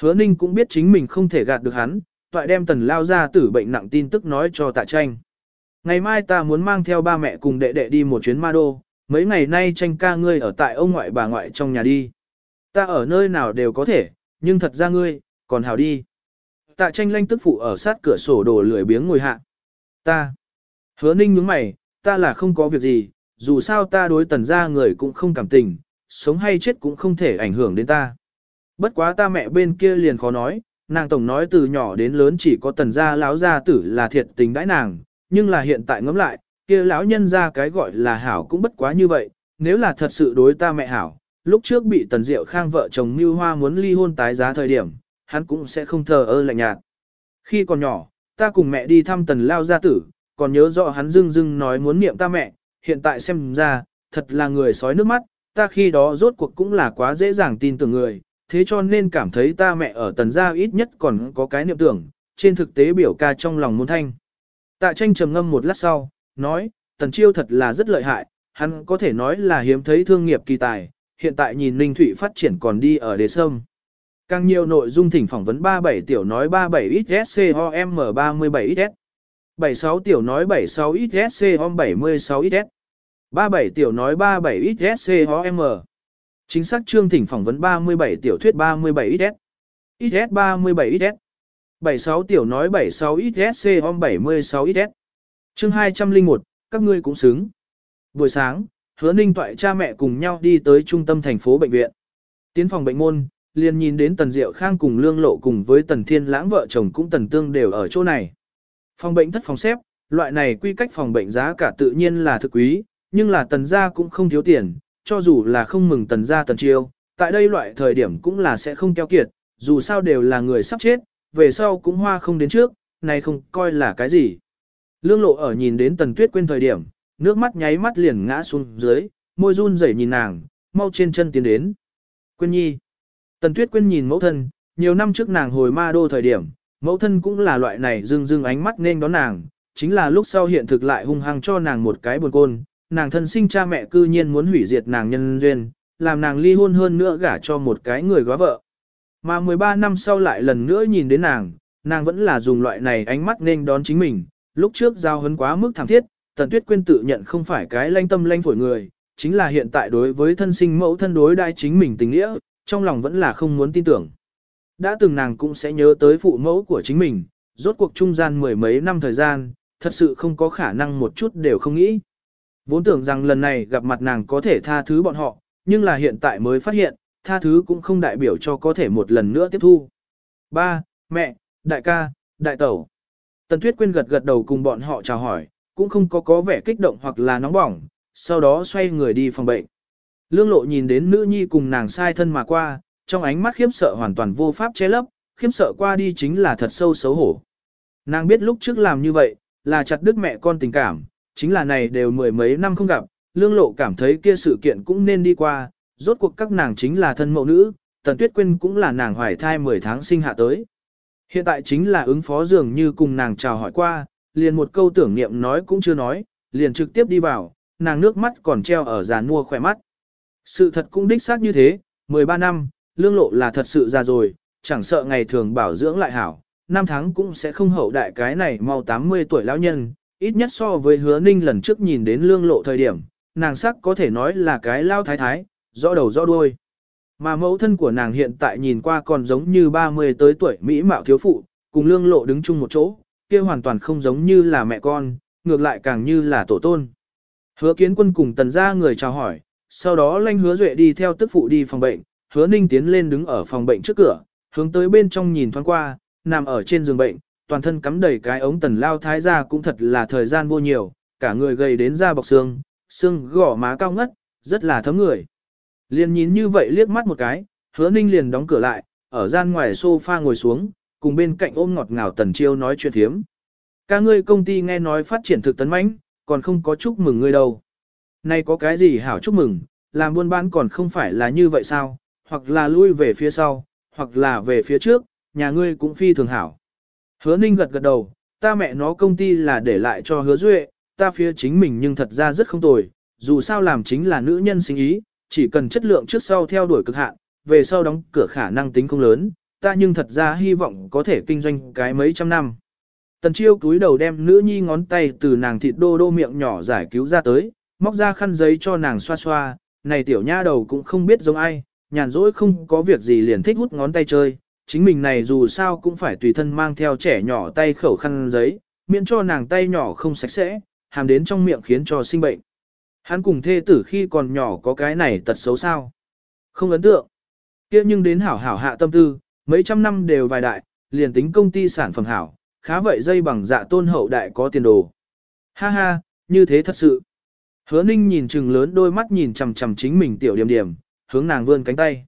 Hứa ninh cũng biết chính mình không thể gạt được hắn, toại đem tần lao ra tử bệnh nặng tin tức nói cho tạ tranh. Ngày mai ta muốn mang theo ba mẹ cùng đệ đệ đi một chuyến ma đô, mấy ngày nay tranh ca ngươi ở tại ông ngoại bà ngoại trong nhà đi. Ta ở nơi nào đều có thể, nhưng thật ra ngươi, còn hào đi. Tạ tranh lanh tức phụ ở sát cửa sổ đổ lười biếng ngồi hạ. Ta. Hứa ninh nhướng mày, ta là không có việc gì, dù sao ta đối tần gia người cũng không cảm tình, sống hay chết cũng không thể ảnh hưởng đến ta. Bất quá ta mẹ bên kia liền khó nói, nàng tổng nói từ nhỏ đến lớn chỉ có tần gia lão gia tử là thiệt tình đãi nàng, nhưng là hiện tại ngẫm lại, kia lão nhân ra cái gọi là hảo cũng bất quá như vậy, nếu là thật sự đối ta mẹ hảo, lúc trước bị tần diệu khang vợ chồng mưu hoa muốn ly hôn tái giá thời điểm, hắn cũng sẽ không thờ ơ lạnh nhạt. Khi còn nhỏ, ta cùng mẹ đi thăm tần lao gia tử, còn nhớ rõ hắn dưng dưng nói muốn niệm ta mẹ, hiện tại xem ra, thật là người sói nước mắt, ta khi đó rốt cuộc cũng là quá dễ dàng tin tưởng người, thế cho nên cảm thấy ta mẹ ở tần gia ít nhất còn có cái niệm tưởng, trên thực tế biểu ca trong lòng môn thanh. Tạ tranh trầm ngâm một lát sau, nói, tần chiêu thật là rất lợi hại, hắn có thể nói là hiếm thấy thương nghiệp kỳ tài, hiện tại nhìn Ninh Thụy phát triển còn đi ở đế sâm. Càng nhiều nội dung thỉnh phỏng vấn 37 tiểu nói 37 XSCOM 37 XS. 76 tiểu nói 76 XSCOM 76 XS. 37 tiểu nói 37 XSCOM. Chính xác chương thỉnh phỏng vấn 37 tiểu thuyết 37 XS. XS 37 XS. 76 tiểu nói 76 XSC om 76 XS. Chương 201, các ngươi cũng xứng. Buổi sáng, hứa ninh toại cha mẹ cùng nhau đi tới trung tâm thành phố bệnh viện. Tiến phòng bệnh môn, liền nhìn đến Tần Diệu Khang cùng Lương Lộ cùng với Tần Thiên Lãng vợ chồng cũng Tần Tương đều ở chỗ này. Phòng bệnh thất phòng xếp, loại này quy cách phòng bệnh giá cả tự nhiên là thực quý, nhưng là Tần gia cũng không thiếu tiền, cho dù là không mừng Tần gia Tần Chiêu, tại đây loại thời điểm cũng là sẽ không keo kiệt, dù sao đều là người sắp chết, về sau cũng hoa không đến trước, này không coi là cái gì. Lương lộ ở nhìn đến tần tuyết quên thời điểm, nước mắt nháy mắt liền ngã xuống dưới, môi run rẩy nhìn nàng, mau trên chân tiến đến. Quyên nhi. Tần tuyết quên nhìn mẫu thân, nhiều năm trước nàng hồi ma đô thời điểm, mẫu thân cũng là loại này dưng dưng ánh mắt nên đón nàng, chính là lúc sau hiện thực lại hung hăng cho nàng một cái buồn côn, nàng thân sinh cha mẹ cư nhiên muốn hủy diệt nàng nhân duyên, làm nàng ly hôn hơn nữa gả cho một cái người góa vợ. Mà 13 năm sau lại lần nữa nhìn đến nàng, nàng vẫn là dùng loại này ánh mắt nên đón chính mình, lúc trước giao hấn quá mức thảm thiết, Tần Tuyết Quyên tự nhận không phải cái lanh tâm lanh phổi người, chính là hiện tại đối với thân sinh mẫu thân đối đai chính mình tình nghĩa, trong lòng vẫn là không muốn tin tưởng. Đã từng nàng cũng sẽ nhớ tới phụ mẫu của chính mình, rốt cuộc trung gian mười mấy năm thời gian, thật sự không có khả năng một chút đều không nghĩ. Vốn tưởng rằng lần này gặp mặt nàng có thể tha thứ bọn họ, nhưng là hiện tại mới phát hiện, tha thứ cũng không đại biểu cho có thể một lần nữa tiếp thu. Ba, mẹ, đại ca, đại tẩu. Tần Tuyết Quyên gật gật đầu cùng bọn họ chào hỏi, cũng không có có vẻ kích động hoặc là nóng bỏng, sau đó xoay người đi phòng bệnh. Lương lộ nhìn đến nữ nhi cùng nàng sai thân mà qua, trong ánh mắt khiếp sợ hoàn toàn vô pháp che lấp, khiếp sợ qua đi chính là thật sâu xấu hổ. Nàng biết lúc trước làm như vậy, là chặt đứt mẹ con tình cảm, chính là này đều mười mấy năm không gặp, lương lộ cảm thấy kia sự kiện cũng nên đi qua, rốt cuộc các nàng chính là thân mẫu nữ, Tần Tuyết Quyên cũng là nàng hoài thai 10 tháng sinh hạ tới. Hiện tại chính là ứng phó dường như cùng nàng chào hỏi qua, liền một câu tưởng niệm nói cũng chưa nói, liền trực tiếp đi vào, nàng nước mắt còn treo ở giàn mua khỏe mắt. Sự thật cũng đích xác như thế, 13 năm, lương lộ là thật sự già rồi, chẳng sợ ngày thường bảo dưỡng lại hảo, năm tháng cũng sẽ không hậu đại cái này mau 80 tuổi lão nhân, ít nhất so với hứa ninh lần trước nhìn đến lương lộ thời điểm, nàng sắc có thể nói là cái lao thái thái, rõ đầu rõ đuôi. Mà mẫu thân của nàng hiện tại nhìn qua còn giống như 30 tới tuổi Mỹ mạo thiếu phụ, cùng lương lộ đứng chung một chỗ, kia hoàn toàn không giống như là mẹ con, ngược lại càng như là tổ tôn. Hứa kiến quân cùng tần gia người chào hỏi, sau đó lanh hứa duệ đi theo tức phụ đi phòng bệnh, hứa ninh tiến lên đứng ở phòng bệnh trước cửa, hướng tới bên trong nhìn thoáng qua, nằm ở trên giường bệnh, toàn thân cắm đầy cái ống tần lao thái ra cũng thật là thời gian vô nhiều, cả người gầy đến da bọc xương, xương gỏ má cao ngất, rất là thấm người. Liền nhìn như vậy liếc mắt một cái, hứa ninh liền đóng cửa lại, ở gian ngoài sofa ngồi xuống, cùng bên cạnh ôm ngọt ngào tần chiêu nói chuyện thiếm. Ca ngươi công ty nghe nói phát triển thực tấn mãnh, còn không có chúc mừng ngươi đâu. Nay có cái gì hảo chúc mừng, làm buôn bán còn không phải là như vậy sao, hoặc là lui về phía sau, hoặc là về phía trước, nhà ngươi cũng phi thường hảo. Hứa ninh gật gật đầu, ta mẹ nó công ty là để lại cho hứa duệ, ta phía chính mình nhưng thật ra rất không tồi, dù sao làm chính là nữ nhân sinh ý, chỉ cần chất lượng trước sau theo đuổi cực hạn, về sau đóng cửa khả năng tính không lớn, ta nhưng thật ra hy vọng có thể kinh doanh cái mấy trăm năm. Tần chiêu cúi đầu đem nữ nhi ngón tay từ nàng thịt đô đô miệng nhỏ giải cứu ra tới, móc ra khăn giấy cho nàng xoa xoa, này tiểu nha đầu cũng không biết giống ai, nhàn rỗi không có việc gì liền thích hút ngón tay chơi, chính mình này dù sao cũng phải tùy thân mang theo trẻ nhỏ tay khẩu khăn giấy, miễn cho nàng tay nhỏ không sạch sẽ, hàm đến trong miệng khiến cho sinh bệnh. Hắn cùng thê tử khi còn nhỏ có cái này tật xấu sao. Không ấn tượng. kia nhưng đến hảo hảo hạ tâm tư, mấy trăm năm đều vài đại, liền tính công ty sản phẩm hảo, khá vậy dây bằng dạ tôn hậu đại có tiền đồ. Ha ha, như thế thật sự. Hứa ninh nhìn chừng lớn đôi mắt nhìn chằm chằm chính mình tiểu điểm điểm, hướng nàng vươn cánh tay.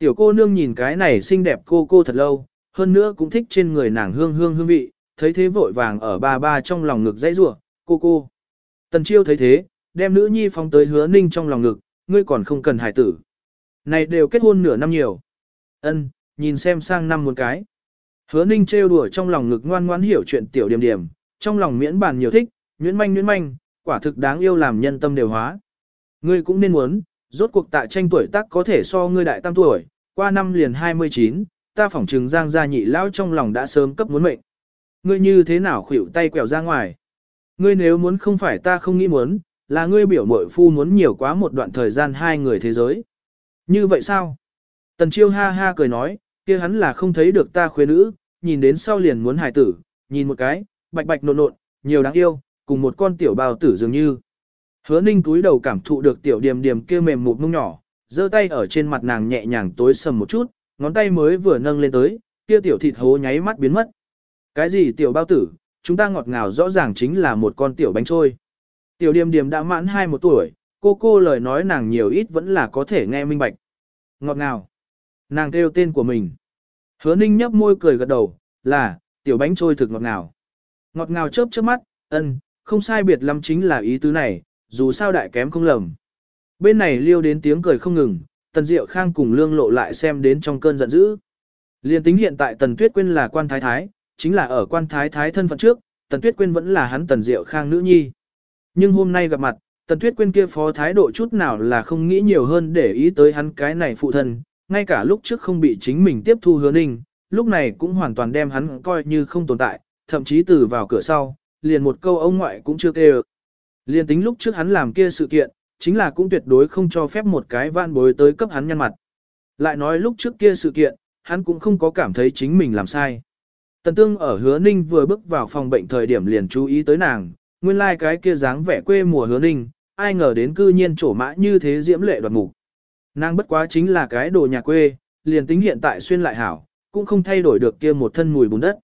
Tiểu cô nương nhìn cái này xinh đẹp cô cô thật lâu, hơn nữa cũng thích trên người nàng hương hương hương vị, thấy thế vội vàng ở ba ba trong lòng ngực dãy rủa cô cô. Tần chiêu thấy thế, đem nữ nhi phóng tới hứa ninh trong lòng ngực, ngươi còn không cần hài tử. Này đều kết hôn nửa năm nhiều. Ân, nhìn xem sang năm một cái. Hứa ninh trêu đùa trong lòng ngực ngoan ngoãn hiểu chuyện tiểu điểm điểm, trong lòng miễn bàn nhiều thích, nhuyễn manh nhuyễn manh, quả thực đáng yêu làm nhân tâm đều hóa. Ngươi cũng nên muốn, rốt cuộc tại tranh tuổi tác có thể so ngươi đại tam tuổi, qua năm liền 29, ta phỏng trừng giang gia nhị lão trong lòng đã sớm cấp muốn mệnh. Ngươi như thế nào khuỷu tay quẹo ra ngoài? Ngươi nếu muốn không phải ta không nghĩ muốn, là ngươi biểu mội phu muốn nhiều quá một đoạn thời gian hai người thế giới. Như vậy sao? Tần chiêu ha ha cười nói, kia hắn là không thấy được ta khuê nữ, nhìn đến sau liền muốn hài tử, nhìn một cái, bạch bạch nộn nộn, nhiều đáng yêu, cùng một con tiểu bào tử dường như. Hứa ninh túi đầu cảm thụ được tiểu điềm điềm kia mềm mụt mông nhỏ, giơ tay ở trên mặt nàng nhẹ nhàng tối sầm một chút, ngón tay mới vừa nâng lên tới, kia tiểu thịt hố nháy mắt biến mất. Cái gì tiểu bao tử, chúng ta ngọt ngào rõ ràng chính là một con tiểu bánh trôi. Tiểu điềm điềm đã mãn hai một tuổi, cô cô lời nói nàng nhiều ít vẫn là có thể nghe minh bạch. Ngọt ngào. Nàng kêu tên của mình. Hứa ninh nhấp môi cười gật đầu, là, tiểu bánh trôi thực ngọt ngào. Ngọt ngào chớp chớp mắt, ân, không sai biệt lắm chính là ý tứ này, dù sao đại kém không lầm. Bên này liêu đến tiếng cười không ngừng, Tần Diệu Khang cùng Lương Lộ lại xem đến trong cơn giận dữ. Liên tính hiện tại Tần Tuyết Quyên là quan thái thái, chính là ở quan thái thái thân phận trước, Tần Tuyết Quyên vẫn là hắn Tần Diệu Khang nữ nhi. Nhưng hôm nay gặp mặt, Tần Tuyết Quyên kia phó thái độ chút nào là không nghĩ nhiều hơn để ý tới hắn cái này phụ thân, ngay cả lúc trước không bị chính mình tiếp thu hứa ninh, lúc này cũng hoàn toàn đem hắn coi như không tồn tại, thậm chí từ vào cửa sau, liền một câu ông ngoại cũng chưa kêu. Liên tính lúc trước hắn làm kia sự kiện, chính là cũng tuyệt đối không cho phép một cái van bối tới cấp hắn nhân mặt. Lại nói lúc trước kia sự kiện, hắn cũng không có cảm thấy chính mình làm sai. Tần tương ở hứa ninh vừa bước vào phòng bệnh thời điểm liền chú ý tới nàng, nguyên lai like cái kia dáng vẻ quê mùa hứa ninh, ai ngờ đến cư nhiên trổ mã như thế diễm lệ đoạt mục. Nàng bất quá chính là cái đồ nhà quê, liền tính hiện tại xuyên lại hảo, cũng không thay đổi được kia một thân mùi bùn đất.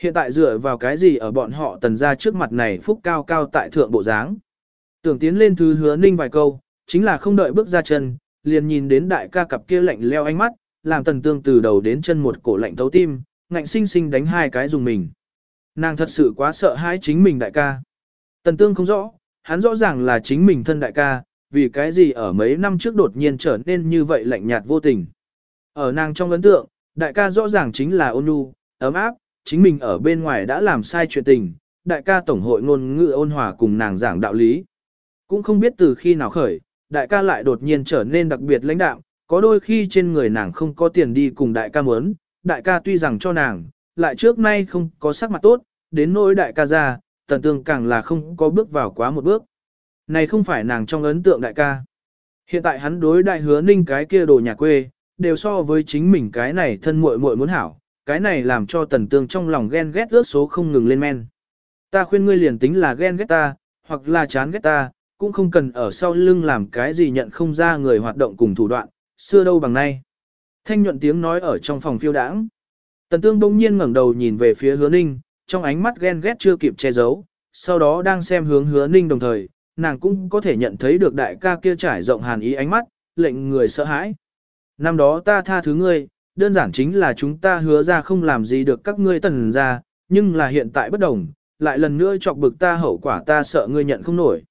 Hiện tại dựa vào cái gì ở bọn họ tần ra trước mặt này phúc cao cao tại thượng bộ dáng. Tưởng tiến lên thứ hứa ninh vài câu, chính là không đợi bước ra chân, liền nhìn đến đại ca cặp kia lạnh leo ánh mắt, làm tần tương từ đầu đến chân một cổ lạnh thấu tim, ngạnh sinh sinh đánh hai cái dùng mình. Nàng thật sự quá sợ hãi chính mình đại ca. Tần tương không rõ, hắn rõ ràng là chính mình thân đại ca, vì cái gì ở mấy năm trước đột nhiên trở nên như vậy lạnh nhạt vô tình. Ở nàng trong ấn tượng, đại ca rõ ràng chính là ôn nhu, ấm áp, chính mình ở bên ngoài đã làm sai chuyện tình, đại ca tổng hội ngôn ngữ ôn hòa cùng nàng giảng đạo lý. Cũng không biết từ khi nào khởi, đại ca lại đột nhiên trở nên đặc biệt lãnh đạo, có đôi khi trên người nàng không có tiền đi cùng đại ca muốn, đại ca tuy rằng cho nàng, lại trước nay không có sắc mặt tốt, đến nỗi đại ca ra, tần tương càng là không có bước vào quá một bước. Này không phải nàng trong ấn tượng đại ca. Hiện tại hắn đối đại hứa ninh cái kia đồ nhà quê, đều so với chính mình cái này thân muội muội muốn hảo, cái này làm cho tần tương trong lòng ghen ghét ước số không ngừng lên men. Ta khuyên ngươi liền tính là ghen ghét ta, hoặc là chán ghét ta, cũng không cần ở sau lưng làm cái gì nhận không ra người hoạt động cùng thủ đoạn, xưa đâu bằng nay. Thanh nhuận tiếng nói ở trong phòng phiêu đãng. Tần tương đông nhiên ngẩng đầu nhìn về phía hứa ninh, trong ánh mắt ghen ghét chưa kịp che giấu, sau đó đang xem hướng hứa ninh đồng thời, nàng cũng có thể nhận thấy được đại ca kia trải rộng hàn ý ánh mắt, lệnh người sợ hãi. Năm đó ta tha thứ ngươi, đơn giản chính là chúng ta hứa ra không làm gì được các ngươi tần ra, nhưng là hiện tại bất đồng, lại lần nữa chọc bực ta hậu quả ta sợ ngươi nhận không nổi.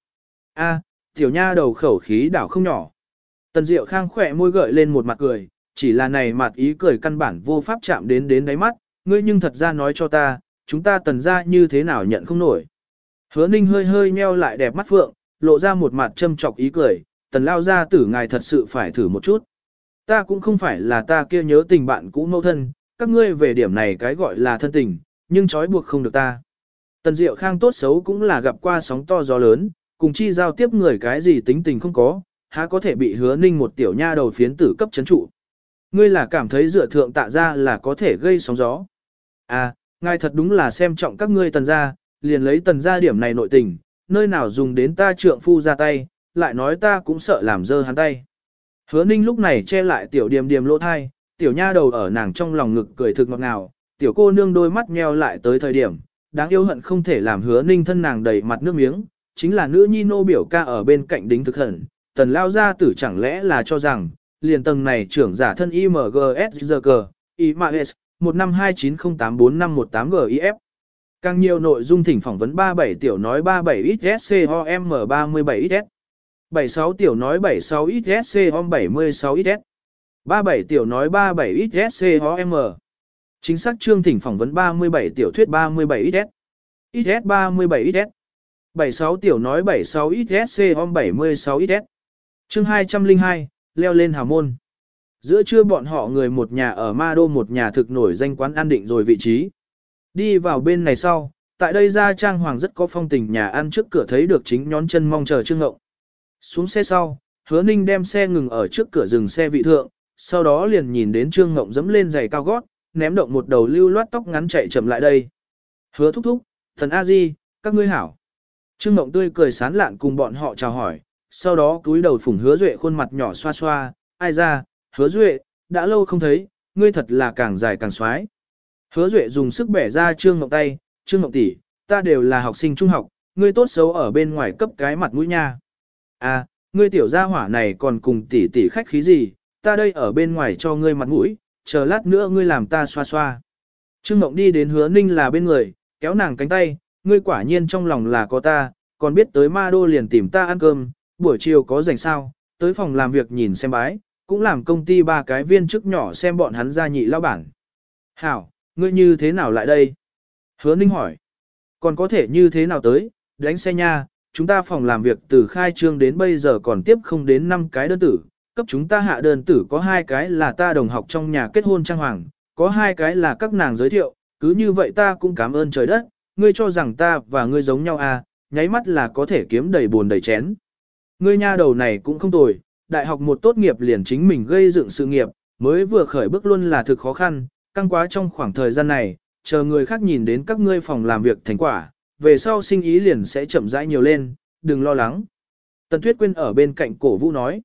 A, tiểu nha đầu khẩu khí đảo không nhỏ. Tần Diệu Khang khỏe môi gợi lên một mặt cười, chỉ là này mặt ý cười căn bản vô pháp chạm đến đến đáy mắt, ngươi nhưng thật ra nói cho ta, chúng ta tần ra như thế nào nhận không nổi. Hứa ninh hơi hơi nheo lại đẹp mắt phượng, lộ ra một mặt châm chọc ý cười, tần lao ra tử ngài thật sự phải thử một chút. Ta cũng không phải là ta kia nhớ tình bạn cũ mâu thân, các ngươi về điểm này cái gọi là thân tình, nhưng trói buộc không được ta. Tần Diệu Khang tốt xấu cũng là gặp qua sóng to gió lớn, cùng chi giao tiếp người cái gì tính tình không có, há có thể bị hứa ninh một tiểu nha đầu phiến tử cấp chấn trụ. Ngươi là cảm thấy dựa thượng tạ ra là có thể gây sóng gió. À, ngài thật đúng là xem trọng các ngươi tần gia, liền lấy tần gia điểm này nội tình, nơi nào dùng đến ta trượng phu ra tay, lại nói ta cũng sợ làm dơ hắn tay. Hứa ninh lúc này che lại tiểu điềm điềm lỗ thai, tiểu nha đầu ở nàng trong lòng ngực cười thực ngọt ngào, tiểu cô nương đôi mắt nheo lại tới thời điểm, đáng yêu hận không thể làm hứa ninh thân nàng đầy mặt nước miếng, chính là nữ nhi nô biểu ca ở bên cạnh đính thực hận, tần lao gia tử chẳng lẽ là cho rằng, liền tầng này trưởng giả thân IMGSGG, IMAS, 15290845185GIF. Càng nhiều nội dung thỉnh phỏng vấn 37 tiểu nói 37XSCOM37XS. 76 tiểu nói 76XSCOM76XS. 37 tiểu nói 37XSCOM. Chính xác chương thỉnh phỏng vấn 37 tiểu thuyết 37XS. XS 37XS. 76 tiểu nói 76XSCOM76XS. Chương 202, leo lên hào môn. Giữa trưa bọn họ người một nhà ở Ma Đô một nhà thực nổi danh quán an định rồi vị trí. Đi vào bên này sau, tại đây ra trang hoàng rất có phong tình nhà ăn trước cửa thấy được chính nhón chân mong chờ Trương Ngộng. Xuống xe sau, hứa ninh đem xe ngừng ở trước cửa rừng xe vị thượng, sau đó liền nhìn đến Trương Ngộng dẫm lên giày cao gót, ném động một đầu lưu loát tóc ngắn chạy chậm lại đây. Hứa thúc thúc, thần A Di, các ngươi hảo. Trương Ngộng tươi cười sán lạn cùng bọn họ chào hỏi, sau đó cúi đầu phủng hứa duệ khuôn mặt nhỏ xoa xoa, ai ra, hứa duệ, đã lâu không thấy, ngươi thật là càng dài càng xoái. Hứa duệ dùng sức bẻ ra trương Ngộng tay, trương Ngộng tỷ, ta đều là học sinh trung học, ngươi tốt xấu ở bên ngoài cấp cái mặt mũi nha. À, ngươi tiểu gia hỏa này còn cùng tỷ tỷ khách khí gì, ta đây ở bên ngoài cho ngươi mặt mũi, chờ lát nữa ngươi làm ta xoa xoa. Trương Ngộng đi đến hứa ninh là bên người, kéo nàng cánh tay, ngươi quả nhiên trong lòng là có ta, còn biết tới ma đô liền tìm ta ăn cơm, buổi chiều có rảnh sao, tới phòng làm việc nhìn xem bái, cũng làm công ty ba cái viên chức nhỏ xem bọn hắn ra nhị lao bản. Hảo, ngươi như thế nào lại đây? Hứa Ninh hỏi. Còn có thể như thế nào tới, đánh xe nha, chúng ta phòng làm việc từ khai trương đến bây giờ còn tiếp không đến 5 cái đơn tử, cấp chúng ta hạ đơn tử có hai cái là ta đồng học trong nhà kết hôn trang hoàng, có hai cái là các nàng giới thiệu, cứ như vậy ta cũng cảm ơn trời đất, ngươi cho rằng ta và ngươi giống nhau à, nháy mắt là có thể kiếm đầy buồn đầy chén. Ngươi nha đầu này cũng không tồi, đại học một tốt nghiệp liền chính mình gây dựng sự nghiệp, mới vừa khởi bước luôn là thực khó khăn, căng quá trong khoảng thời gian này, chờ người khác nhìn đến các ngươi phòng làm việc thành quả, về sau sinh ý liền sẽ chậm rãi nhiều lên, đừng lo lắng. Tần Tuyết Quyên ở bên cạnh cổ vũ nói.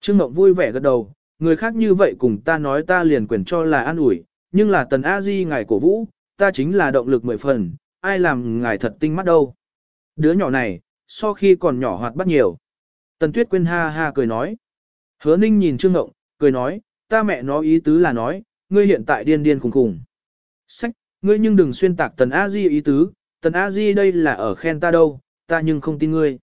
Trương Mộng vui vẻ gật đầu, người khác như vậy cùng ta nói ta liền quyền cho là an ủi, nhưng là Tần A Di ngài cổ vũ, ta chính là động lực mười phần, ai làm ngài thật tinh mắt đâu. Đứa nhỏ này, so khi còn nhỏ hoạt bắt nhiều. Tần Tuyết Quyên ha ha cười nói. Hứa Ninh nhìn Trương Ngộng, cười nói, ta mẹ nó ý tứ là nói, ngươi hiện tại điên điên khùng khùng. Sách, ngươi nhưng đừng xuyên tạc Tần A Di ý tứ, Tần A Di đây là ở khen ta đâu, ta nhưng không tin ngươi.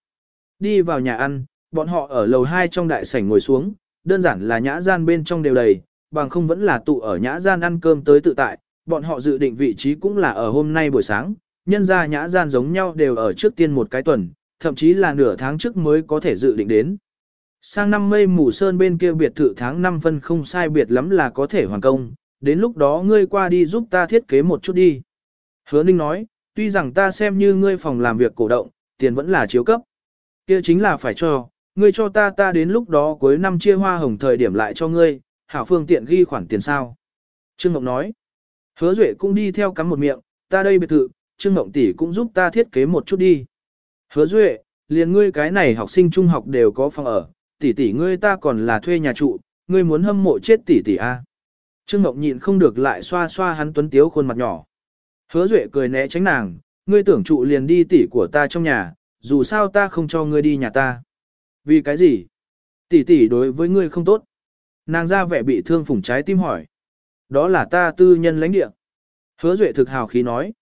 Đi vào nhà ăn, bọn họ ở lầu 2 trong đại sảnh ngồi xuống, đơn giản là nhã gian bên trong đều đầy, bằng không vẫn là tụ ở nhã gian ăn cơm tới tự tại, bọn họ dự định vị trí cũng là ở hôm nay buổi sáng, nhân ra nhã gian giống nhau đều ở trước tiên một cái tuần, thậm chí là nửa tháng trước mới có thể dự định đến. Sang năm mây mù sơn bên kia biệt thự tháng 5 phân không sai biệt lắm là có thể hoàn công, đến lúc đó ngươi qua đi giúp ta thiết kế một chút đi. Hứa Ninh nói, tuy rằng ta xem như ngươi phòng làm việc cổ động, tiền vẫn là chiếu cấp. kia chính là phải cho, ngươi cho ta ta đến lúc đó cuối năm chia hoa hồng thời điểm lại cho ngươi, hảo phương tiện ghi khoản tiền sao. Trương Ngọc nói, hứa duệ cũng đi theo cắm một miệng, ta đây biệt thự, Trương Ngộng tỷ cũng giúp ta thiết kế một chút đi. Hứa duệ, liền ngươi cái này học sinh trung học đều có phòng ở, tỷ tỷ ngươi ta còn là thuê nhà trụ, ngươi muốn hâm mộ chết tỷ tỷ a. Trương Ngọc nhịn không được lại xoa xoa hắn tuấn tiếu khuôn mặt nhỏ. Hứa duệ cười né tránh nàng, ngươi tưởng trụ liền đi tỷ của ta trong nhà, dù sao ta không cho ngươi đi nhà ta. Vì cái gì? Tỷ tỷ đối với ngươi không tốt. Nàng ra vẻ bị thương phủng trái tim hỏi. Đó là ta tư nhân lãnh địa. Hứa Duệ thực hào khí nói.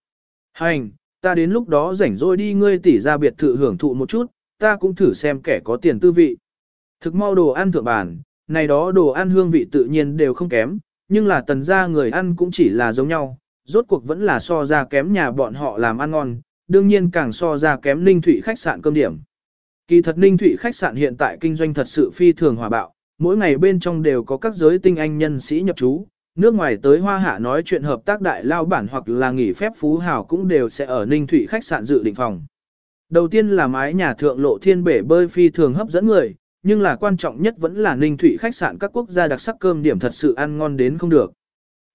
Hành, ta đến lúc đó rảnh rỗi đi ngươi tỷ ra biệt thự hưởng thụ một chút, ta cũng thử xem kẻ có tiền tư vị. Thực mau đồ ăn thượng bàn, này đó đồ ăn hương vị tự nhiên đều không kém, nhưng là tần gia người ăn cũng chỉ là giống nhau, rốt cuộc vẫn là so ra kém nhà bọn họ làm ăn ngon, đương nhiên càng so ra kém ninh thủy khách sạn cơm điểm. Kỳ thật ninh thủy khách sạn hiện tại kinh doanh thật sự phi thường hòa bạo, mỗi ngày bên trong đều có các giới tinh anh nhân sĩ nhập trú, nước ngoài tới hoa hạ nói chuyện hợp tác đại lao bản hoặc là nghỉ phép phú hào cũng đều sẽ ở ninh thủy khách sạn dự định phòng. Đầu tiên là mái nhà thượng lộ thiên bể bơi phi thường hấp dẫn người, nhưng là quan trọng nhất vẫn là ninh thủy khách sạn các quốc gia đặc sắc cơm điểm thật sự ăn ngon đến không được.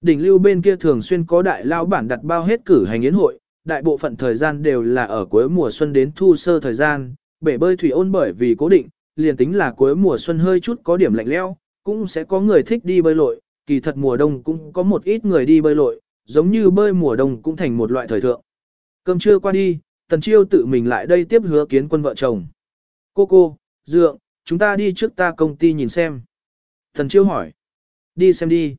Đỉnh lưu bên kia thường xuyên có đại lao bản đặt bao hết cử hành yến hội, đại bộ phận thời gian đều là ở cuối mùa xuân đến thu sơ thời gian, bể bơi thủy ôn bởi vì cố định, liền tính là cuối mùa xuân hơi chút có điểm lạnh lẽo, cũng sẽ có người thích đi bơi lội, kỳ thật mùa đông cũng có một ít người đi bơi lội, giống như bơi mùa đông cũng thành một loại thời thượng. Cơm trưa qua đi, Tần Chiêu tự mình lại đây tiếp hứa kiến quân vợ chồng. Cô cô, dượng, chúng ta đi trước ta công ty nhìn xem. Tần Chiêu hỏi. Đi xem đi.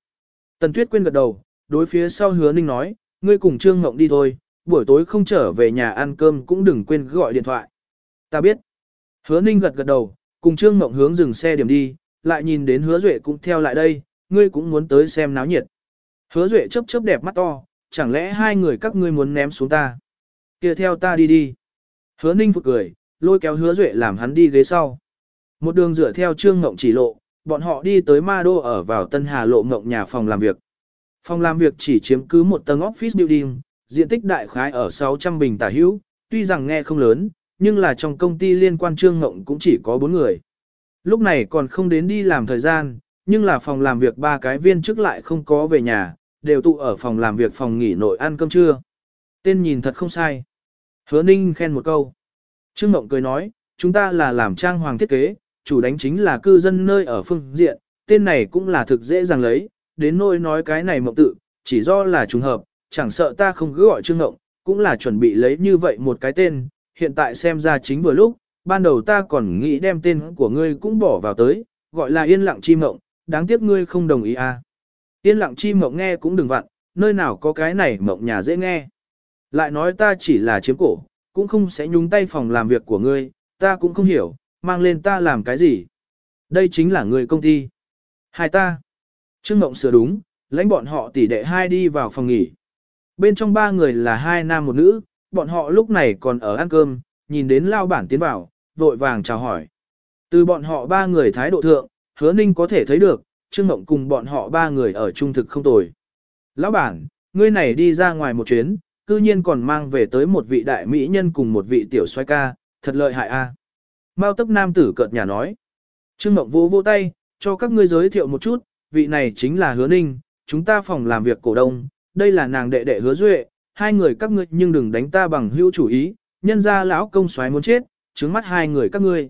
Tần Tuyết Quyên gật đầu, đối phía sau hứa ninh nói, ngươi cùng Trương Ngộng đi thôi, buổi tối không trở về nhà ăn cơm cũng đừng quên gọi điện thoại. Ta biết. Hứa ninh gật gật đầu, cùng Trương Ngộng hướng dừng xe điểm đi, lại nhìn đến hứa duệ cũng theo lại đây, ngươi cũng muốn tới xem náo nhiệt. Hứa duệ chớp chớp đẹp mắt to, chẳng lẽ hai người các ngươi muốn ném xuống ta? kia theo ta đi đi. Hứa ninh phục cười, lôi kéo hứa duệ làm hắn đi ghế sau. Một đường dựa theo Trương Ngộng chỉ lộ, bọn họ đi tới Ma Đô ở vào Tân Hà Lộ Ngộng nhà phòng làm việc. Phòng làm việc chỉ chiếm cứ một tầng office building, diện tích đại khái ở 600 bình tả hữu, tuy rằng nghe không lớn, nhưng là trong công ty liên quan Trương Ngộng cũng chỉ có 4 người. Lúc này còn không đến đi làm thời gian, nhưng là phòng làm việc ba cái viên chức lại không có về nhà, đều tụ ở phòng làm việc phòng nghỉ nội ăn cơm trưa. Tên nhìn thật không sai. Hứa Ninh khen một câu. Trương Mộng cười nói, chúng ta là làm trang hoàng thiết kế, chủ đánh chính là cư dân nơi ở phương diện, tên này cũng là thực dễ dàng lấy, đến nỗi nói cái này mộng tự, chỉ do là trùng hợp, chẳng sợ ta không cứ gọi Trương Mộng, cũng là chuẩn bị lấy như vậy một cái tên, hiện tại xem ra chính vừa lúc, ban đầu ta còn nghĩ đem tên của ngươi cũng bỏ vào tới, gọi là yên lặng chi mộng, đáng tiếc ngươi không đồng ý à. Yên lặng chi mộng nghe cũng đừng vặn, nơi nào có cái này mộng nhà dễ nghe. Lại nói ta chỉ là chiếm cổ, cũng không sẽ nhúng tay phòng làm việc của ngươi, ta cũng không hiểu, mang lên ta làm cái gì. Đây chính là người công ty. Hai ta. Trương Mộng sửa đúng, lãnh bọn họ tỉ đệ hai đi vào phòng nghỉ. Bên trong ba người là hai nam một nữ, bọn họ lúc này còn ở ăn cơm, nhìn đến lao bản tiến vào, vội vàng chào hỏi. Từ bọn họ ba người thái độ thượng, hứa ninh có thể thấy được, Trương Mộng cùng bọn họ ba người ở trung thực không tồi. Lão bản, ngươi này đi ra ngoài một chuyến, cư nhiên còn mang về tới một vị đại mỹ nhân cùng một vị tiểu xoay ca, thật lợi hại a. Mao tấp nam tử cợt nhà nói. Trương Mộng vô vô tay, cho các ngươi giới thiệu một chút, vị này chính là hứa ninh, chúng ta phòng làm việc cổ đông, đây là nàng đệ đệ hứa duệ, hai người các ngươi nhưng đừng đánh ta bằng hữu chủ ý, nhân ra lão công xoáy muốn chết, trứng mắt hai người các ngươi.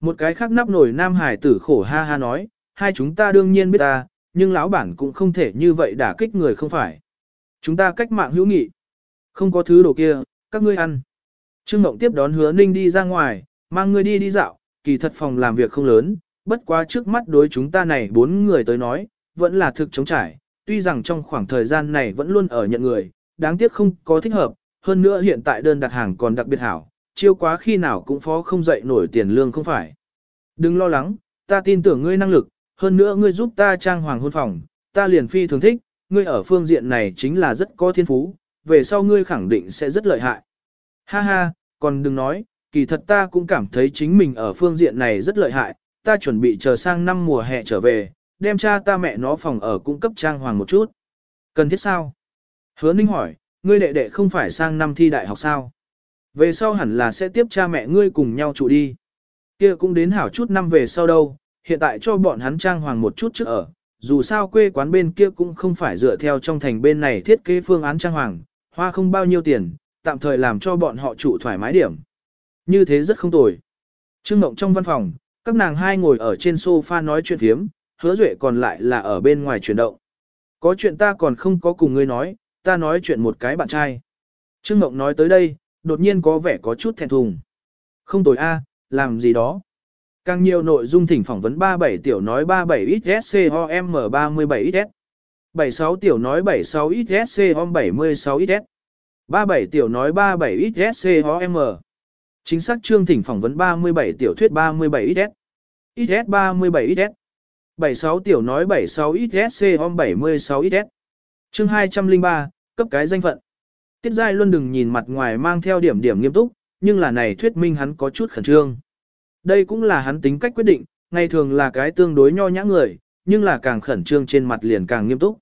Một cái khác nắp nổi nam hải tử khổ ha ha nói, hai chúng ta đương nhiên biết ta, nhưng lão bản cũng không thể như vậy đả kích người không phải. Chúng ta cách mạng hữu nghị. Không có thứ đồ kia, các ngươi ăn. Trương Mộng tiếp đón hứa ninh đi ra ngoài, mang ngươi đi đi dạo, kỳ thật phòng làm việc không lớn, bất quá trước mắt đối chúng ta này bốn người tới nói, vẫn là thực chống trải, tuy rằng trong khoảng thời gian này vẫn luôn ở nhận người, đáng tiếc không có thích hợp, hơn nữa hiện tại đơn đặt hàng còn đặc biệt hảo, chiêu quá khi nào cũng phó không dậy nổi tiền lương không phải. Đừng lo lắng, ta tin tưởng ngươi năng lực, hơn nữa ngươi giúp ta trang hoàng hôn phòng, ta liền phi thường thích, ngươi ở phương diện này chính là rất có thiên phú, về sau ngươi khẳng định sẽ rất lợi hại. Ha ha, còn đừng nói, kỳ thật ta cũng cảm thấy chính mình ở phương diện này rất lợi hại, ta chuẩn bị chờ sang năm mùa hè trở về, đem cha ta mẹ nó phòng ở cung cấp trang hoàng một chút. Cần thiết sao? Hứa Ninh hỏi, ngươi đệ đệ không phải sang năm thi đại học sao? Về sau hẳn là sẽ tiếp cha mẹ ngươi cùng nhau trụ đi. Kia cũng đến hảo chút năm về sau đâu, hiện tại cho bọn hắn trang hoàng một chút trước ở. Dù sao quê quán bên kia cũng không phải dựa theo trong thành bên này thiết kế phương án trang hoàng, hoa không bao nhiêu tiền, tạm thời làm cho bọn họ trụ thoải mái điểm. Như thế rất không tồi. Trương Mộng trong văn phòng, các nàng hai ngồi ở trên sofa nói chuyện thiếm, hứa duệ còn lại là ở bên ngoài chuyển động. Có chuyện ta còn không có cùng ngươi nói, ta nói chuyện một cái bạn trai. Trương Mộng nói tới đây, đột nhiên có vẻ có chút thẹn thùng. Không tồi a, làm gì đó. Càng nhiều nội dung thỉnh phỏng vấn 37 tiểu nói 37 XSCOM 37 XS. 76 tiểu nói 76 XSCOM 76 XS. 37 tiểu nói 37 XSCOM. Chính xác chương thỉnh phỏng vấn 37 tiểu thuyết 37 XS. XS 37 XS. 76 tiểu nói 76 XSCOM 76 XS. Chương 203, cấp cái danh phận. Tiết Giai luôn đừng nhìn mặt ngoài mang theo điểm điểm nghiêm túc, nhưng là này thuyết minh hắn có chút khẩn trương. Đây cũng là hắn tính cách quyết định, ngày thường là cái tương đối nho nhã người, nhưng là càng khẩn trương trên mặt liền càng nghiêm túc.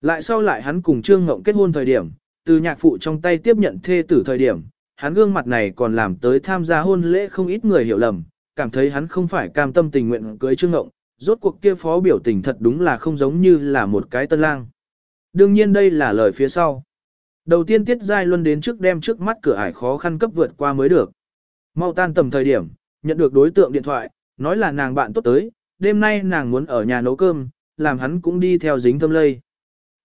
Lại sau lại hắn cùng Trương Ngộng kết hôn thời điểm, từ nhạc phụ trong tay tiếp nhận thê tử thời điểm, hắn gương mặt này còn làm tới tham gia hôn lễ không ít người hiểu lầm, cảm thấy hắn không phải cam tâm tình nguyện cưới Trương Ngộng, rốt cuộc kia phó biểu tình thật đúng là không giống như là một cái tân lang. Đương nhiên đây là lời phía sau. Đầu tiên Tiết Giai Luân đến trước đem trước mắt cửa ải khó khăn cấp vượt qua mới được. Mau tan tầm thời điểm, nhận được đối tượng điện thoại, nói là nàng bạn tốt tới, đêm nay nàng muốn ở nhà nấu cơm, làm hắn cũng đi theo dính thâm lây.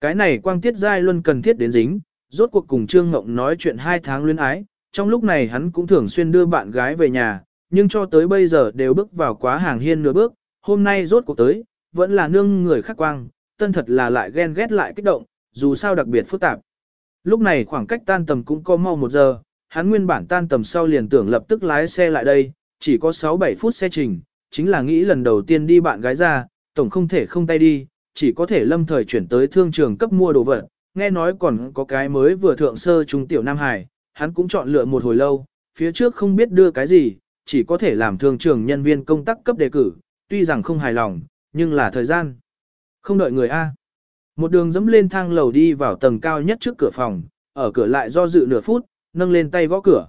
Cái này quang Tiết Giai Luân cần thiết đến dính, rốt cuộc cùng Trương Ngộng nói chuyện hai tháng luyến ái, trong lúc này hắn cũng thường xuyên đưa bạn gái về nhà, nhưng cho tới bây giờ đều bước vào quá hàng hiên nửa bước, hôm nay rốt cuộc tới, vẫn là nương người khác quang, tân thật là lại ghen ghét lại kích động, dù sao đặc biệt phức tạp. Lúc này khoảng cách tan tầm cũng có mau một giờ, hắn nguyên bản tan tầm sau liền tưởng lập tức lái xe lại đây, chỉ có 6-7 phút xe trình, chính là nghĩ lần đầu tiên đi bạn gái ra, tổng không thể không tay đi, chỉ có thể lâm thời chuyển tới thương trường cấp mua đồ vật, nghe nói còn có cái mới vừa thượng sơ trung tiểu Nam Hải, hắn cũng chọn lựa một hồi lâu, phía trước không biết đưa cái gì, chỉ có thể làm thương trường nhân viên công tác cấp đề cử, tuy rằng không hài lòng, nhưng là thời gian. Không đợi người A. Một đường dẫm lên thang lầu đi vào tầng cao nhất trước cửa phòng, ở cửa lại do dự nửa phút, nâng lên tay gõ cửa.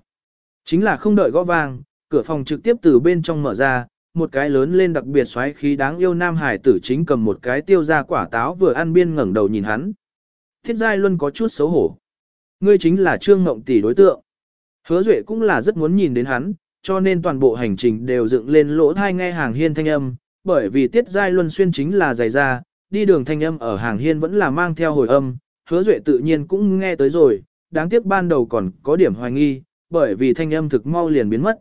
Chính là không đợi gõ vang, cửa phòng trực tiếp từ bên trong mở ra, một cái lớn lên đặc biệt xoáy khí đáng yêu nam hải tử chính cầm một cái tiêu ra quả táo vừa ăn biên ngẩng đầu nhìn hắn. Thiết giai luôn có chút xấu hổ. Ngươi chính là trương ngộng tỷ đối tượng. Hứa Duệ cũng là rất muốn nhìn đến hắn, cho nên toàn bộ hành trình đều dựng lên lỗ thai nghe hàng hiên thanh âm, bởi vì tiết giai luân xuyên chính là giày da, đi đường thanh âm ở hàng hiên vẫn là mang theo hồi âm, hứa duệ tự nhiên cũng nghe tới rồi, đáng tiếc ban đầu còn có điểm hoài nghi, bởi vì thanh âm thực mau liền biến mất.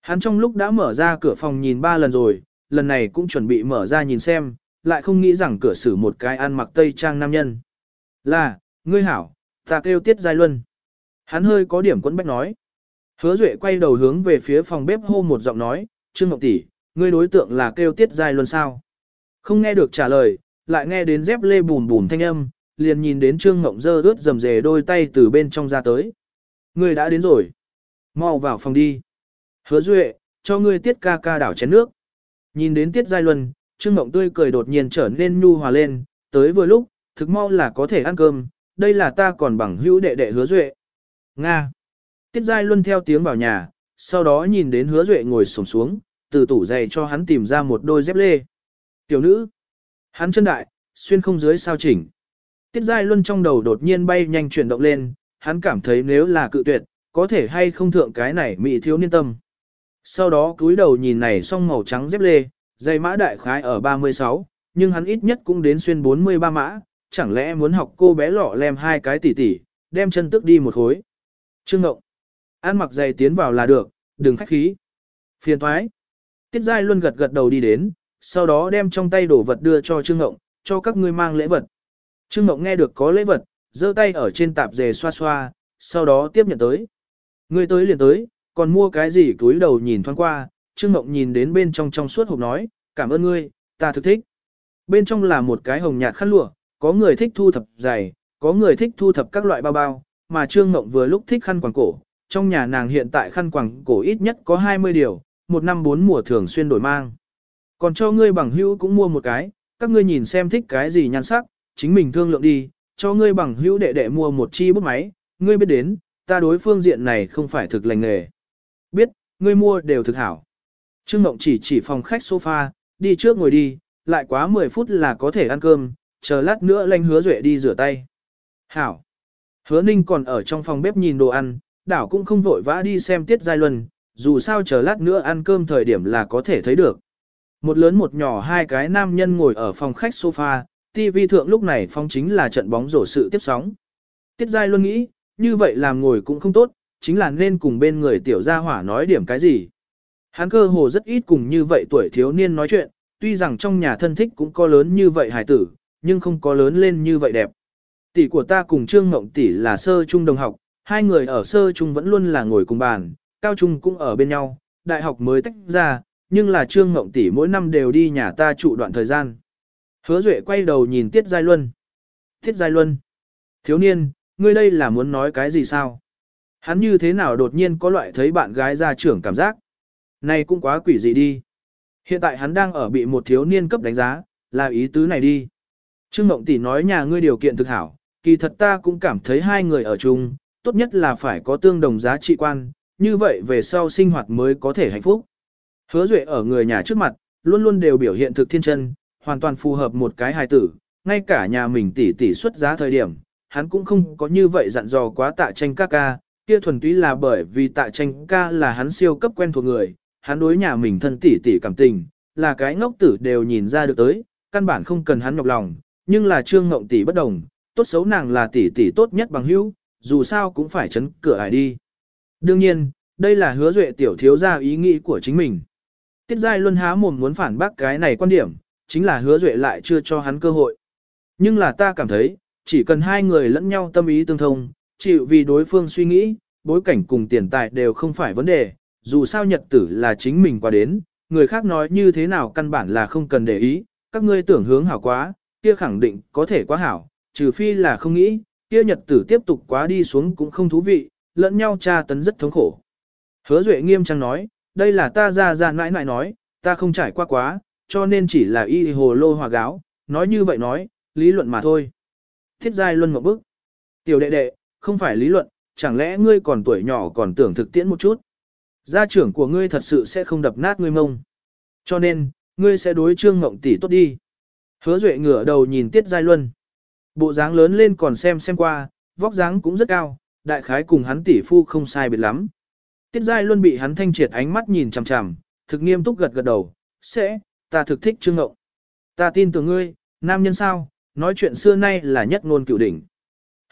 Hắn trong lúc đã mở ra cửa phòng nhìn ba lần rồi, lần này cũng chuẩn bị mở ra nhìn xem, lại không nghĩ rằng cửa xử một cái ăn mặc tây trang nam nhân. Là, ngươi hảo, ta kêu tiết giai luân. Hắn hơi có điểm quấn bách nói. Hứa Duệ quay đầu hướng về phía phòng bếp hô một giọng nói, Trương Ngọc Tỷ, ngươi đối tượng là kêu tiết giai luân sao? Không nghe được trả lời, lại nghe đến dép lê bùn bùn thanh âm, liền nhìn đến Trương Ngộng dơ ướt dầm dề đôi tay từ bên trong ra tới. người đã đến rồi. mau vào phòng đi. Hứa Duệ, cho ngươi tiết ca ca đảo chén nước. Nhìn đến tiết giai luân, Trương Ngộng tươi cười đột nhiên trở nên nhu hòa lên, tới vừa lúc, thực mau là có thể ăn cơm, đây là ta còn bằng hữu đệ đệ hứa Duệ. Nga. Tiết giai luân theo tiếng vào nhà, sau đó nhìn đến hứa Duệ ngồi sổng xuống, từ tủ giày cho hắn tìm ra một đôi dép lê. Tiểu nữ. Hắn chân đại, xuyên không dưới sao chỉnh. Tiết Giai Luân trong đầu đột nhiên bay nhanh chuyển động lên, hắn cảm thấy nếu là cự tuyệt, có thể hay không thượng cái này mị thiếu niên tâm. Sau đó cúi đầu nhìn này song màu trắng dép lê, dây mã đại khái ở 36, nhưng hắn ít nhất cũng đến xuyên 43 mã, chẳng lẽ muốn học cô bé lọ lem hai cái tỉ tỉ, đem chân tức đi một khối. Trương Ngộng, ăn mặc giày tiến vào là được, đừng khách khí. Phiền thoái. Tiết Giai Luân gật gật đầu đi đến, sau đó đem trong tay đổ vật đưa cho Trương Ngộng, cho các ngươi mang lễ vật. Trương Ngộng nghe được có lễ vật, giơ tay ở trên tạp dề xoa xoa, sau đó tiếp nhận tới. Ngươi tới liền tới, còn mua cái gì túi đầu nhìn thoáng qua, Trương Ngộng nhìn đến bên trong trong suốt hộp nói, cảm ơn ngươi, ta thực thích. Bên trong là một cái hồng nhạt khăn lụa, có người thích thu thập giày, có người thích thu thập các loại bao bao, mà Trương Ngộng vừa lúc thích khăn quàng cổ. Trong nhà nàng hiện tại khăn quàng cổ ít nhất có 20 điều, một năm bốn mùa thường xuyên đổi mang. Còn cho ngươi bằng hữu cũng mua một cái, các ngươi nhìn xem thích cái gì nhan sắc, chính mình thương lượng đi, cho ngươi bằng hữu đệ đệ mua một chi bút máy, ngươi biết đến, ta đối phương diện này không phải thực lành nghề. Biết, ngươi mua đều thực hảo. Trương Mộng chỉ chỉ phòng khách sofa, đi trước ngồi đi, lại quá 10 phút là có thể ăn cơm, chờ lát nữa lanh hứa duệ đi rửa tay. Hảo. Hứa ninh còn ở trong phòng bếp nhìn đồ ăn, đảo cũng không vội vã đi xem tiết giai luân, dù sao chờ lát nữa ăn cơm thời điểm là có thể thấy được. Một lớn một nhỏ hai cái nam nhân ngồi ở phòng khách sofa, TV thượng lúc này phong chính là trận bóng rổ sự tiếp sóng. Tiết giai luôn nghĩ, như vậy làm ngồi cũng không tốt, chính là nên cùng bên người tiểu gia hỏa nói điểm cái gì. Hắn cơ hồ rất ít cùng như vậy tuổi thiếu niên nói chuyện, tuy rằng trong nhà thân thích cũng có lớn như vậy hài tử, nhưng không có lớn lên như vậy đẹp. Tỷ của ta cùng Trương Ngộng tỷ là sơ trung đồng học, hai người ở sơ trung vẫn luôn là ngồi cùng bàn, cao trung cũng ở bên nhau, đại học mới tách ra, nhưng là Trương Ngộng tỷ mỗi năm đều đi nhà ta trụ đoạn thời gian. Hứa Duệ quay đầu nhìn Tiết Giai Luân. Tiết Giai Luân. Thiếu niên, ngươi đây là muốn nói cái gì sao? Hắn như thế nào đột nhiên có loại thấy bạn gái ra trưởng cảm giác? Này cũng quá quỷ dị đi. Hiện tại hắn đang ở bị một thiếu niên cấp đánh giá, là ý tứ này đi. Trương Mộng Tỷ nói nhà ngươi điều kiện thực hảo, kỳ thật ta cũng cảm thấy hai người ở chung, tốt nhất là phải có tương đồng giá trị quan, như vậy về sau sinh hoạt mới có thể hạnh phúc. Hứa Duệ ở người nhà trước mặt, luôn luôn đều biểu hiện thực thiên chân, hoàn toàn phù hợp một cái hài tử, ngay cả nhà mình tỷ tỷ xuất giá thời điểm, hắn cũng không có như vậy dặn dò quá tạ tranh ca ca, kia thuần túy là bởi vì tạ tranh ca là hắn siêu cấp quen thuộc người, hắn đối nhà mình thân tỷ tỷ cảm tình, là cái ngốc tử đều nhìn ra được tới, căn bản không cần hắn nhọc lòng, nhưng là trương ngộng tỷ bất đồng, tốt xấu nàng là tỷ tỷ tốt nhất bằng hữu, dù sao cũng phải chấn cửa ải đi. Đương nhiên, đây là hứa duệ tiểu thiếu ra ý nghĩ của chính mình. Tiết Giai Luân há mồm muốn phản bác cái này quan điểm, chính là hứa duệ lại chưa cho hắn cơ hội. Nhưng là ta cảm thấy, chỉ cần hai người lẫn nhau tâm ý tương thông, chịu vì đối phương suy nghĩ, bối cảnh cùng tiền tài đều không phải vấn đề, dù sao nhật tử là chính mình qua đến, người khác nói như thế nào căn bản là không cần để ý, các ngươi tưởng hướng hảo quá, kia khẳng định có thể quá hảo, trừ phi là không nghĩ, kia nhật tử tiếp tục quá đi xuống cũng không thú vị, lẫn nhau tra tấn rất thống khổ. Hứa Duệ nghiêm trang nói, đây là ta ra ra nãi nãi nói, ta không trải qua quá, cho nên chỉ là y hồ lô hòa gáo, nói như vậy nói, lý luận mà thôi. Thiết giai luân một bức. Tiểu đệ đệ, không phải lý luận, chẳng lẽ ngươi còn tuổi nhỏ còn tưởng thực tiễn một chút. Gia trưởng của ngươi thật sự sẽ không đập nát ngươi mông. Cho nên, ngươi sẽ đối trương ngộng tỷ tốt đi. Hứa Duệ ngửa đầu nhìn Tiết Giai Luân. Bộ dáng lớn lên còn xem xem qua, vóc dáng cũng rất cao, đại khái cùng hắn tỷ phu không sai biệt lắm. Tiết Giai luôn bị hắn thanh triệt ánh mắt nhìn chằm chằm, thực nghiêm túc gật gật đầu, sẽ, ta thực thích trương ngộng. Ta tin tưởng ngươi, nam nhân sao, nói chuyện xưa nay là nhất ngôn cựu đỉnh.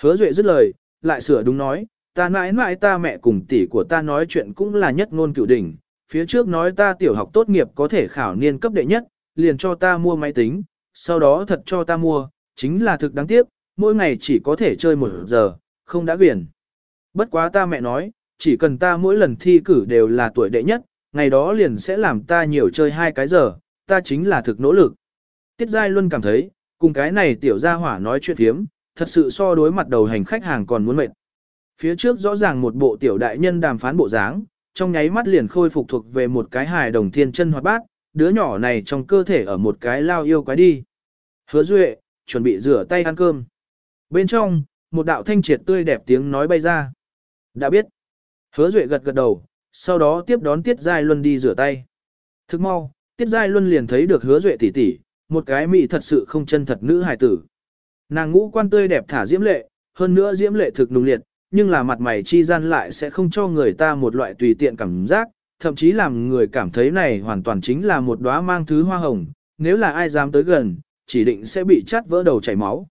Hứa Duệ dứt lời, lại sửa đúng nói, ta mãi mãi ta mẹ cùng tỷ của ta nói chuyện cũng là nhất ngôn cựu đỉnh, phía trước nói ta tiểu học tốt nghiệp có thể khảo niên cấp đệ nhất, liền cho ta mua máy tính, sau đó thật cho ta mua, chính là thực đáng tiếc, mỗi ngày chỉ có thể chơi một giờ, không đã quyền. Bất quá ta mẹ nói, chỉ cần ta mỗi lần thi cử đều là tuổi đệ nhất, ngày đó liền sẽ làm ta nhiều chơi hai cái giờ, ta chính là thực nỗ lực. Tiết Giai luôn cảm thấy, cùng cái này tiểu gia hỏa nói chuyện thiếm, thật sự so đối mặt đầu hành khách hàng còn muốn mệt. Phía trước rõ ràng một bộ tiểu đại nhân đàm phán bộ dáng, trong nháy mắt liền khôi phục thuộc về một cái hài đồng thiên chân hoạt bát, đứa nhỏ này trong cơ thể ở một cái lao yêu quái đi. Hứa Duệ, chuẩn bị rửa tay ăn cơm. Bên trong, một đạo thanh triệt tươi đẹp tiếng nói bay ra. Đã biết. Hứa Duệ gật gật đầu, sau đó tiếp đón Tiết Giai Luân đi rửa tay. Thức mau, Tiết Giai Luân liền thấy được Hứa Duệ tỷ tỷ, một cái mỹ thật sự không chân thật nữ hài tử. Nàng ngũ quan tươi đẹp thả diễm lệ, hơn nữa diễm lệ thực nùng liệt, nhưng là mặt mày chi gian lại sẽ không cho người ta một loại tùy tiện cảm giác, thậm chí làm người cảm thấy này hoàn toàn chính là một đóa mang thứ hoa hồng, nếu là ai dám tới gần, chỉ định sẽ bị chát vỡ đầu chảy máu.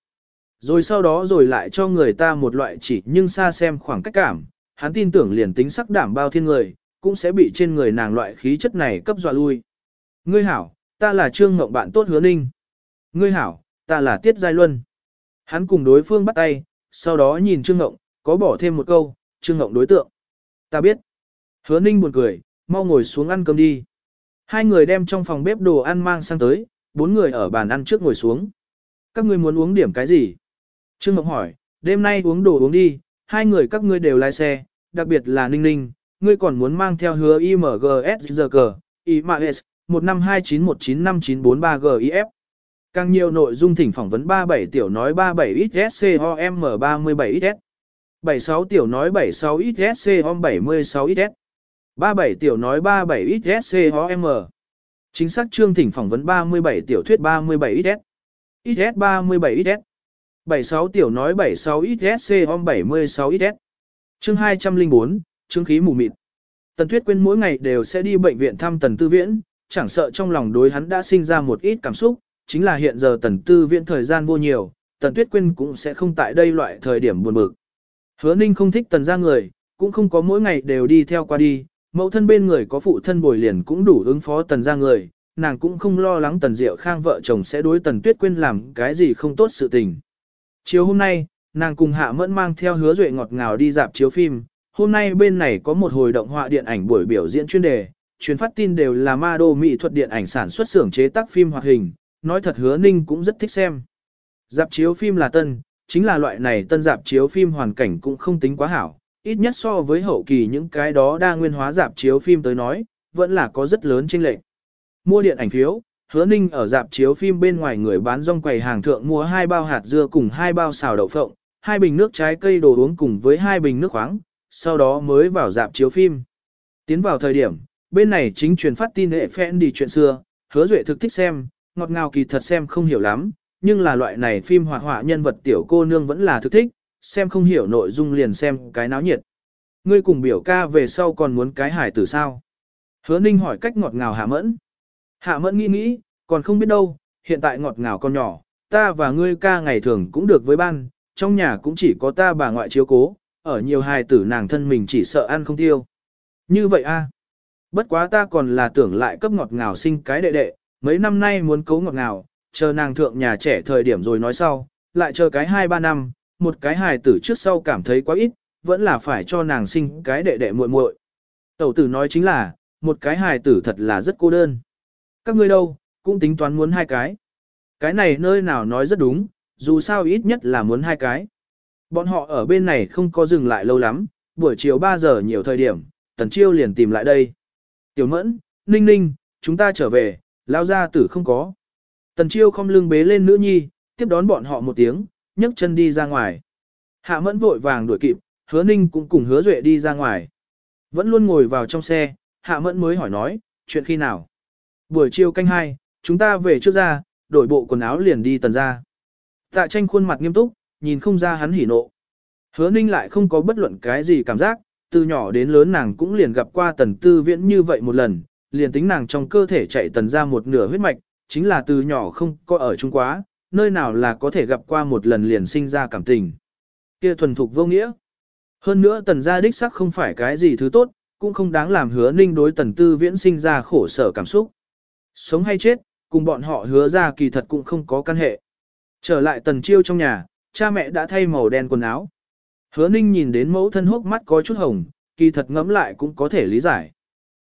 Rồi sau đó rồi lại cho người ta một loại chỉ nhưng xa xem khoảng cách cảm, hắn tin tưởng liền tính sắc đảm bao thiên người, cũng sẽ bị trên người nàng loại khí chất này cấp dọa lui. Ngươi hảo, ta là Trương Ngộng bạn tốt hứa ninh. Ngươi hảo, ta là Tiết Giai Luân. Hắn cùng đối phương bắt tay, sau đó nhìn Trương Ngộng, có bỏ thêm một câu, Trương Ngộng đối tượng. Ta biết. Hứa ninh buồn cười, mau ngồi xuống ăn cơm đi. Hai người đem trong phòng bếp đồ ăn mang sang tới, bốn người ở bàn ăn trước ngồi xuống. Các ngươi muốn uống điểm cái gì? Trương Ngọc hỏi, đêm nay uống đồ uống đi, hai người các ngươi đều lái xe, đặc biệt là Ninh Ninh, ngươi còn muốn mang theo hứa IMGSGG, IMAS, 15291959443GIF. Càng nhiều nội dung thỉnh phỏng vấn 37 tiểu nói 37XSCOM37XS. 76 tiểu nói 76XSCOM76XS. 37 tiểu nói 37XSCOM. Chính xác chương thỉnh phỏng vấn 37 tiểu thuyết 37XS. XS37XS. 76 tiểu nói 76 XSCOM 76 XS. Chương 204, chương khí mù mịt. Tần Tuyết Quyên mỗi ngày đều sẽ đi bệnh viện thăm Tần Tư Viễn, chẳng sợ trong lòng đối hắn đã sinh ra một ít cảm xúc, chính là hiện giờ Tần Tư Viễn thời gian vô nhiều, Tần Tuyết Quyên cũng sẽ không tại đây loại thời điểm buồn bực. Hứa Ninh không thích Tần ra người, cũng không có mỗi ngày đều đi theo qua đi, mẫu thân bên người có phụ thân bồi liền cũng đủ ứng phó Tần ra người, nàng cũng không lo lắng Tần Diệu Khang vợ chồng sẽ đối Tần Tuyết Quyên làm cái gì không tốt sự tình. Chiều hôm nay, nàng cùng Hạ Mẫn mang theo hứa duệ ngọt ngào đi dạp chiếu phim, hôm nay bên này có một hồi động họa điện ảnh buổi biểu diễn chuyên đề, truyền phát tin đều là ma đô mỹ thuật điện ảnh sản xuất xưởng chế tác phim hoạt hình, nói thật hứa ninh cũng rất thích xem. Dạp chiếu phim là tân, chính là loại này tân dạp chiếu phim hoàn cảnh cũng không tính quá hảo, ít nhất so với hậu kỳ những cái đó đa nguyên hóa dạp chiếu phim tới nói, vẫn là có rất lớn chênh lệch. Mua điện ảnh phiếu, hứa ninh ở dạp chiếu phim bên ngoài người bán rong quầy hàng thượng mua hai bao hạt dưa cùng hai bao xào đậu phộng, hai bình nước trái cây đồ uống cùng với hai bình nước khoáng, sau đó mới vào dạp chiếu phim. Tiến vào thời điểm, bên này chính truyền phát tin hệ phẽn đi chuyện xưa, hứa duệ thực thích xem, ngọt ngào kỳ thật xem không hiểu lắm, nhưng là loại này phim hoạt họa nhân vật tiểu cô nương vẫn là thực thích, xem không hiểu nội dung liền xem cái náo nhiệt. Ngươi cùng biểu ca về sau còn muốn cái hải tử sao? Hứa ninh hỏi cách ngọt ngào hạ mẫn. Hạ mẫn nghĩ nghĩ, còn không biết đâu, hiện tại ngọt ngào con nhỏ, ta và ngươi ca ngày thường cũng được với ban, trong nhà cũng chỉ có ta bà ngoại chiếu cố, ở nhiều hài tử nàng thân mình chỉ sợ ăn không tiêu. Như vậy a Bất quá ta còn là tưởng lại cấp ngọt ngào sinh cái đệ đệ, mấy năm nay muốn cấu ngọt ngào, chờ nàng thượng nhà trẻ thời điểm rồi nói sau, lại chờ cái 2-3 năm, một cái hài tử trước sau cảm thấy quá ít, vẫn là phải cho nàng sinh cái đệ đệ muội muội. Tẩu tử nói chính là, một cái hài tử thật là rất cô đơn. Các ngươi đâu, cũng tính toán muốn hai cái. Cái này nơi nào nói rất đúng, dù sao ít nhất là muốn hai cái. Bọn họ ở bên này không có dừng lại lâu lắm, buổi chiều 3 giờ nhiều thời điểm, Tần Chiêu liền tìm lại đây. Tiểu Mẫn, Ninh Ninh, chúng ta trở về, lao ra tử không có. Tần Chiêu không lưng bế lên nữ nhi, tiếp đón bọn họ một tiếng, nhấc chân đi ra ngoài. Hạ Mẫn vội vàng đuổi kịp, hứa Ninh cũng cùng hứa Duệ đi ra ngoài. Vẫn luôn ngồi vào trong xe, Hạ Mẫn mới hỏi nói, chuyện khi nào? Buổi chiều canh hai, chúng ta về trước ra, đổi bộ quần áo liền đi tần ra. Tạ tranh khuôn mặt nghiêm túc, nhìn không ra hắn hỉ nộ. Hứa ninh lại không có bất luận cái gì cảm giác, từ nhỏ đến lớn nàng cũng liền gặp qua tần tư viễn như vậy một lần, liền tính nàng trong cơ thể chạy tần ra một nửa huyết mạch, chính là từ nhỏ không có ở chung quá, nơi nào là có thể gặp qua một lần liền sinh ra cảm tình. Kia thuần thục vô nghĩa. Hơn nữa tần gia đích sắc không phải cái gì thứ tốt, cũng không đáng làm hứa ninh đối tần tư viễn sinh ra khổ sở cảm xúc. Sống hay chết, cùng bọn họ hứa ra kỳ thật cũng không có căn hệ. Trở lại tần chiêu trong nhà, cha mẹ đã thay màu đen quần áo. Hứa ninh nhìn đến mẫu thân hốc mắt có chút hồng, kỳ thật ngẫm lại cũng có thể lý giải.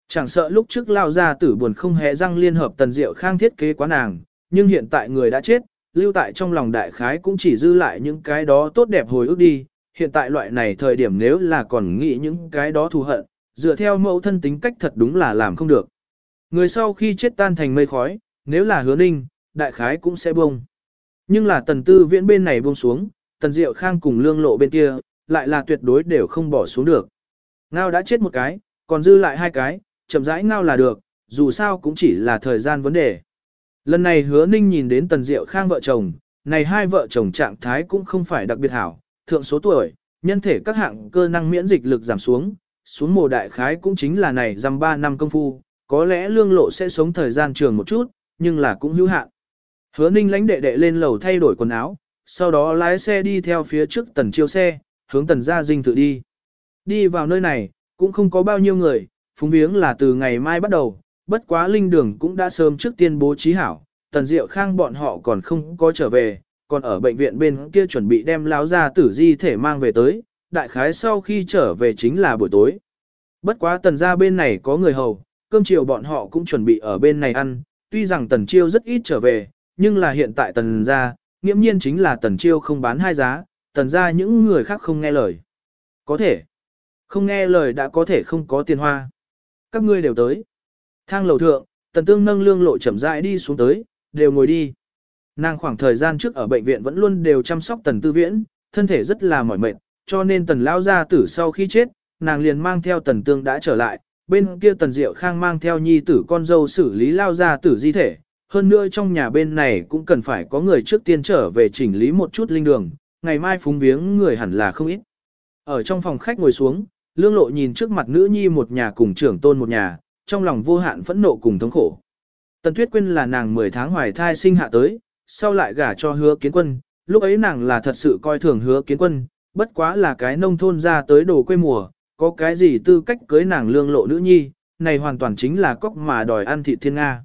Chẳng sợ lúc trước lao ra tử buồn không hề răng liên hợp tần diệu khang thiết kế quá nàng, nhưng hiện tại người đã chết, lưu tại trong lòng đại khái cũng chỉ dư lại những cái đó tốt đẹp hồi ức đi. Hiện tại loại này thời điểm nếu là còn nghĩ những cái đó thù hận, dựa theo mẫu thân tính cách thật đúng là làm không được. Người sau khi chết tan thành mây khói, nếu là hứa ninh, đại khái cũng sẽ bông. Nhưng là tần tư viễn bên này bông xuống, tần diệu khang cùng lương lộ bên kia, lại là tuyệt đối đều không bỏ xuống được. Ngao đã chết một cái, còn dư lại hai cái, chậm rãi ngao là được, dù sao cũng chỉ là thời gian vấn đề. Lần này hứa ninh nhìn đến tần diệu khang vợ chồng, này hai vợ chồng trạng thái cũng không phải đặc biệt hảo, thượng số tuổi, nhân thể các hạng cơ năng miễn dịch lực giảm xuống, xuống mùa đại khái cũng chính là này dăm ba năm công phu, có lẽ lương lộ sẽ sống thời gian trường một chút, nhưng là cũng hữu hạn. Hứa ninh lãnh đệ đệ lên lầu thay đổi quần áo, sau đó lái xe đi theo phía trước tần chiêu xe, hướng tần gia dinh tự đi. Đi vào nơi này, cũng không có bao nhiêu người, phúng viếng là từ ngày mai bắt đầu, bất quá linh đường cũng đã sớm trước tiên bố trí hảo, tần diệu khang bọn họ còn không có trở về, còn ở bệnh viện bên kia chuẩn bị đem láo gia tử di thể mang về tới, đại khái sau khi trở về chính là buổi tối. Bất quá tần gia bên này có người hầu, cơm chiều bọn họ cũng chuẩn bị ở bên này ăn, tuy rằng tần chiêu rất ít trở về, nhưng là hiện tại tần gia, nghiễm nhiên chính là tần chiêu không bán hai giá, tần gia những người khác không nghe lời. Có thể, không nghe lời đã có thể không có tiền hoa. Các ngươi đều tới. Thang lầu thượng, tần tương nâng lương lộ chậm rãi đi xuống tới, đều ngồi đi. Nàng khoảng thời gian trước ở bệnh viện vẫn luôn đều chăm sóc tần tư viễn, thân thể rất là mỏi mệt, cho nên tần lao gia tử sau khi chết, nàng liền mang theo tần tương đã trở lại, bên kia tần diệu khang mang theo nhi tử con dâu xử lý lao ra tử di thể. Hơn nữa trong nhà bên này cũng cần phải có người trước tiên trở về chỉnh lý một chút linh đường, ngày mai phúng viếng người hẳn là không ít. Ở trong phòng khách ngồi xuống, lương lộ nhìn trước mặt nữ nhi một nhà cùng trưởng tôn một nhà, trong lòng vô hạn phẫn nộ cùng thống khổ. Tần Tuyết Quyên là nàng 10 tháng hoài thai sinh hạ tới, sau lại gả cho hứa kiến quân, lúc ấy nàng là thật sự coi thường hứa kiến quân, bất quá là cái nông thôn ra tới đồ quê mùa, có cái gì tư cách cưới nàng lương lộ nữ nhi, này hoàn toàn chính là cóc mà đòi ăn thị thiên Nga.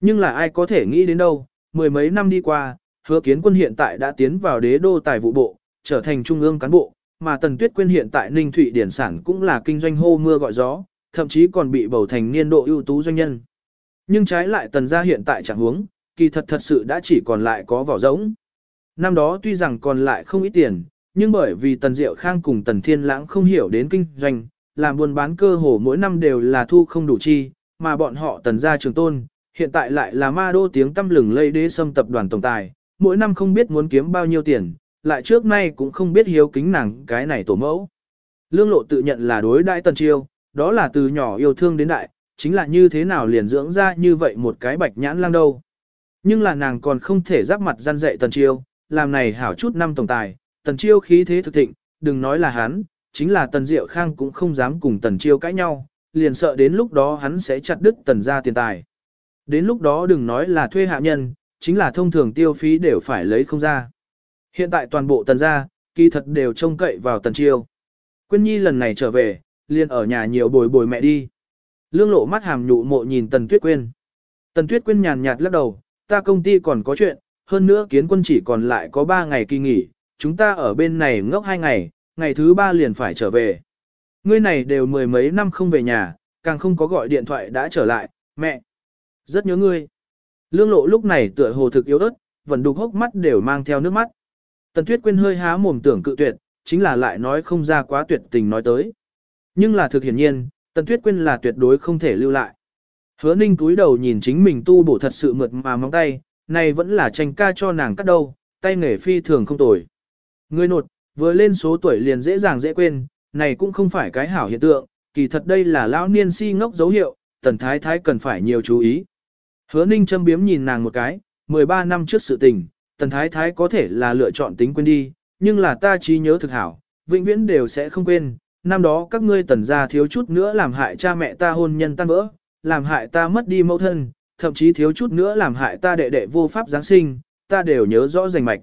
Nhưng là ai có thể nghĩ đến đâu, mười mấy năm đi qua, hứa kiến quân hiện tại đã tiến vào đế đô tài vụ bộ, trở thành trung ương cán bộ, mà Tần Tuyết Quyên hiện tại Ninh Thụy Điển Sản cũng là kinh doanh hô mưa gọi gió, thậm chí còn bị bầu thành niên độ ưu tú doanh nhân. Nhưng trái lại Tần gia hiện tại chẳng huống, kỳ thật thật sự đã chỉ còn lại có vỏ rỗng. Năm đó tuy rằng còn lại không ít tiền, nhưng bởi vì Tần Diệu Khang cùng Tần Thiên Lãng không hiểu đến kinh doanh, làm buôn bán cơ hồ mỗi năm đều là thu không đủ chi, mà bọn họ Tần gia trường tôn, hiện tại lại là ma đô tiếng tâm lừng lây đế xâm tập đoàn tổng tài, mỗi năm không biết muốn kiếm bao nhiêu tiền, lại trước nay cũng không biết hiếu kính nàng cái này tổ mẫu. Lương lộ tự nhận là đối đại Tần Chiêu, đó là từ nhỏ yêu thương đến đại, chính là như thế nào liền dưỡng ra như vậy một cái bạch nhãn lang đâu. Nhưng là nàng còn không thể giáp mặt gian dạy Tần Chiêu, làm này hảo chút năm tổng tài, Tần Chiêu khí thế thực thịnh, đừng nói là hắn, chính là Tần Diệu Khang cũng không dám cùng Tần Chiêu cãi nhau, liền sợ đến lúc đó hắn sẽ chặt đứt Tần ra tiền tài. Đến lúc đó đừng nói là thuê hạ nhân, chính là thông thường tiêu phí đều phải lấy không ra. Hiện tại toàn bộ Tần gia, kỳ thật đều trông cậy vào Tần Chiêu. Quyên Nhi lần này trở về, liền ở nhà nhiều bồi bồi mẹ đi. Lương lộ mắt hàm nhụ mộ nhìn Tần Tuyết Quyên. Tần Tuyết Quyên nhàn nhạt lắc đầu, ta công ty còn có chuyện, hơn nữa kiến quân chỉ còn lại có 3 ngày kỳ nghỉ, chúng ta ở bên này ngốc hai ngày, ngày thứ ba liền phải trở về. Ngươi này đều mười mấy năm không về nhà, càng không có gọi điện thoại đã trở lại, mẹ. Rất nhớ ngươi. Lương lộ lúc này tựa hồ thực yếu ớt, vẫn đục hốc mắt đều mang theo nước mắt. Tần Tuyết Quyên hơi há mồm tưởng cự tuyệt, chính là lại nói không ra quá tuyệt tình nói tới. Nhưng là thực hiển nhiên, Tần Tuyết Quyên là tuyệt đối không thể lưu lại. Hứa ninh túi đầu nhìn chính mình tu bổ thật sự mượt mà móng tay, này vẫn là tranh ca cho nàng cắt đâu, tay nghề phi thường không tồi. Người nột, vừa lên số tuổi liền dễ dàng dễ quên, này cũng không phải cái hảo hiện tượng, kỳ thật đây là lão niên si ngốc dấu hiệu, tần thái thái cần phải nhiều chú ý. Hứa ninh châm biếm nhìn nàng một cái, 13 năm trước sự tình, tần thái thái có thể là lựa chọn tính quên đi, nhưng là ta trí nhớ thực hảo, vĩnh viễn đều sẽ không quên, năm đó các ngươi tần gia thiếu chút nữa làm hại cha mẹ ta hôn nhân tan vỡ, làm hại ta mất đi mẫu thân, thậm chí thiếu chút nữa làm hại ta đệ đệ vô pháp Giáng sinh, ta đều nhớ rõ rành mạch.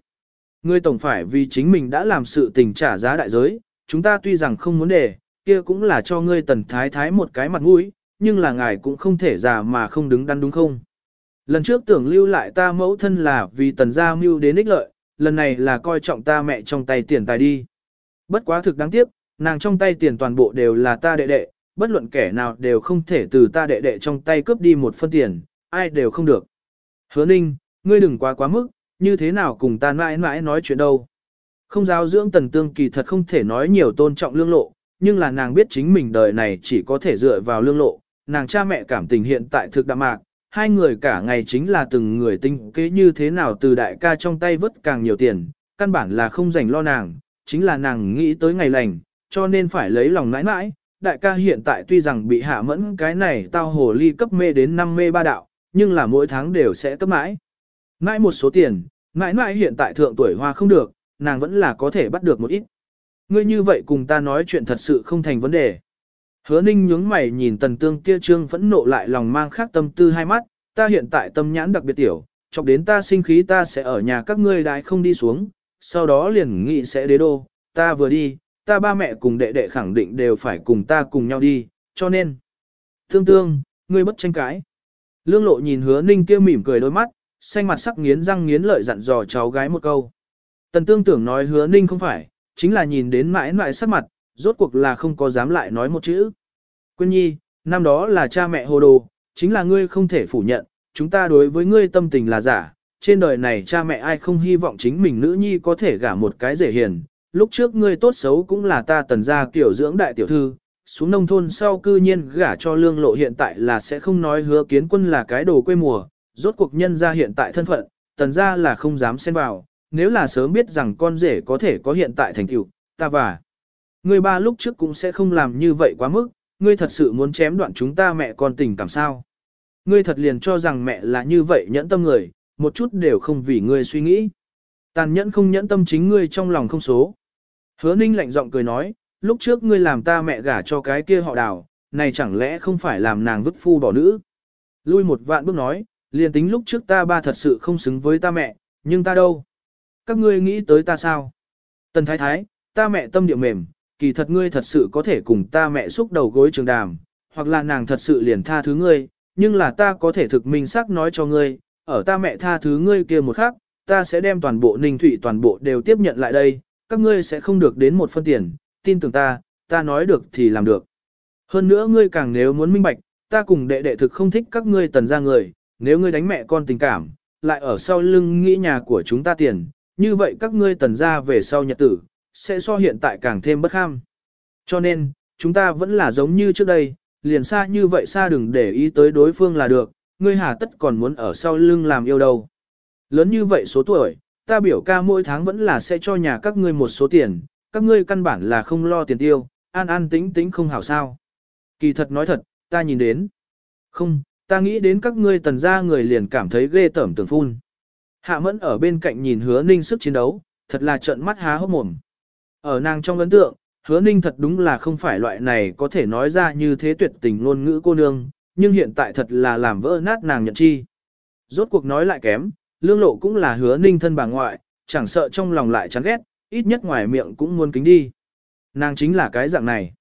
Ngươi tổng phải vì chính mình đã làm sự tình trả giá đại giới, chúng ta tuy rằng không muốn để, kia cũng là cho ngươi tần thái thái một cái mặt mũi, nhưng là ngài cũng không thể già mà không đứng đắn đúng không? Lần trước tưởng lưu lại ta mẫu thân là vì tần gia mưu đến ích lợi, lần này là coi trọng ta mẹ trong tay tiền tài đi. Bất quá thực đáng tiếc, nàng trong tay tiền toàn bộ đều là ta đệ đệ, bất luận kẻ nào đều không thể từ ta đệ đệ trong tay cướp đi một phân tiền, ai đều không được. Hứa ninh, ngươi đừng quá quá mức, như thế nào cùng ta mãi mãi nói chuyện đâu. Không giáo dưỡng tần tương kỳ thật không thể nói nhiều tôn trọng lương lộ, nhưng là nàng biết chính mình đời này chỉ có thể dựa vào lương lộ, nàng cha mẹ cảm tình hiện tại thực đạm mạc, hai người cả ngày chính là từng người tinh kế như thế nào từ đại ca trong tay vứt càng nhiều tiền, căn bản là không dành lo nàng, chính là nàng nghĩ tới ngày lành, cho nên phải lấy lòng nãi nãi. Đại ca hiện tại tuy rằng bị hạ mẫn cái này tao hồ ly cấp mê đến năm mê ba đạo, nhưng là mỗi tháng đều sẽ cấp mãi. Mãi một số tiền, mãi mãi hiện tại thượng tuổi hoa không được, nàng vẫn là có thể bắt được một ít. Ngươi như vậy cùng ta nói chuyện thật sự không thành vấn đề. Hứa ninh nhướng mày nhìn tần tương kia trương phẫn nộ lại lòng mang khác tâm tư hai mắt, ta hiện tại tâm nhãn đặc biệt tiểu, chọc đến ta sinh khí ta sẽ ở nhà các ngươi đại không đi xuống, sau đó liền nghĩ sẽ đế đô, ta vừa đi, ta ba mẹ cùng đệ đệ khẳng định đều phải cùng ta cùng nhau đi, cho nên. Tương tương, ngươi bất tranh cãi. Lương lộ nhìn hứa ninh kia mỉm cười đôi mắt, xanh mặt sắc nghiến răng nghiến lợi dặn dò cháu gái một câu. Tần tương tưởng nói hứa ninh không phải, chính là nhìn đến mãi mãi sắc mặt, rốt cuộc là không có dám lại nói một chữ. Quyên nhi, năm đó là cha mẹ hồ đồ, chính là ngươi không thể phủ nhận, chúng ta đối với ngươi tâm tình là giả, trên đời này cha mẹ ai không hy vọng chính mình nữ nhi có thể gả một cái dễ hiền, lúc trước ngươi tốt xấu cũng là ta tần gia kiểu dưỡng đại tiểu thư, xuống nông thôn sau cư nhiên gả cho lương lộ hiện tại là sẽ không nói hứa kiến quân là cái đồ quê mùa, rốt cuộc nhân gia hiện tại thân phận, tần gia là không dám xen vào, nếu là sớm biết rằng con rể có thể có hiện tại thành tựu, ta và ngươi ba lúc trước cũng sẽ không làm như vậy quá mức, ngươi thật sự muốn chém đoạn chúng ta mẹ con tình cảm sao. Ngươi thật liền cho rằng mẹ là như vậy nhẫn tâm người, một chút đều không vì ngươi suy nghĩ. Tàn nhẫn không nhẫn tâm chính ngươi trong lòng không số. Hứa ninh lạnh giọng cười nói, lúc trước ngươi làm ta mẹ gả cho cái kia họ đào, này chẳng lẽ không phải làm nàng vứt phu bỏ nữ. Lui một vạn bước nói, liền tính lúc trước ta ba thật sự không xứng với ta mẹ, nhưng ta đâu? Các ngươi nghĩ tới ta sao? Tần thái thái, ta mẹ tâm địa mềm, kỳ thật ngươi thật sự có thể cùng ta mẹ xúc đầu gối trường đàm, hoặc là nàng thật sự liền tha thứ ngươi, nhưng là ta có thể thực minh xác nói cho ngươi, ở ta mẹ tha thứ ngươi kia một khắc, ta sẽ đem toàn bộ ninh thủy toàn bộ đều tiếp nhận lại đây, các ngươi sẽ không được đến một phân tiền, tin tưởng ta, ta nói được thì làm được. Hơn nữa ngươi càng nếu muốn minh bạch, ta cùng đệ đệ thực không thích các ngươi tần ra người, nếu ngươi đánh mẹ con tình cảm, lại ở sau lưng nghĩ nhà của chúng ta tiền, như vậy các ngươi tần ra về sau nhật tử, sẽ so hiện tại càng thêm bất kham. Cho nên, chúng ta vẫn là giống như trước đây, liền xa như vậy xa đừng để ý tới đối phương là được, ngươi hà tất còn muốn ở sau lưng làm yêu đâu. Lớn như vậy số tuổi, ta biểu ca mỗi tháng vẫn là sẽ cho nhà các ngươi một số tiền, các ngươi căn bản là không lo tiền tiêu, an an tính tính không hảo sao. Kỳ thật nói thật, ta nhìn đến. Không, ta nghĩ đến các ngươi tần gia người liền cảm thấy ghê tởm tưởng phun. Hạ mẫn ở bên cạnh nhìn hứa ninh sức chiến đấu, thật là trợn mắt há hốc mồm. Ở nàng trong ấn tượng, hứa ninh thật đúng là không phải loại này có thể nói ra như thế tuyệt tình ngôn ngữ cô nương, nhưng hiện tại thật là làm vỡ nát nàng nhận chi. Rốt cuộc nói lại kém, lương lộ cũng là hứa ninh thân bà ngoại, chẳng sợ trong lòng lại chán ghét, ít nhất ngoài miệng cũng muốn kính đi. Nàng chính là cái dạng này.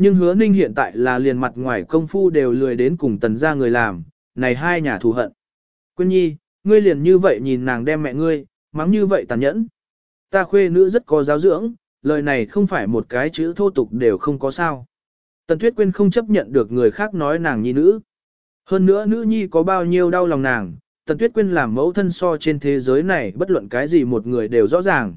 Nhưng hứa ninh hiện tại là liền mặt ngoài công phu đều lười đến cùng tần ra người làm, này hai nhà thù hận. Quyên nhi, ngươi liền như vậy nhìn nàng đem mẹ ngươi, mắng như vậy tàn nhẫn. Ta khuê nữ rất có giáo dưỡng, lời này không phải một cái chữ thô tục đều không có sao. Tần Tuyết Quyên không chấp nhận được người khác nói nàng nhi nữ. Hơn nữa nữ nhi có bao nhiêu đau lòng nàng, Tần Tuyết Quyên làm mẫu thân so trên thế giới này bất luận cái gì một người đều rõ ràng.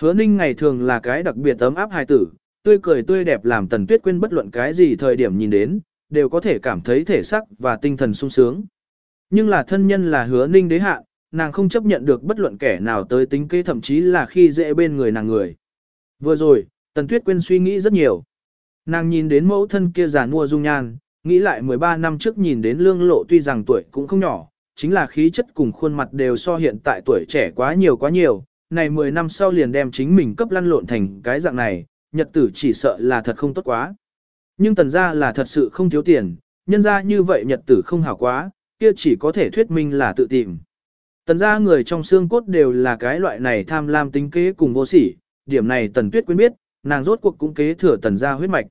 Hứa Ninh ngày thường là cái đặc biệt ấm áp hài tử, tươi cười tươi đẹp làm Tần Tuyết Quyên bất luận cái gì thời điểm nhìn đến, đều có thể cảm thấy thể sắc và tinh thần sung sướng. Nhưng là thân nhân là Hứa Ninh đế hạ, nàng không chấp nhận được bất luận kẻ nào tới tính kế thậm chí là khi dễ bên người nàng người. Vừa rồi, Tần Tuyết Quyên suy nghĩ rất nhiều. Nàng nhìn đến mẫu thân kia già nua dung nhan, nghĩ lại 13 năm trước nhìn đến lương lộ tuy rằng tuổi cũng không nhỏ, chính là khí chất cùng khuôn mặt đều so hiện tại tuổi trẻ quá nhiều quá nhiều, này 10 năm sau liền đem chính mình cấp lăn lộn thành cái dạng này, nhật tử chỉ sợ là thật không tốt quá. Nhưng tần gia là thật sự không thiếu tiền, nhân ra như vậy nhật tử không hảo quá, kia chỉ có thể thuyết minh là tự tìm. Tần gia người trong xương cốt đều là cái loại này tham lam tính kế cùng vô sỉ, điểm này tần tuyết quyên biết, nàng rốt cuộc cũng kế thừa tần gia huyết mạch.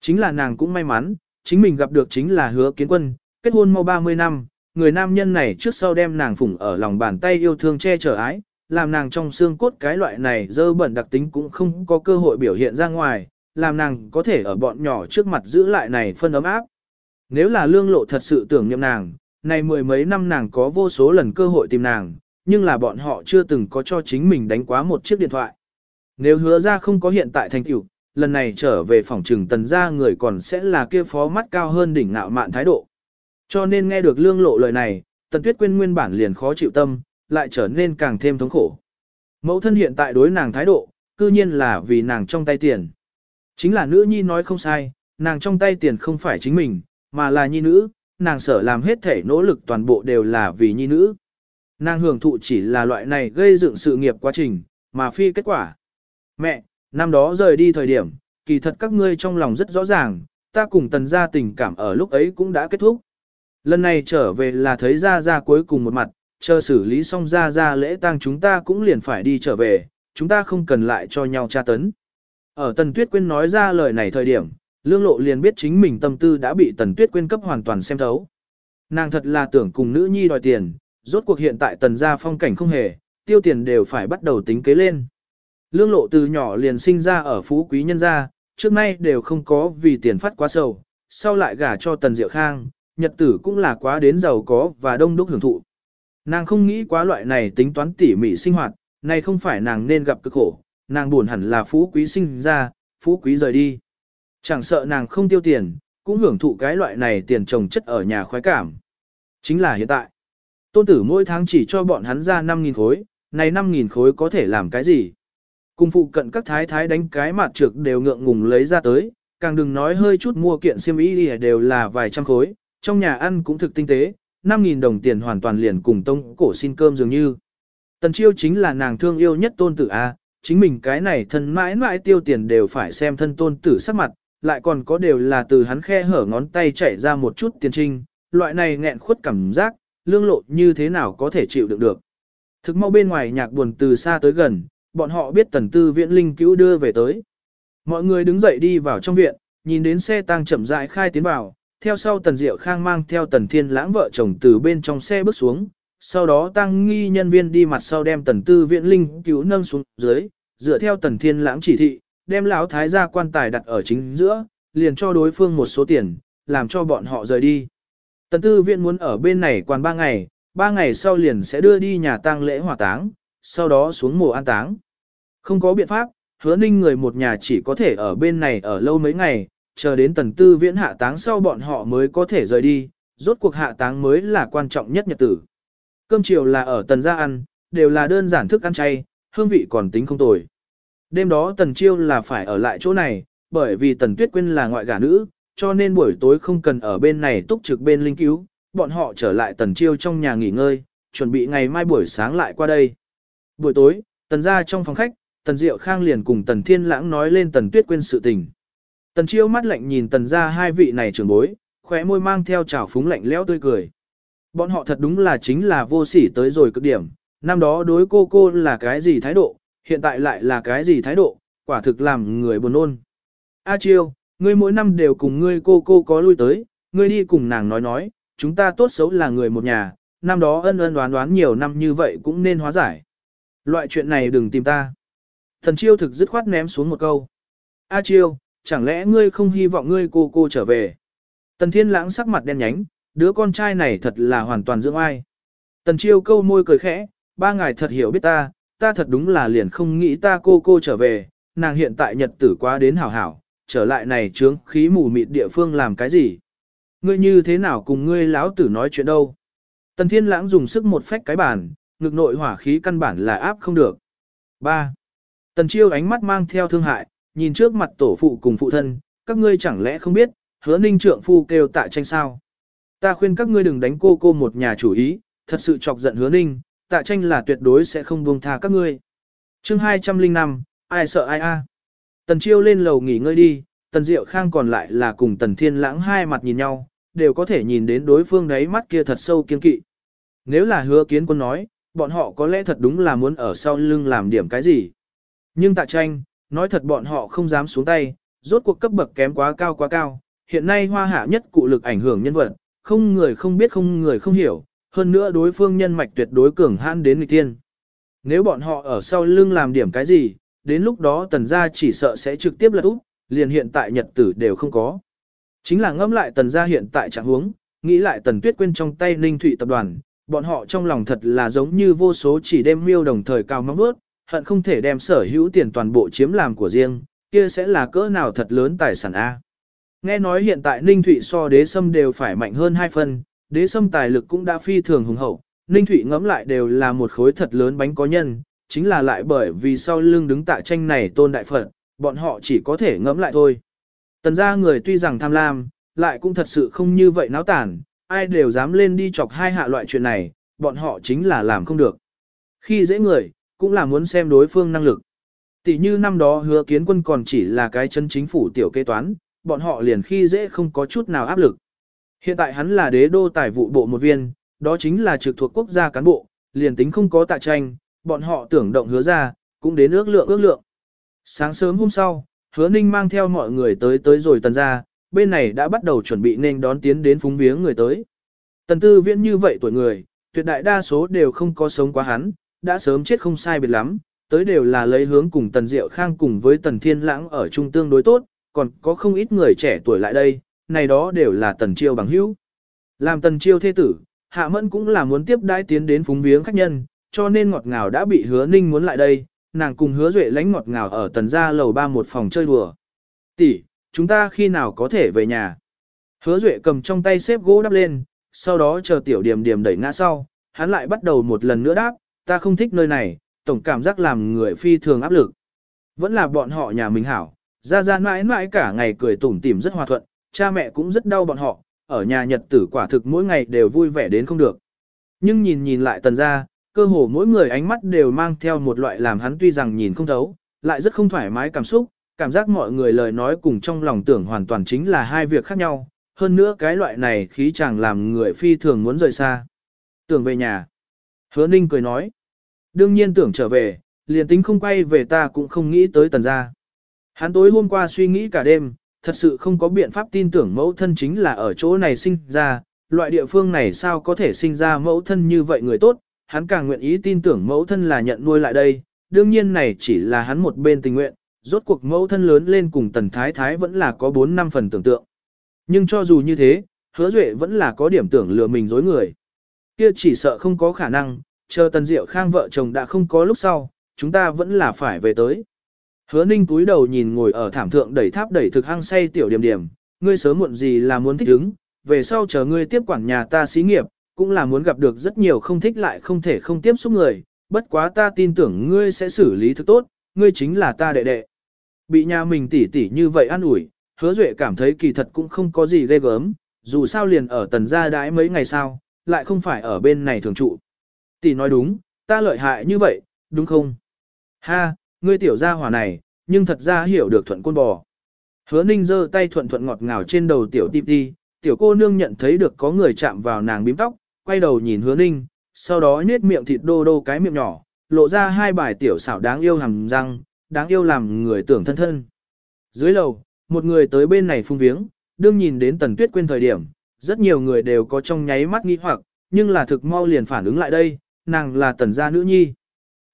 Chính là nàng cũng may mắn, chính mình gặp được chính là hứa kiến quân, kết hôn mau 30 năm, người nam nhân này trước sau đem nàng phủng ở lòng bàn tay yêu thương che chở ái, làm nàng trong xương cốt cái loại này dơ bẩn đặc tính cũng không có cơ hội biểu hiện ra ngoài, làm nàng có thể ở bọn nhỏ trước mặt giữ lại này phân ấm áp. Nếu là lương lộ thật sự tưởng niệm nàng, này mười mấy năm nàng có vô số lần cơ hội tìm nàng, nhưng là bọn họ chưa từng có cho chính mình đánh quá một chiếc điện thoại. Nếu hứa ra không có hiện tại thành tựu, lần này trở về phòng trừng tần ra người còn sẽ là kia phó mắt cao hơn đỉnh ngạo mạn thái độ. Cho nên nghe được lương lộ lời này, tần tuyết quyên nguyên bản liền khó chịu tâm, lại trở nên càng thêm thống khổ. Mẫu thân hiện tại đối nàng thái độ, cư nhiên là vì nàng trong tay tiền. Chính là nữ nhi nói không sai, nàng trong tay tiền không phải chính mình, mà là nhi nữ, nàng sở làm hết thể nỗ lực toàn bộ đều là vì nhi nữ. Nàng hưởng thụ chỉ là loại này gây dựng sự nghiệp quá trình, mà phi kết quả. Mẹ, năm đó rời đi thời điểm, kỳ thật các ngươi trong lòng rất rõ ràng, ta cùng tần gia tình cảm ở lúc ấy cũng đã kết thúc. Lần này trở về là thấy ra ra cuối cùng một mặt, chờ xử lý xong ra ra lễ tang chúng ta cũng liền phải đi trở về, chúng ta không cần lại cho nhau tra tấn. Ở Tần Tuyết Quyên nói ra lời này thời điểm, Lương Lộ liền biết chính mình tâm tư đã bị Tần Tuyết Quyên cấp hoàn toàn xem thấu. Nàng thật là tưởng cùng nữ nhi đòi tiền, rốt cuộc hiện tại Tần gia phong cảnh không hề, tiêu tiền đều phải bắt đầu tính kế lên. Lương Lộ từ nhỏ liền sinh ra ở phú quý nhân gia, trước nay đều không có vì tiền phát quá sầu, sau lại gả cho Tần Diệu Khang, nhật tử cũng là quá đến giàu có và đông đúc hưởng thụ. Nàng không nghĩ quá loại này tính toán tỉ mỉ sinh hoạt, này không phải nàng nên gặp cực khổ, nàng buồn hẳn là phú quý sinh ra, phú quý rời đi. Chẳng sợ nàng không tiêu tiền, cũng hưởng thụ cái loại này tiền trồng chất ở nhà khoái cảm. Chính là hiện tại. Tôn tử mỗi tháng chỉ cho bọn hắn ra 5.000 khối, này 5.000 khối có thể làm cái gì? Cùng phụ cận các thái thái đánh cái mặt trược đều ngượng ngùng lấy ra tới, càng đừng nói hơi chút mua kiện xiêm y đều là vài trăm khối, trong nhà ăn cũng thực tinh tế, 5.000 đồng tiền hoàn toàn liền cùng tông cổ xin cơm dường như. Tần chiêu chính là nàng thương yêu nhất tôn tử A, chính mình cái này thân mãi mãi tiêu tiền đều phải xem thân tôn tử sắc mặt, lại còn có đều là từ hắn khe hở ngón tay chảy ra một chút tiền trinh, loại này nghẹn khuất cảm giác, lương lộ như thế nào có thể chịu đựng được. Thực mau bên ngoài nhạc buồn từ xa tới gần, bọn họ biết tần tư viện linh cứu đưa về tới. Mọi người đứng dậy đi vào trong viện, nhìn đến xe tăng chậm rãi khai tiến vào, theo sau tần diệu khang mang theo tần thiên lãng vợ chồng từ bên trong xe bước xuống, sau đó tăng nghi nhân viên đi mặt sau đem tần tư viện linh cứu nâng xuống dưới, dựa theo tần thiên lãng chỉ thị, đem lão thái gia quan tài đặt ở chính giữa, liền cho đối phương một số tiền, làm cho bọn họ rời đi. Tần tư viện muốn ở bên này quan ba ngày, ba ngày sau liền sẽ đưa đi nhà tang lễ hỏa táng, sau đó xuống mồ an táng. Không có biện pháp, hứa ninh người một nhà chỉ có thể ở bên này ở lâu mấy ngày, chờ đến tần tư viễn hạ táng sau bọn họ mới có thể rời đi, rốt cuộc hạ táng mới là quan trọng nhất nhật tử. Cơm chiều là ở tần gia ăn, đều là đơn giản thức ăn chay, hương vị còn tính không tồi. Đêm đó tần chiêu là phải ở lại chỗ này, bởi vì tần tuyết quyên là ngoại gả nữ, cho nên buổi tối không cần ở bên này túc trực bên linh cứu, bọn họ trở lại tần chiêu trong nhà nghỉ ngơi, chuẩn bị ngày mai buổi sáng lại qua đây. Buổi tối, tần gia trong phòng khách, tần diệu khang liền cùng tần thiên lãng nói lên tần tuyết quyên sự tình. Tần chiêu mắt lạnh nhìn tần gia hai vị này trưởng bối, khóe môi mang theo trào phúng lạnh lẽo tươi cười. Bọn họ thật đúng là chính là vô sỉ tới rồi cực điểm, năm đó đối cô cô là cái gì thái độ, hiện tại lại là cái gì thái độ, quả thực làm người buồn nôn. A chiêu, ngươi mỗi năm đều cùng ngươi cô cô có lui tới, ngươi đi cùng nàng nói nói, chúng ta tốt xấu là người một nhà, năm đó ân ân đoán đoán nhiều năm như vậy cũng nên hóa giải. Loại chuyện này đừng tìm ta. Thần chiêu thực dứt khoát ném xuống một câu. A chiêu, chẳng lẽ ngươi không hy vọng ngươi cô cô trở về? Tần thiên lãng sắc mặt đen nhánh, đứa con trai này thật là hoàn toàn dưỡng ai. Tần chiêu câu môi cười khẽ, ba ngài thật hiểu biết ta, ta thật đúng là liền không nghĩ ta cô cô trở về, nàng hiện tại nhật tử quá đến hảo hảo, trở lại này trướng khí mù mịt địa phương làm cái gì? Ngươi như thế nào cùng ngươi lão tử nói chuyện đâu? Tần thiên lãng dùng sức một phách cái bàn, ngực nội hỏa khí căn bản là áp không được. 3. Tần chiêu ánh mắt mang theo thương hại, nhìn trước mặt tổ phụ cùng phụ thân, các ngươi chẳng lẽ không biết, hứa ninh trượng phu kêu tạ tranh sao. Ta khuyên các ngươi đừng đánh cô cô một nhà chủ ý, thật sự chọc giận hứa ninh, tạ tranh là tuyệt đối sẽ không buông tha các ngươi. chương 205, ai sợ ai a Tần chiêu lên lầu nghỉ ngơi đi, tần diệu khang còn lại là cùng tần thiên lãng hai mặt nhìn nhau, đều có thể nhìn đến đối phương đấy mắt kia thật sâu kiên kỵ. Nếu là hứa kiến quân nói, bọn họ có lẽ thật đúng là muốn ở sau lưng làm điểm cái gì. Nhưng tạ tranh, nói thật bọn họ không dám xuống tay, rốt cuộc cấp bậc kém quá cao quá cao, hiện nay hoa hạ nhất cụ lực ảnh hưởng nhân vật, không người không biết không người không hiểu, hơn nữa đối phương nhân mạch tuyệt đối cường hãn đến nghịch tiên. Nếu bọn họ ở sau lưng làm điểm cái gì, đến lúc đó tần gia chỉ sợ sẽ trực tiếp lật úp, liền hiện tại nhật tử đều không có. Chính là ngẫm lại tần gia hiện tại trạng huống, nghĩ lại tần tuyết quên trong tay ninh thủy tập đoàn, bọn họ trong lòng thật là giống như vô số chỉ đem miêu đồng thời cao mong bước, hận không thể đem sở hữu tiền toàn bộ chiếm làm của riêng, kia sẽ là cỡ nào thật lớn tài sản A. Nghe nói hiện tại Ninh Thụy so đế sâm đều phải mạnh hơn hai phần, đế sâm tài lực cũng đã phi thường hùng hậu, Ninh Thụy ngẫm lại đều là một khối thật lớn bánh có nhân, chính là lại bởi vì sau lưng đứng tại tranh này tôn đại phật, bọn họ chỉ có thể ngẫm lại thôi. Tần gia người tuy rằng tham lam, lại cũng thật sự không như vậy náo tản, ai đều dám lên đi chọc hai hạ loại chuyện này, bọn họ chính là làm không được. Khi dễ người, cũng là muốn xem đối phương năng lực. Tỷ như năm đó hứa kiến quân còn chỉ là cái chân chính phủ tiểu kế toán, bọn họ liền khi dễ không có chút nào áp lực. Hiện tại hắn là đế đô tài vụ bộ một viên, đó chính là trực thuộc quốc gia cán bộ, liền tính không có tạ tranh, bọn họ tưởng động hứa ra, cũng đến ước lượng ước lượng. Sáng sớm hôm sau, hứa ninh mang theo mọi người tới tới rồi tần ra, bên này đã bắt đầu chuẩn bị nên đón tiến đến phúng viếng người tới. Tần tư viễn như vậy tuổi người, tuyệt đại đa số đều không có sống quá hắn, đã sớm chết không sai biệt lắm, tới đều là lấy hướng cùng tần diệu khang cùng với tần thiên lãng ở trung tương đối tốt, còn có không ít người trẻ tuổi lại đây, này đó đều là tần chiêu bằng hữu. Làm tần chiêu thế tử, hạ mẫn cũng là muốn tiếp đãi tiến đến phúng viếng khách nhân, cho nên ngọt ngào đã bị hứa ninh muốn lại đây, nàng cùng hứa duệ lánh ngọt ngào ở tần gia lầu ba một phòng chơi đùa. Tỷ, chúng ta khi nào có thể về nhà? Hứa duệ cầm trong tay xếp gỗ đắp lên, sau đó chờ tiểu điểm điểm đẩy ngã sau, hắn lại bắt đầu một lần nữa đáp, ta không thích nơi này, tổng cảm giác làm người phi thường áp lực. Vẫn là bọn họ nhà mình hảo, ra ra mãi mãi cả ngày cười tủm tỉm rất hòa thuận, cha mẹ cũng rất đau bọn họ, ở nhà nhật tử quả thực mỗi ngày đều vui vẻ đến không được. Nhưng nhìn nhìn lại tần ra, cơ hồ mỗi người ánh mắt đều mang theo một loại làm hắn tuy rằng nhìn không thấu, lại rất không thoải mái cảm xúc, cảm giác mọi người lời nói cùng trong lòng tưởng hoàn toàn chính là hai việc khác nhau, hơn nữa cái loại này khí chàng làm người phi thường muốn rời xa. Tưởng về nhà. Hứa Ninh cười nói. Đương nhiên tưởng trở về, liền tính không quay về ta cũng không nghĩ tới tần gia. Hắn tối hôm qua suy nghĩ cả đêm, thật sự không có biện pháp tin tưởng mẫu thân chính là ở chỗ này sinh ra, loại địa phương này sao có thể sinh ra mẫu thân như vậy người tốt, hắn càng nguyện ý tin tưởng mẫu thân là nhận nuôi lại đây, đương nhiên này chỉ là hắn một bên tình nguyện, rốt cuộc mẫu thân lớn lên cùng tần thái thái vẫn là có 4 năm phần tưởng tượng. Nhưng cho dù như thế, hứa duệ vẫn là có điểm tưởng lừa mình dối người. Kia chỉ sợ không có khả năng, chờ tần diệu khang vợ chồng đã không có lúc sau, chúng ta vẫn là phải về tới. Hứa ninh túi đầu nhìn ngồi ở thảm thượng đẩy tháp đẩy thực hăng say tiểu điểm điểm, ngươi sớm muộn gì là muốn thích ứng, về sau chờ ngươi tiếp quản nhà ta xí nghiệp, cũng là muốn gặp được rất nhiều không thích lại không thể không tiếp xúc người, bất quá ta tin tưởng ngươi sẽ xử lý thực tốt, ngươi chính là ta đệ đệ. Bị nhà mình tỉ tỉ như vậy an ủi, hứa duệ cảm thấy kỳ thật cũng không có gì ghê gớm, dù sao liền ở tần gia đãi mấy ngày sau, lại không phải ở bên này thường trụ. Tỷ nói đúng, ta lợi hại như vậy, đúng không? Ha, ngươi tiểu gia hỏa này, nhưng thật ra hiểu được thuận côn bò. Hứa ninh giơ tay thuận thuận ngọt ngào trên đầu tiểu tiệp ti, tiểu cô nương nhận thấy được có người chạm vào nàng bím tóc, quay đầu nhìn hứa ninh, sau đó nết miệng thịt đô đô cái miệng nhỏ, lộ ra hai bài tiểu xảo đáng yêu hàm răng, đáng yêu làm người tưởng thân thân. Dưới lầu, một người tới bên này phung viếng, đương nhìn đến tần tuyết quên thời điểm, rất nhiều người đều có trong nháy mắt nghi hoặc, nhưng là thực mau liền phản ứng lại đây, nàng là tần gia nữ nhi.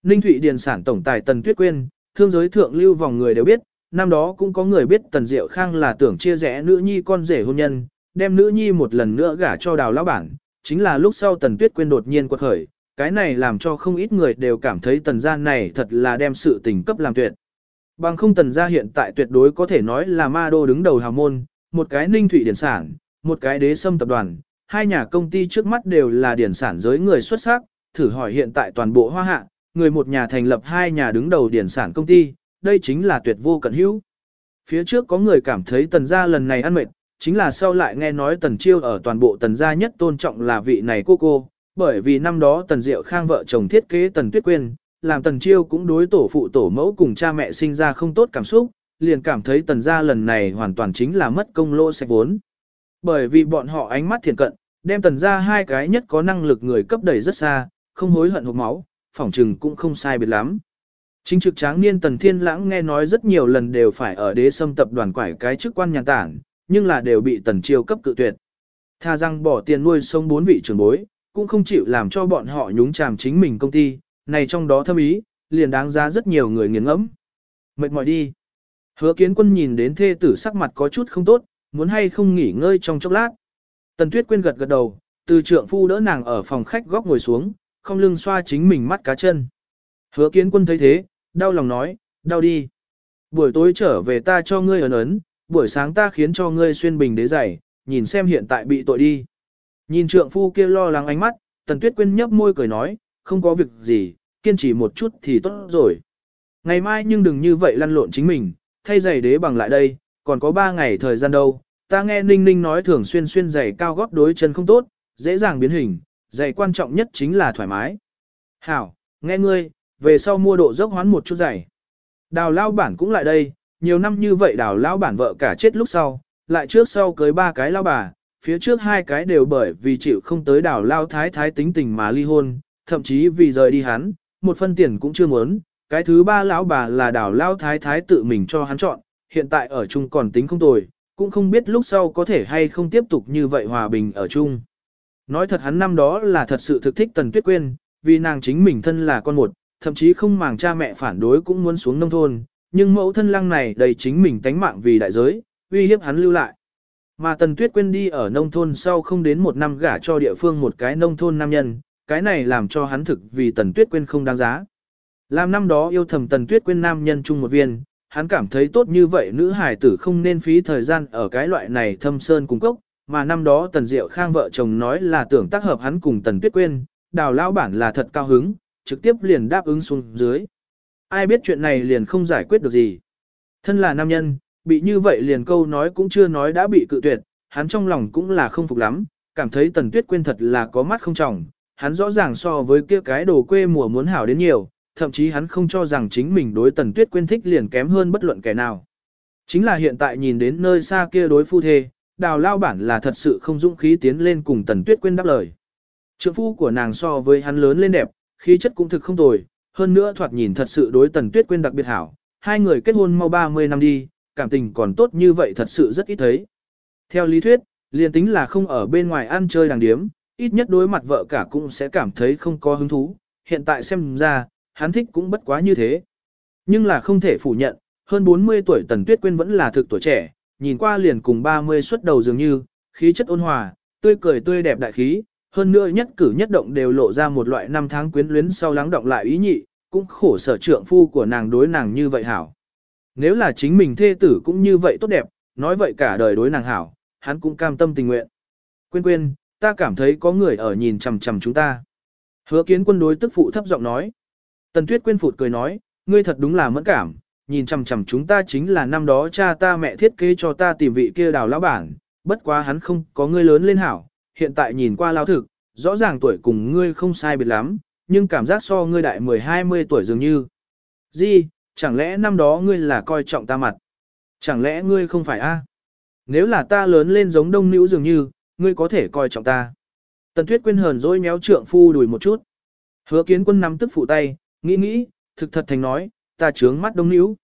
Ninh Thụy Điền sản tổng tài tần tuyết quyên, thương giới thượng lưu vòng người đều biết, năm đó cũng có người biết tần diệu khang là tưởng chia rẽ nữ nhi con rể hôn nhân, đem nữ nhi một lần nữa gả cho đào lão bản, chính là lúc sau tần tuyết quyên đột nhiên quật khởi, cái này làm cho không ít người đều cảm thấy tần gia này thật là đem sự tình cấp làm tuyệt. Bằng không tần gia hiện tại tuyệt đối có thể nói là ma đô đứng đầu hào môn, một cái ninh Thụy Điền sản, một cái đế sâm tập đoàn, hai nhà công ty trước mắt đều là điển sản giới người xuất sắc, thử hỏi hiện tại toàn bộ hoa hạ, người một nhà thành lập hai nhà đứng đầu điển sản công ty, đây chính là tuyệt vô cận hữu. Phía trước có người cảm thấy tần gia lần này ăn mệt, chính là sau lại nghe nói tần chiêu ở toàn bộ tần gia nhất tôn trọng là vị này cô cô, bởi vì năm đó tần diệu khang vợ chồng thiết kế tần tuyết quyên, làm tần chiêu cũng đối tổ phụ tổ mẫu cùng cha mẹ sinh ra không tốt cảm xúc, liền cảm thấy tần gia lần này hoàn toàn chính là mất công lô sạch vốn. Bởi vì bọn họ ánh mắt thiền cận, đem tần gia hai cái nhất có năng lực người cấp đẩy rất xa, không hối hận hộp máu, phỏng trừng cũng không sai biệt lắm. Chính trực tráng niên tần thiên lãng nghe nói rất nhiều lần đều phải ở đế sâm tập đoàn quải cái chức quan nhà tản, nhưng là đều bị tần chiêu cấp cự tuyệt. Tha rằng bỏ tiền nuôi sống bốn vị trưởng bối, cũng không chịu làm cho bọn họ nhúng chàm chính mình công ty, này trong đó thâm ý, liền đáng giá rất nhiều người nghiền ngẫm. Mệt mỏi đi. Hứa kiến quân nhìn đến thê tử sắc mặt có chút không tốt, muốn hay không nghỉ ngơi trong chốc lát. Tần tuyết quên gật gật đầu, từ trượng phu đỡ nàng ở phòng khách góc ngồi xuống, không lưng xoa chính mình mắt cá chân. Hứa kiến quân thấy thế, đau lòng nói, đau đi. Buổi tối trở về ta cho ngươi ấn ấn, buổi sáng ta khiến cho ngươi xuyên bình đế giày, nhìn xem hiện tại bị tội đi. Nhìn trượng phu kia lo lắng ánh mắt, tần tuyết quên nhấp môi cười nói, không có việc gì, kiên trì một chút thì tốt rồi. Ngày mai nhưng đừng như vậy lăn lộn chính mình, thay giày đế bằng lại đây, còn có 3 ngày thời gian đâu. Ta nghe Ninh Ninh nói thường xuyên xuyên giày cao gót đối chân không tốt, dễ dàng biến hình, giày quan trọng nhất chính là thoải mái. Hảo, nghe ngươi, về sau mua độ dốc hoán một chút giày. Đào lao bản cũng lại đây, nhiều năm như vậy đào lao bản vợ cả chết lúc sau, lại trước sau cưới ba cái lao bà, phía trước hai cái đều bởi vì chịu không tới đào lao thái thái tính tình mà ly hôn, thậm chí vì rời đi hắn, một phân tiền cũng chưa muốn, cái thứ ba lão bà là đào lao thái thái tự mình cho hắn chọn, hiện tại ở chung còn tính không tồi, cũng không biết lúc sau có thể hay không tiếp tục như vậy hòa bình ở chung. Nói thật hắn năm đó là thật sự thực thích Tần Tuyết Quyên, vì nàng chính mình thân là con một, thậm chí không màng cha mẹ phản đối cũng muốn xuống nông thôn, nhưng mẫu thân lăng này đầy chính mình tánh mạng vì đại giới, uy hiếp hắn lưu lại. Mà Tần Tuyết Quyên đi ở nông thôn sau không đến một năm gả cho địa phương một cái nông thôn nam nhân, cái này làm cho hắn thực vì Tần Tuyết Quyên không đáng giá. Làm năm đó yêu thầm Tần Tuyết Quyên nam nhân chung một viên, hắn cảm thấy tốt như vậy nữ hải tử không nên phí thời gian ở cái loại này thâm sơn cung cốc, mà năm đó Tần Diệu Khang vợ chồng nói là tưởng tác hợp hắn cùng Tần Tuyết Quyên, đào lão bản là thật cao hứng, trực tiếp liền đáp ứng xuống dưới. Ai biết chuyện này liền không giải quyết được gì. Thân là nam nhân, bị như vậy liền câu nói cũng chưa nói đã bị cự tuyệt, hắn trong lòng cũng là không phục lắm, cảm thấy Tần Tuyết Quyên thật là có mắt không trọng, hắn rõ ràng so với kia cái đồ quê mùa muốn hảo đến nhiều, thậm chí hắn không cho rằng chính mình đối Tần Tuyết Quyên thích liền kém hơn bất luận kẻ nào. Chính là hiện tại nhìn đến nơi xa kia đối phu thê, đào lao bản là thật sự không dũng khí tiến lên cùng Tần Tuyết Quyên đáp lời. Trượng phu của nàng so với hắn lớn lên đẹp, khí chất cũng thực không tồi, hơn nữa thoạt nhìn thật sự đối Tần Tuyết Quyên đặc biệt hảo, hai người kết hôn mau 30 năm đi, cảm tình còn tốt như vậy thật sự rất ít thấy. Theo lý thuyết, liền tính là không ở bên ngoài ăn chơi đàng điếm, ít nhất đối mặt vợ cả cũng sẽ cảm thấy không có hứng thú, hiện tại xem ra, hắn thích cũng bất quá như thế. Nhưng là không thể phủ nhận, hơn 40 tuổi Tần Tuyết Quyên vẫn là thực tuổi trẻ, nhìn qua liền cùng 30 xuất đầu dường như, khí chất ôn hòa, tươi cười tươi đẹp đại khí, hơn nữa nhất cử nhất động đều lộ ra một loại năm tháng quyến luyến sau lắng động lại ý nhị, cũng khổ sở trượng phu của nàng đối nàng như vậy hảo. Nếu là chính mình thê tử cũng như vậy tốt đẹp, nói vậy cả đời đối nàng hảo, hắn cũng cam tâm tình nguyện. Quên quên, ta cảm thấy có người ở nhìn chằm chằm chúng ta. Hứa kiến quân đối tức phụ thấp giọng nói. Tần tuyết quên phụt cười nói, ngươi thật đúng là mẫn cảm, nhìn chằm chằm chúng ta chính là năm đó cha ta mẹ thiết kế cho ta tìm vị kia đào lão bản, bất quá hắn không có ngươi lớn lên hảo, hiện tại nhìn qua lao thực, rõ ràng tuổi cùng ngươi không sai biệt lắm, nhưng cảm giác so ngươi đại 10-20 tuổi dường như. Gì, chẳng lẽ năm đó ngươi là coi trọng ta mặt? Chẳng lẽ ngươi không phải a? Nếu là ta lớn lên giống đông nữ dường như, ngươi có thể coi trọng ta. Tần Tuyết Quyên hờn dỗi méo trượng phu đùi một chút. Hứa kiến quân nắm tức phụ tay, nghĩ nghĩ, thực thật thành nói, ta chướng mắt đông nữ.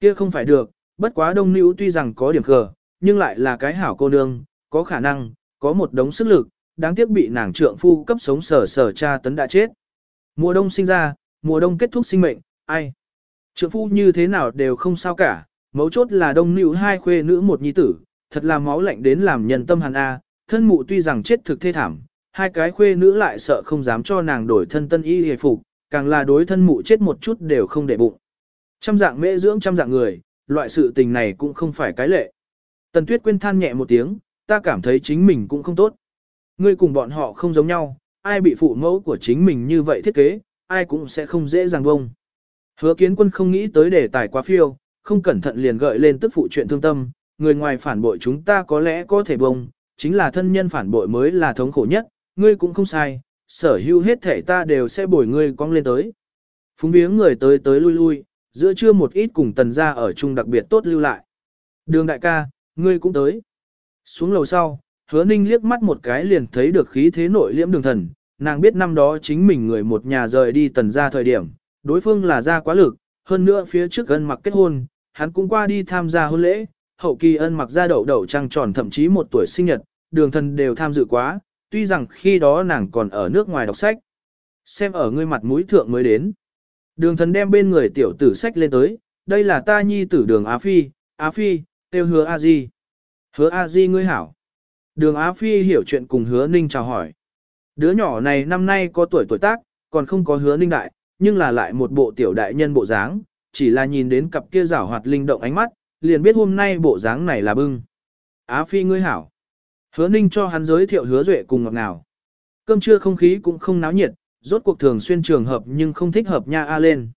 Kia không phải được, bất quá đông nữ tuy rằng có điểm khờ, nhưng lại là cái hảo cô nương, có khả năng, có một đống sức lực, đáng tiếc bị nàng trượng phu cấp sống sở sở cha tấn đã chết. Mùa đông sinh ra, mùa đông kết thúc sinh mệnh, ai? Trượng phu như thế nào đều không sao cả, mấu chốt là đông nữ hai khuê nữ một nhi tử, thật là máu lạnh đến làm nhân tâm hàn A, thân mụ tuy rằng chết thực thê thảm, hai cái khuê nữ lại sợ không dám cho nàng đổi thân tân y hề phục, càng là đối thân mụ chết một chút đều không để bụng. Trăm dạng mễ dưỡng trăm dạng người, loại sự tình này cũng không phải cái lệ. Tần Tuyết quên than nhẹ một tiếng, ta cảm thấy chính mình cũng không tốt. Ngươi cùng bọn họ không giống nhau, ai bị phụ mẫu của chính mình như vậy thiết kế, ai cũng sẽ không dễ dàng bông. Hứa kiến quân không nghĩ tới đề tài quá phiêu, không cẩn thận liền gợi lên tức phụ chuyện thương tâm, người ngoài phản bội chúng ta có lẽ có thể bông, chính là thân nhân phản bội mới là thống khổ nhất, ngươi cũng không sai, sở hữu hết thể ta đều sẽ bồi ngươi cong lên tới. Phúng viếng người tới tới lui lui, giữa trưa một ít cùng tần ra ở chung đặc biệt tốt lưu lại. Đường đại ca, ngươi cũng tới. Xuống lầu sau, hứa ninh liếc mắt một cái liền thấy được khí thế nội liễm đường thần, nàng biết năm đó chính mình người một nhà rời đi tần ra thời điểm, đối phương là ra quá lực, hơn nữa phía trước ân mặc kết hôn, hắn cũng qua đi tham gia hôn lễ, hậu kỳ ân mặc ra đậu đậu trăng tròn thậm chí một tuổi sinh nhật, đường thần đều tham dự quá, tuy rằng khi đó nàng còn ở nước ngoài đọc sách. Xem ở ngươi mặt mũi thượng mới đến. Đường thần đem bên người tiểu tử sách lên tới, đây là ta nhi tử đường Á Phi, Á Phi, têu hứa A Di. Hứa A Di ngươi hảo. Đường Á Phi hiểu chuyện cùng hứa ninh chào hỏi. Đứa nhỏ này năm nay có tuổi tuổi tác, còn không có hứa ninh đại, nhưng là lại một bộ tiểu đại nhân bộ dáng, chỉ là nhìn đến cặp kia rảo hoạt linh động ánh mắt, liền biết hôm nay bộ dáng này là bưng. Á Phi ngươi hảo. Hứa ninh cho hắn giới thiệu hứa duệ cùng ngọt ngào. Cơm trưa không khí cũng không náo nhiệt, rốt cuộc thường xuyên trường hợp nhưng không thích hợp nha A lên.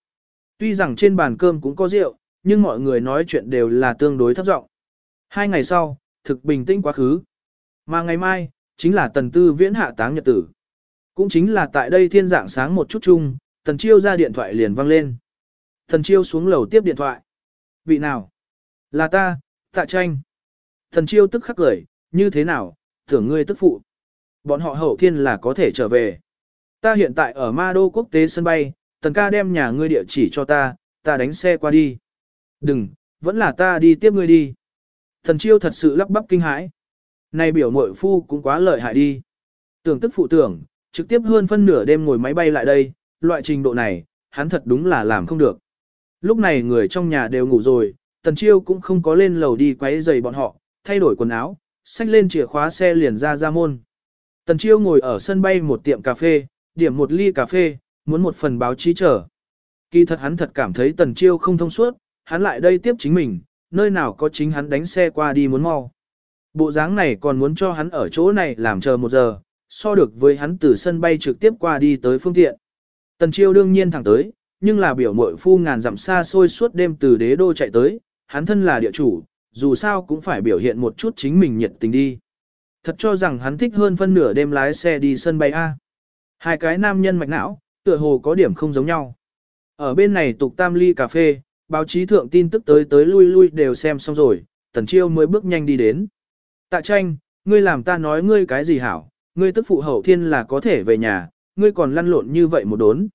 Tuy rằng trên bàn cơm cũng có rượu, nhưng mọi người nói chuyện đều là tương đối thấp giọng. Hai ngày sau, thực bình tĩnh quá khứ. Mà ngày mai, chính là tần tư viễn hạ táng nhật tử. Cũng chính là tại đây thiên dạng sáng một chút chung, tần chiêu ra điện thoại liền vang lên. Tần chiêu xuống lầu tiếp điện thoại. Vị nào? Là ta, tạ tranh. Tần chiêu tức khắc cười, như thế nào, tưởng ngươi tức phụ. Bọn họ hậu thiên là có thể trở về. Ta hiện tại ở Ma Đô quốc tế sân bay, tần ca đem nhà ngươi địa chỉ cho ta, ta đánh xe qua đi. Đừng, vẫn là ta đi tiếp ngươi đi. Thần chiêu thật sự lắp bắp kinh hãi. Này biểu mội phu cũng quá lợi hại đi. Tưởng tức phụ tưởng, trực tiếp hơn phân nửa đêm ngồi máy bay lại đây, loại trình độ này, hắn thật đúng là làm không được. Lúc này người trong nhà đều ngủ rồi, tần chiêu cũng không có lên lầu đi quấy giày bọn họ, thay đổi quần áo, xách lên chìa khóa xe liền ra ra môn. Tần chiêu ngồi ở sân bay một tiệm cà phê, điểm một ly cà phê, muốn một phần báo chí chờ. Kỳ thật hắn thật cảm thấy tần chiêu không thông suốt, hắn lại đây tiếp chính mình, nơi nào có chính hắn đánh xe qua đi muốn mau. Bộ dáng này còn muốn cho hắn ở chỗ này làm chờ một giờ, so được với hắn từ sân bay trực tiếp qua đi tới phương tiện. Tần chiêu đương nhiên thẳng tới, nhưng là biểu mội phu ngàn dặm xa xôi suốt đêm từ đế đô chạy tới, hắn thân là địa chủ, dù sao cũng phải biểu hiện một chút chính mình nhiệt tình đi. Thật cho rằng hắn thích hơn phân nửa đêm lái xe đi sân bay A. Hai cái nam nhân mạch não, tựa hồ có điểm không giống nhau. Ở bên này tục tam ly cà phê, báo chí thượng tin tức tới tới lui lui đều xem xong rồi, tần chiêu mới bước nhanh đi đến. Tạ tranh, ngươi làm ta nói ngươi cái gì hảo, ngươi tức phụ hậu thiên là có thể về nhà, ngươi còn lăn lộn như vậy một đốn.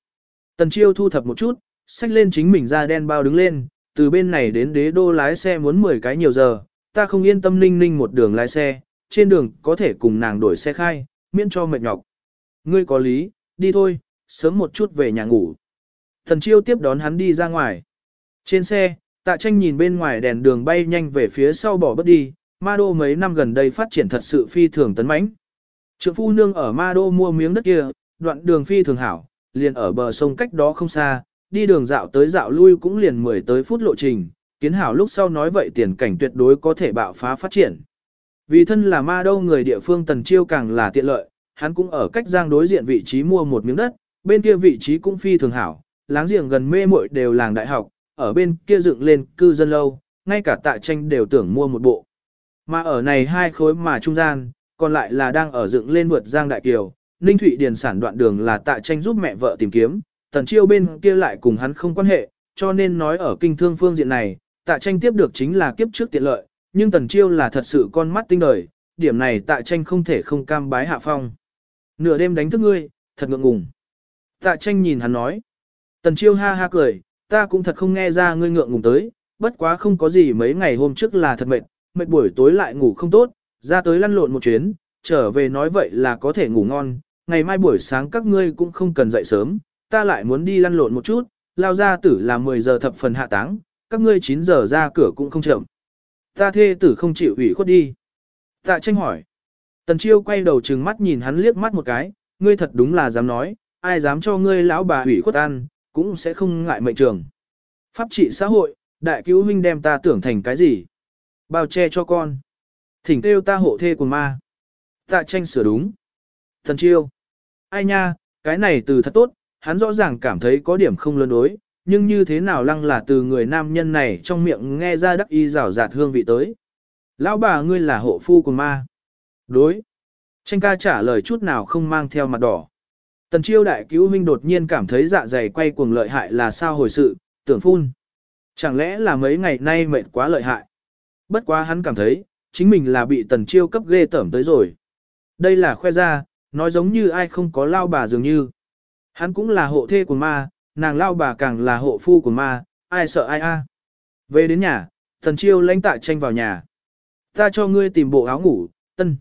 Tần chiêu thu thập một chút, xách lên chính mình ra đen bao đứng lên, từ bên này đến đế đô lái xe muốn 10 cái nhiều giờ, ta không yên tâm ninh ninh một đường lái xe, trên đường có thể cùng nàng đổi xe khai, miễn cho mệt nhọc. Ngươi có lý, đi thôi, sớm một chút về nhà ngủ. Thần chiêu tiếp đón hắn đi ra ngoài. Trên xe, tạ tranh nhìn bên ngoài đèn đường bay nhanh về phía sau bỏ bất đi, ma đô mấy năm gần đây phát triển thật sự phi thường tấn mãnh. Trượng phu nương ở ma đô mua miếng đất kia, đoạn đường phi thường hảo, liền ở bờ sông cách đó không xa, đi đường dạo tới dạo lui cũng liền 10 tới phút lộ trình, kiến hảo lúc sau nói vậy tiền cảnh tuyệt đối có thể bạo phá phát triển. Vì thân là ma đô người địa phương tần chiêu càng là tiện lợi, hắn cũng ở cách giang đối diện vị trí mua một miếng đất, bên kia vị trí cũng phi thường hảo, láng giềng gần mê muội đều làng đại học, ở bên kia dựng lên cư dân lâu, ngay cả tạ tranh đều tưởng mua một bộ. Mà ở này hai khối mà trung gian, còn lại là đang ở dựng lên vượt giang đại kiều, Ninh Thụy Điền sản đoạn đường là tạ tranh giúp mẹ vợ tìm kiếm, tần chiêu bên kia lại cùng hắn không quan hệ, cho nên nói ở kinh thương phương diện này, tạ tranh tiếp được chính là kiếp trước tiện lợi, nhưng tần chiêu là thật sự con mắt tinh đời, điểm này tạ tranh không thể không cam bái hạ phong. Nửa đêm đánh thức ngươi, thật ngượng ngùng. Tạ tranh nhìn hắn nói. Tần chiêu ha ha cười, ta cũng thật không nghe ra ngươi ngượng ngùng tới, bất quá không có gì mấy ngày hôm trước là thật mệt, mệt buổi tối lại ngủ không tốt, ra tới lăn lộn một chuyến, trở về nói vậy là có thể ngủ ngon, ngày mai buổi sáng các ngươi cũng không cần dậy sớm, ta lại muốn đi lăn lộn một chút, lao ra tử là 10 giờ thập phần hạ táng, các ngươi 9 giờ ra cửa cũng không chậm. Ta thê tử không chịu ủy khuất đi. Tạ tranh hỏi. Tần chiêu quay đầu trừng mắt nhìn hắn liếc mắt một cái, ngươi thật đúng là dám nói, ai dám cho ngươi lão bà hủy khuất ăn, cũng sẽ không ngại mệnh trường. Pháp trị xã hội, đại cứu huynh đem ta tưởng thành cái gì? Bao che cho con. Thỉnh kêu ta hộ thê của ma. Tạ tranh sửa đúng. Tần chiêu. Ai nha, cái này từ thật tốt, hắn rõ ràng cảm thấy có điểm không lớn đối, nhưng như thế nào lăng là từ người nam nhân này trong miệng nghe ra đắc y rào rạt hương vị tới. Lão bà ngươi là hộ phu của ma. Đối. Tranh ca trả lời chút nào không mang theo mặt đỏ. Tần chiêu đại cứu huynh đột nhiên cảm thấy dạ dày quay cuồng lợi hại là sao hồi sự, tưởng phun. Chẳng lẽ là mấy ngày nay mệt quá lợi hại. Bất quá hắn cảm thấy, chính mình là bị tần chiêu cấp ghê tởm tới rồi. Đây là khoe ra, nói giống như ai không có lao bà dường như. Hắn cũng là hộ thê của ma, nàng lao bà càng là hộ phu của ma, ai sợ ai a. Về đến nhà, tần chiêu lãnh tạ tranh vào nhà. Ta cho ngươi tìm bộ áo ngủ, tân.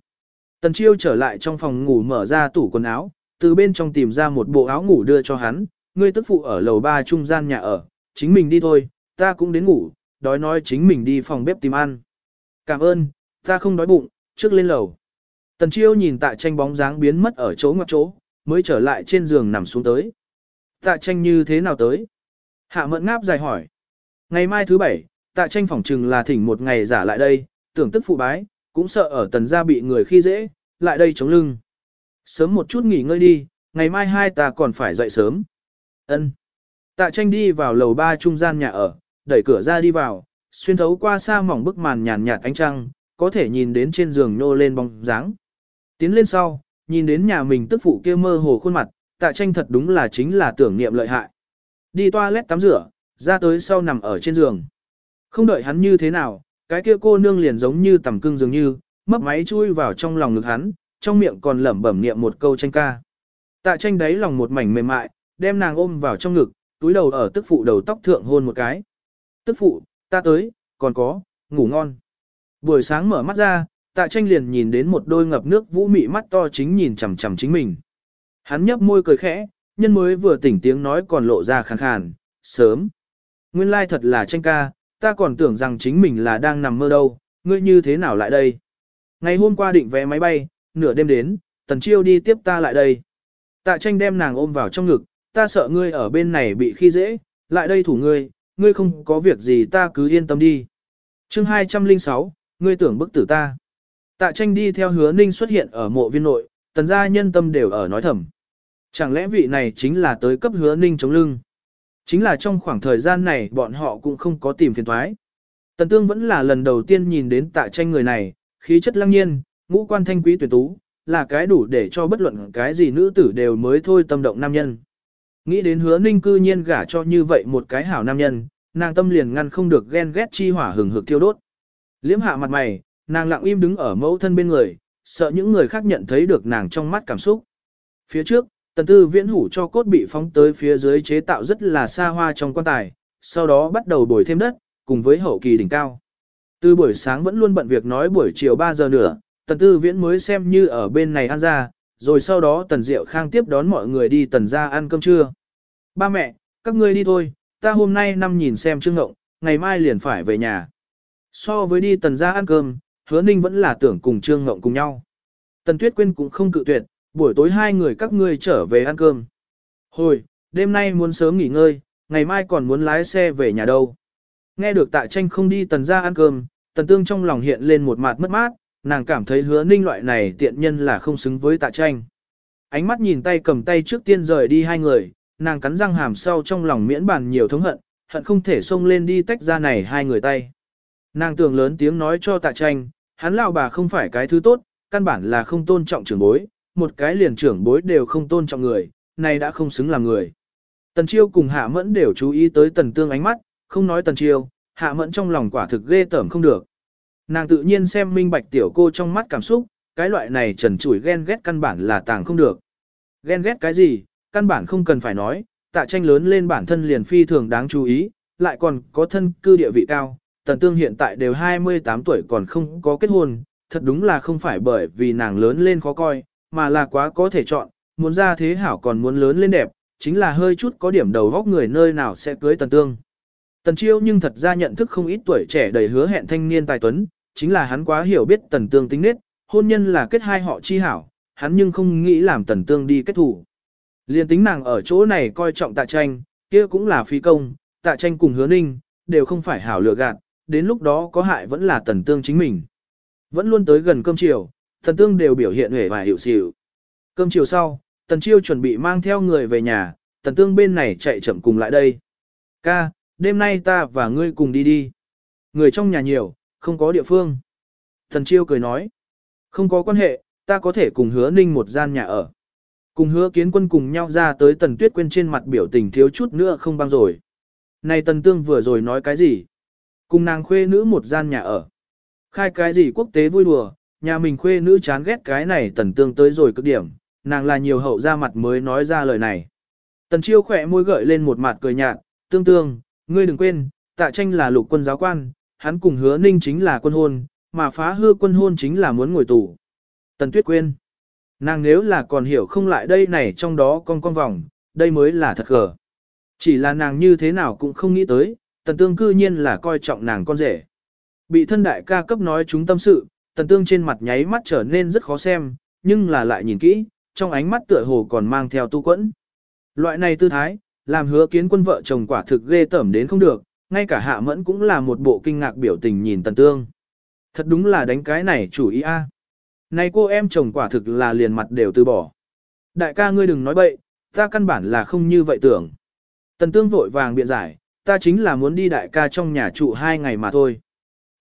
Tần chiêu trở lại trong phòng ngủ mở ra tủ quần áo, từ bên trong tìm ra một bộ áo ngủ đưa cho hắn, ngươi tức phụ ở lầu ba trung gian nhà ở, chính mình đi thôi, ta cũng đến ngủ, đói nói chính mình đi phòng bếp tìm ăn. Cảm ơn, ta không đói bụng, trước lên lầu. Tần chiêu nhìn tạ tranh bóng dáng biến mất ở chỗ ngoặc chỗ, mới trở lại trên giường nằm xuống tới. Tạ tranh như thế nào tới? Hạ mẫn ngáp dài hỏi. Ngày mai thứ bảy, tạ tranh phỏng trừng là thỉnh một ngày giả lại đây, tưởng tức phụ bái, cũng sợ ở tần gia bị người khi dễ, lại đây chống lưng. Sớm một chút nghỉ ngơi đi, ngày mai hai ta còn phải dậy sớm. Ân. Tạ tranh đi vào lầu ba trung gian nhà ở, đẩy cửa ra đi vào, xuyên thấu qua xa mỏng bức màn nhàn nhạt ánh trăng, có thể nhìn đến trên giường nhô lên bóng dáng. Tiến lên sau, nhìn đến nhà mình tức phụ kia mơ hồ khuôn mặt, tạ tranh thật đúng là chính là tưởng niệm lợi hại. Đi toilet tắm rửa, ra tới sau nằm ở trên giường. Không đợi hắn như thế nào, cái kia cô nương liền giống như tầm cưng dường như, mấp máy chui vào trong lòng ngực hắn, trong miệng còn lẩm bẩm niệm một câu tranh ca. Tạ tranh đáy lòng một mảnh mềm mại, đem nàng ôm vào trong ngực, túi đầu ở tức phụ đầu tóc thượng hôn một cái. Tức phụ, ta tới, còn có, ngủ ngon. Buổi sáng mở mắt ra, tạ tranh liền nhìn đến một đôi ngập nước vũ mị mắt to chính nhìn chằm chằm chính mình. Hắn nhấp môi cười khẽ, nhân mới vừa tỉnh tiếng nói còn lộ ra khàn khàn, sớm. Nguyên lai thật là tranh ca, ta còn tưởng rằng chính mình là đang nằm mơ đâu, ngươi như thế nào lại đây? Ngày hôm qua định vé máy bay, nửa đêm đến, tần chiêu đi tiếp ta lại đây. Tạ tranh đem nàng ôm vào trong ngực, ta sợ ngươi ở bên này bị khi dễ, lại đây thủ ngươi, ngươi không có việc gì ta cứ yên tâm đi. chương 206, ngươi tưởng bức tử ta. Tạ tranh đi theo hứa ninh xuất hiện ở mộ viên nội, tần gia nhân tâm đều ở nói thầm. Chẳng lẽ vị này chính là tới cấp hứa ninh chống lưng? Chính là trong khoảng thời gian này bọn họ cũng không có tìm phiền thoái. Tần tương vẫn là lần đầu tiên nhìn đến tạ tranh người này, khí chất lăng nhiên, ngũ quan thanh quý tuyệt tú, là cái đủ để cho bất luận cái gì nữ tử đều mới thôi tâm động nam nhân. Nghĩ đến hứa ninh cư nhiên gả cho như vậy một cái hảo nam nhân, nàng tâm liền ngăn không được ghen ghét chi hỏa hừng hực thiêu đốt. Liễm hạ mặt mày, nàng lặng im đứng ở mẫu thân bên người, sợ những người khác nhận thấy được nàng trong mắt cảm xúc. Phía trước, tần tư viễn hủ cho cốt bị phóng tới phía dưới chế tạo rất là xa hoa trong quan tài, sau đó bắt đầu bồi thêm đất, cùng với hậu kỳ đỉnh cao. Từ buổi sáng vẫn luôn bận việc nói buổi chiều 3 giờ nữa, tần tư viễn mới xem như ở bên này ăn ra, rồi sau đó tần diệu khang tiếp đón mọi người đi tần ra ăn cơm trưa. Ba mẹ, các ngươi đi thôi, ta hôm nay năm nhìn xem trương ngộng, ngày mai liền phải về nhà. So với đi tần ra ăn cơm, hứa ninh vẫn là tưởng cùng trương ngộng cùng nhau. Tần tuyết quyên cũng không cự tuyệt, buổi tối hai người các ngươi trở về ăn cơm. Hồi, đêm nay muốn sớm nghỉ ngơi, ngày mai còn muốn lái xe về nhà đâu. Nghe được tạ tranh không đi tần ra ăn cơm, tần tương trong lòng hiện lên một mặt mất mát, nàng cảm thấy hứa ninh loại này tiện nhân là không xứng với tạ tranh. Ánh mắt nhìn tay cầm tay trước tiên rời đi hai người, nàng cắn răng hàm sau trong lòng miễn bàn nhiều thống hận, hận không thể xông lên đi tách ra này hai người tay. Nàng tưởng lớn tiếng nói cho tạ tranh, hắn lão bà không phải cái thứ tốt, căn bản là không tôn trọng trưởng bối, một cái liền trưởng bối đều không tôn trọng người, này đã không xứng làm người. Tần chiêu cùng hạ mẫn đều chú ý tới tần tương ánh mắt, không nói tần chiêu, hạ mẫn trong lòng quả thực ghê tởm không được. Nàng tự nhiên xem minh bạch tiểu cô trong mắt cảm xúc, cái loại này trần trụi ghen ghét căn bản là tàng không được. Ghen ghét cái gì, căn bản không cần phải nói, tạ tranh lớn lên bản thân liền phi thường đáng chú ý, lại còn có thân cư địa vị cao, tần tương hiện tại đều 28 tuổi còn không có kết hôn, thật đúng là không phải bởi vì nàng lớn lên khó coi, mà là quá có thể chọn, muốn ra thế hảo còn muốn lớn lên đẹp, chính là hơi chút có điểm đầu góc người nơi nào sẽ cưới tần tương. Tần chiêu nhưng thật ra nhận thức không ít tuổi trẻ đầy hứa hẹn thanh niên tài tuấn, chính là hắn quá hiểu biết tần tương tính nết, hôn nhân là kết hai họ chi hảo, hắn nhưng không nghĩ làm tần tương đi kết thủ. Liên tính nàng ở chỗ này coi trọng tạ tranh, kia cũng là phi công, tạ tranh cùng hứa ninh, đều không phải hảo lựa gạt, đến lúc đó có hại vẫn là tần tương chính mình. Vẫn luôn tới gần cơm chiều, Thần tương đều biểu hiện hề và hiệu xỉu. Cơm chiều sau, tần chiêu chuẩn bị mang theo người về nhà, tần tương bên này chạy chậm cùng lại đây. Ca, đêm nay ta và ngươi cùng đi đi. Người trong nhà nhiều, không có địa phương. Tần chiêu cười nói, không có quan hệ, ta có thể cùng hứa ninh một gian nhà ở. Cùng hứa kiến quân cùng nhau ra tới tần tuyết quên trên mặt biểu tình thiếu chút nữa không băng rồi. Này tần tương vừa rồi nói cái gì? Cùng nàng khuê nữ một gian nhà ở. Khai cái gì quốc tế vui đùa, nhà mình khuê nữ chán ghét cái này tần tương tới rồi cực điểm, nàng là nhiều hậu ra mặt mới nói ra lời này. Tần chiêu khỏe môi gợi lên một mặt cười nhạt, tương tương, ngươi đừng quên, tạ tranh là lục quân giáo quan, hắn cùng hứa ninh chính là quân hôn, mà phá hư quân hôn chính là muốn ngồi tù. Tần tuyết quên. Nàng nếu là còn hiểu không lại đây này trong đó con con vòng, đây mới là thật gở. Chỉ là nàng như thế nào cũng không nghĩ tới, tần tương cư nhiên là coi trọng nàng con rể. Bị thân đại ca cấp nói chúng tâm sự, tần tương trên mặt nháy mắt trở nên rất khó xem, nhưng là lại nhìn kỹ, trong ánh mắt tựa hồ còn mang theo tu quẫn. Loại này tư thái, làm hứa kiến quân vợ chồng quả thực ghê tởm đến không được, ngay cả hạ mẫn cũng là một bộ kinh ngạc biểu tình nhìn tần tương. Thật đúng là đánh cái này chủ ý a. Này cô em chồng quả thực là liền mặt đều từ bỏ. Đại ca ngươi đừng nói bậy, ta căn bản là không như vậy tưởng. Tần tương vội vàng biện giải, ta chính là muốn đi đại ca trong nhà trụ hai ngày mà thôi.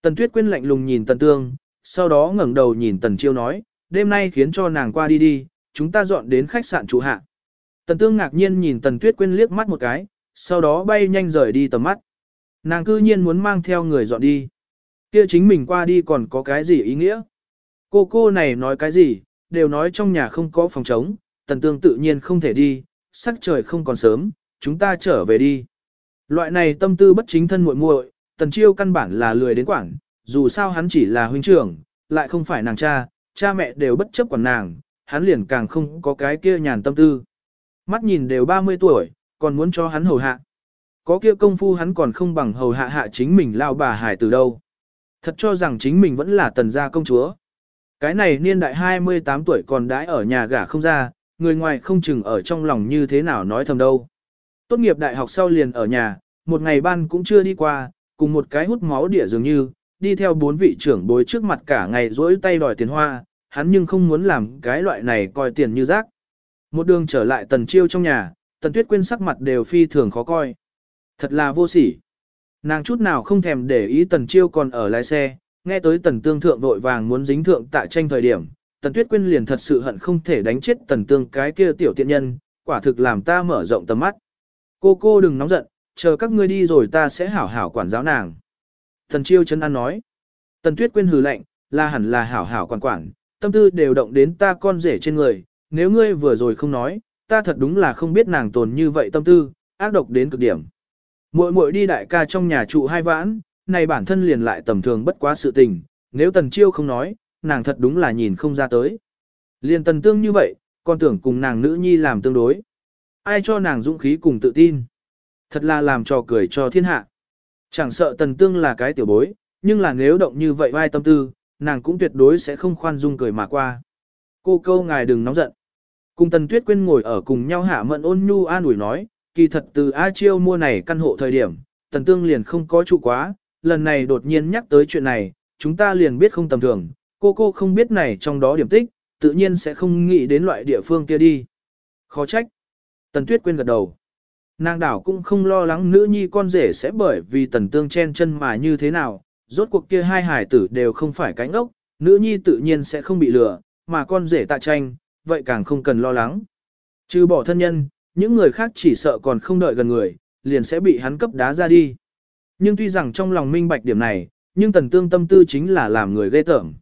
Tần tuyết quyên lạnh lùng nhìn tần tương, sau đó ngẩng đầu nhìn tần chiêu nói, đêm nay khiến cho nàng qua đi đi, chúng ta dọn đến khách sạn trụ hạ. Tần tương ngạc nhiên nhìn tần tuyết quyên liếc mắt một cái, sau đó bay nhanh rời đi tầm mắt. Nàng cư nhiên muốn mang theo người dọn đi. Kia chính mình qua đi còn có cái gì ý nghĩa? Cô cô này nói cái gì, đều nói trong nhà không có phòng trống, tần tương tự nhiên không thể đi, sắc trời không còn sớm, chúng ta trở về đi. Loại này tâm tư bất chính thân muội muội, tần chiêu căn bản là lười đến quảng, dù sao hắn chỉ là huynh trưởng, lại không phải nàng cha, cha mẹ đều bất chấp quản nàng, hắn liền càng không có cái kia nhàn tâm tư. Mắt nhìn đều 30 tuổi, còn muốn cho hắn hầu hạ. Có kia công phu hắn còn không bằng hầu hạ hạ chính mình lao bà hải từ đâu. Thật cho rằng chính mình vẫn là tần gia công chúa. Cái này niên đại 28 tuổi còn đãi ở nhà gả không ra, người ngoài không chừng ở trong lòng như thế nào nói thầm đâu. Tốt nghiệp đại học sau liền ở nhà, một ngày ban cũng chưa đi qua, cùng một cái hút máu địa dường như, đi theo bốn vị trưởng bối trước mặt cả ngày rỗi tay đòi tiền hoa, hắn nhưng không muốn làm cái loại này coi tiền như rác. Một đường trở lại tần chiêu trong nhà, tần tuyết quyên sắc mặt đều phi thường khó coi. Thật là vô sỉ. Nàng chút nào không thèm để ý tần chiêu còn ở lái xe, nghe tới tần tương thượng vội vàng muốn dính thượng tại tranh thời điểm, tần tuyết quyên liền thật sự hận không thể đánh chết tần tương cái kia tiểu tiện nhân, quả thực làm ta mở rộng tầm mắt. Cô cô đừng nóng giận, chờ các ngươi đi rồi ta sẽ hảo hảo quản giáo nàng. Tần chiêu chân ăn nói. Tần tuyết quyên hừ lạnh, là hẳn là hảo hảo quản quản, tâm tư đều động đến ta con rể trên người, nếu ngươi vừa rồi không nói, ta thật đúng là không biết nàng tồn như vậy tâm tư, ác độc đến cực điểm. Muội muội đi đại ca trong nhà trụ hai vãn, này bản thân liền lại tầm thường bất quá sự tình, nếu tần chiêu không nói, nàng thật đúng là nhìn không ra tới. Liền tần tương như vậy, con tưởng cùng nàng nữ nhi làm tương đối. Ai cho nàng dũng khí cùng tự tin. Thật là làm trò cười cho thiên hạ. Chẳng sợ tần tương là cái tiểu bối, nhưng là nếu động như vậy vai tâm tư, nàng cũng tuyệt đối sẽ không khoan dung cười mà qua. Cô câu ngài đừng nóng giận. Cùng tần tuyết quên ngồi ở cùng nhau hạ mận ôn nhu an ủi nói, kỳ thật từ A Chiêu mua này căn hộ thời điểm, tần tương liền không có trụ quá, lần này đột nhiên nhắc tới chuyện này, chúng ta liền biết không tầm thường, cô cô không biết này trong đó điểm tích, tự nhiên sẽ không nghĩ đến loại địa phương kia đi. Khó trách. Tần Tuyết quên gật đầu. Nàng đảo cũng không lo lắng nữ nhi con rể sẽ bởi vì tần tương chen chân mà như thế nào, rốt cuộc kia hai hải tử đều không phải cánh ốc, nữ nhi tự nhiên sẽ không bị lừa, mà con rể tạ tranh, vậy càng không cần lo lắng. Trừ bỏ thân nhân, những người khác chỉ sợ còn không đợi gần người, liền sẽ bị hắn cấp đá ra đi. Nhưng tuy rằng trong lòng minh bạch điểm này, nhưng tần tương tâm tư chính là làm người ghê tởm.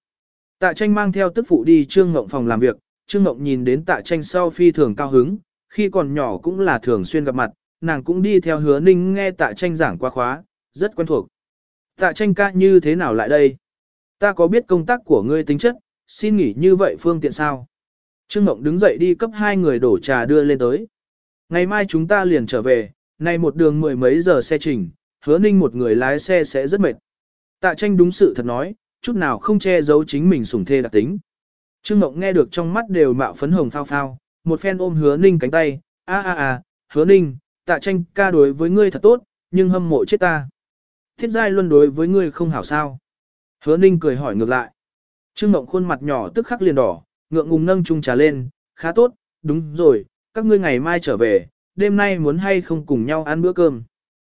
Tạ tranh mang theo tức phụ đi trương ngộng phòng làm việc, trương ngộng nhìn đến tạ tranh sau phi thường cao hứng, khi còn nhỏ cũng là thường xuyên gặp mặt, nàng cũng đi theo hứa ninh nghe tạ tranh giảng qua khóa, rất quen thuộc. Tạ tranh ca như thế nào lại đây? Ta có biết công tác của ngươi tính chất, xin nghỉ như vậy phương tiện sao? Trương Ngộng đứng dậy đi cấp hai người đổ trà đưa lên tới. Ngày mai chúng ta liền trở về, nay một đường mười mấy giờ xe trình, hứa ninh một người lái xe sẽ rất mệt. Tạ tranh đúng sự thật nói, chút nào không che giấu chính mình sủng thê đặc tính. Trương ngọc nghe được trong mắt đều mạo phấn hồng phao phao, một phen ôm hứa ninh cánh tay, a a a, hứa ninh, tạ tranh ca đối với ngươi thật tốt, nhưng hâm mộ chết ta. Thiết giai luân đối với ngươi không hảo sao. Hứa ninh cười hỏi ngược lại. Trương Mộng khuôn mặt nhỏ tức khắc liền đỏ, ngượng ngùng nâng chung trà lên, khá tốt, đúng rồi, các ngươi ngày mai trở về, đêm nay muốn hay không cùng nhau ăn bữa cơm.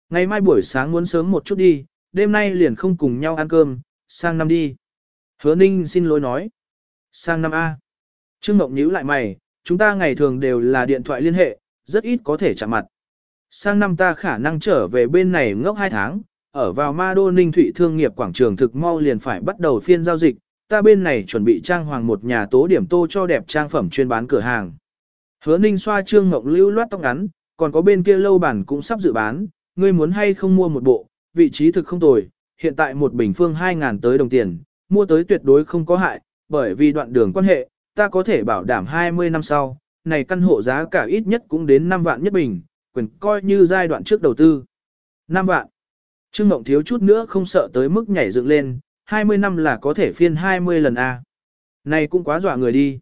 Ngày mai buổi sáng muốn sớm một chút đi, đêm nay liền không cùng nhau ăn cơm, sang năm đi. Hứa Ninh xin lỗi nói. Sang năm A. Trương Mộng nhíu lại mày, chúng ta ngày thường đều là điện thoại liên hệ, rất ít có thể chạm mặt. Sang năm ta khả năng trở về bên này ngốc 2 tháng, ở vào Ma Đô Ninh Thụy Thương nghiệp quảng trường thực mau liền phải bắt đầu phiên giao dịch, ta bên này chuẩn bị trang hoàng một nhà tố điểm tô cho đẹp trang phẩm chuyên bán cửa hàng. Hứa Ninh xoa Trương ngọc lưu loát tóc ngắn, còn có bên kia lâu bản cũng sắp dự bán, ngươi muốn hay không mua một bộ, vị trí thực không tồi, hiện tại một bình phương 2.000 tới đồng tiền, mua tới tuyệt đối không có hại, bởi vì đoạn đường quan hệ, ta có thể bảo đảm 20 năm sau, này căn hộ giá cả ít nhất cũng đến 5 vạn nhất bình, quyền coi như giai đoạn trước đầu tư. 5 vạn. Trương Mộng thiếu chút nữa không sợ tới mức nhảy dựng lên, 20 năm là có thể phiên 20 lần A. Này cũng quá dọa người đi.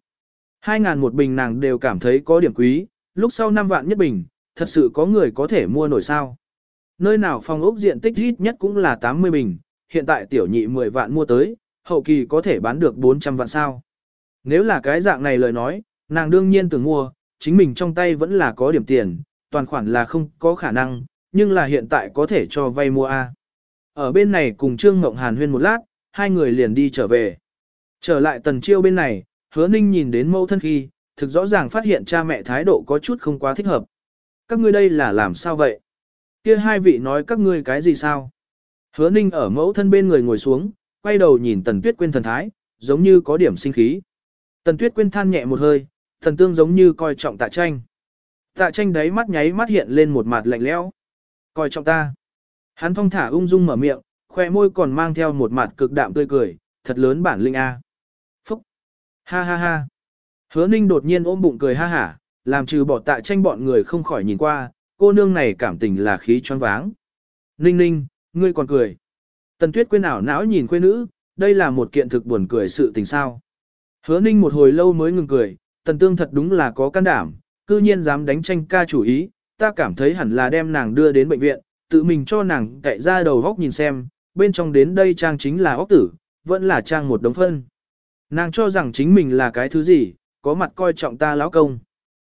2.000 một bình nàng đều cảm thấy có điểm quý, lúc sau 5 vạn nhất bình, thật sự có người có thể mua nổi sao. Nơi nào phòng ốc diện tích ít nhất cũng là 80 bình, hiện tại tiểu nhị 10 vạn mua tới, hậu kỳ có thể bán được 400 vạn sao. Nếu là cái dạng này lời nói, nàng đương nhiên tưởng mua, chính mình trong tay vẫn là có điểm tiền, toàn khoản là không có khả năng, nhưng là hiện tại có thể cho vay mua A. Ở bên này cùng Trương Mộng Hàn huyên một lát, hai người liền đi trở về. Trở lại tần chiêu bên này, hứa ninh nhìn đến mẫu thân khi, thực rõ ràng phát hiện cha mẹ thái độ có chút không quá thích hợp. Các ngươi đây là làm sao vậy? Kia hai vị nói các ngươi cái gì sao? Hứa ninh ở mẫu thân bên người ngồi xuống, quay đầu nhìn tần tuyết quên thần thái, giống như có điểm sinh khí. Tần tuyết quên than nhẹ một hơi, Thần tương giống như coi trọng tạ tranh. Tạ tranh đấy mắt nháy mắt hiện lên một mặt lạnh lẽo. Coi trọng ta. Hắn thong thả ung dung mở miệng, khoe môi còn mang theo một mặt cực đạm tươi cười, thật lớn bản linh A. Phúc. Ha ha ha. Hứa ninh đột nhiên ôm bụng cười ha hả, làm trừ bỏ tạ tranh bọn người không khỏi nhìn qua, cô nương này cảm tình là khí choáng váng. Ninh ninh, ngươi còn cười. Tần tuyết quên ảo não nhìn quê nữ, đây là một kiện thực buồn cười sự tình sao. Hứa ninh một hồi lâu mới ngừng cười, tần tương thật đúng là có can đảm, cư nhiên dám đánh tranh ca chủ ý, ta cảm thấy hẳn là đem nàng đưa đến bệnh viện, tự mình cho nàng cậy ra đầu góc nhìn xem, bên trong đến đây trang chính là óc tử, vẫn là trang một đống phân. Nàng cho rằng chính mình là cái thứ gì, có mặt coi trọng ta lão công.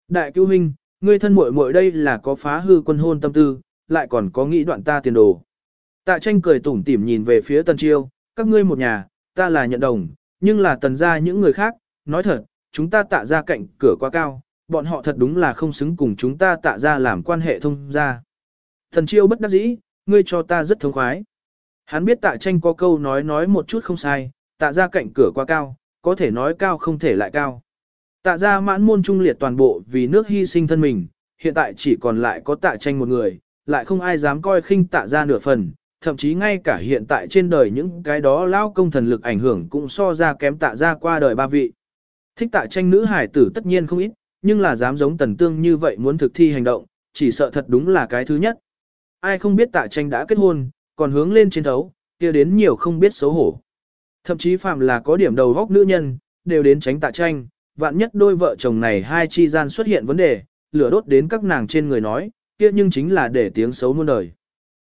Đại cứu huynh, ngươi thân muội muội đây là có phá hư quân hôn tâm tư, lại còn có nghĩ đoạn ta tiền đồ. Tạ tranh cười tủm tỉm nhìn về phía tần chiêu, các ngươi một nhà, ta là nhận đồng, nhưng là tần gia những người khác, nói thật, chúng ta tạ ra cạnh cửa quá cao, bọn họ thật đúng là không xứng cùng chúng ta tạ ra làm quan hệ thông ra. thần chiêu bất đắc dĩ, ngươi cho ta rất thống khoái. Hắn biết tạ tranh có câu nói nói một chút không sai, tạ ra cạnh cửa quá cao, có thể nói cao không thể lại cao. Tạ ra mãn môn trung liệt toàn bộ vì nước hy sinh thân mình, hiện tại chỉ còn lại có tạ tranh một người, lại không ai dám coi khinh tạ ra nửa phần, thậm chí ngay cả hiện tại trên đời những cái đó lao công thần lực ảnh hưởng cũng so ra kém tạ ra qua đời ba vị. Thích tạ tranh nữ hải tử tất nhiên không ít, nhưng là dám giống tần tương như vậy muốn thực thi hành động, chỉ sợ thật đúng là cái thứ nhất. Ai không biết tạ tranh đã kết hôn, còn hướng lên trên thấu, kia đến nhiều không biết xấu hổ. Thậm chí phạm là có điểm đầu góc nữ nhân, đều đến tránh tạ tranh, vạn nhất đôi vợ chồng này hai chi gian xuất hiện vấn đề, lửa đốt đến các nàng trên người nói, kia nhưng chính là để tiếng xấu muôn đời.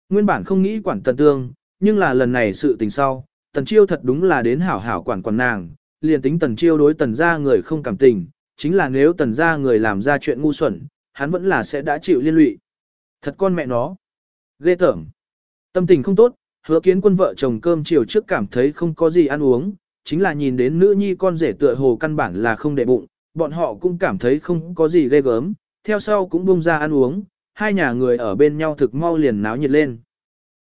Nguyên bản không nghĩ quản tần tương, nhưng là lần này sự tình sau, tần chiêu thật đúng là đến hảo hảo quản quản nàng, liền tính tần chiêu đối tần ra người không cảm tình, chính là nếu tần ra người làm ra chuyện ngu xuẩn, hắn vẫn là sẽ đã chịu liên lụy. Thật con mẹ nó. Ghê tởm. Tâm tình không tốt, hứa kiến quân vợ chồng cơm chiều trước cảm thấy không có gì ăn uống, chính là nhìn đến nữ nhi con rể tựa hồ căn bản là không để bụng, bọn họ cũng cảm thấy không có gì ghê gớm, theo sau cũng bung ra ăn uống, hai nhà người ở bên nhau thực mau liền náo nhiệt lên.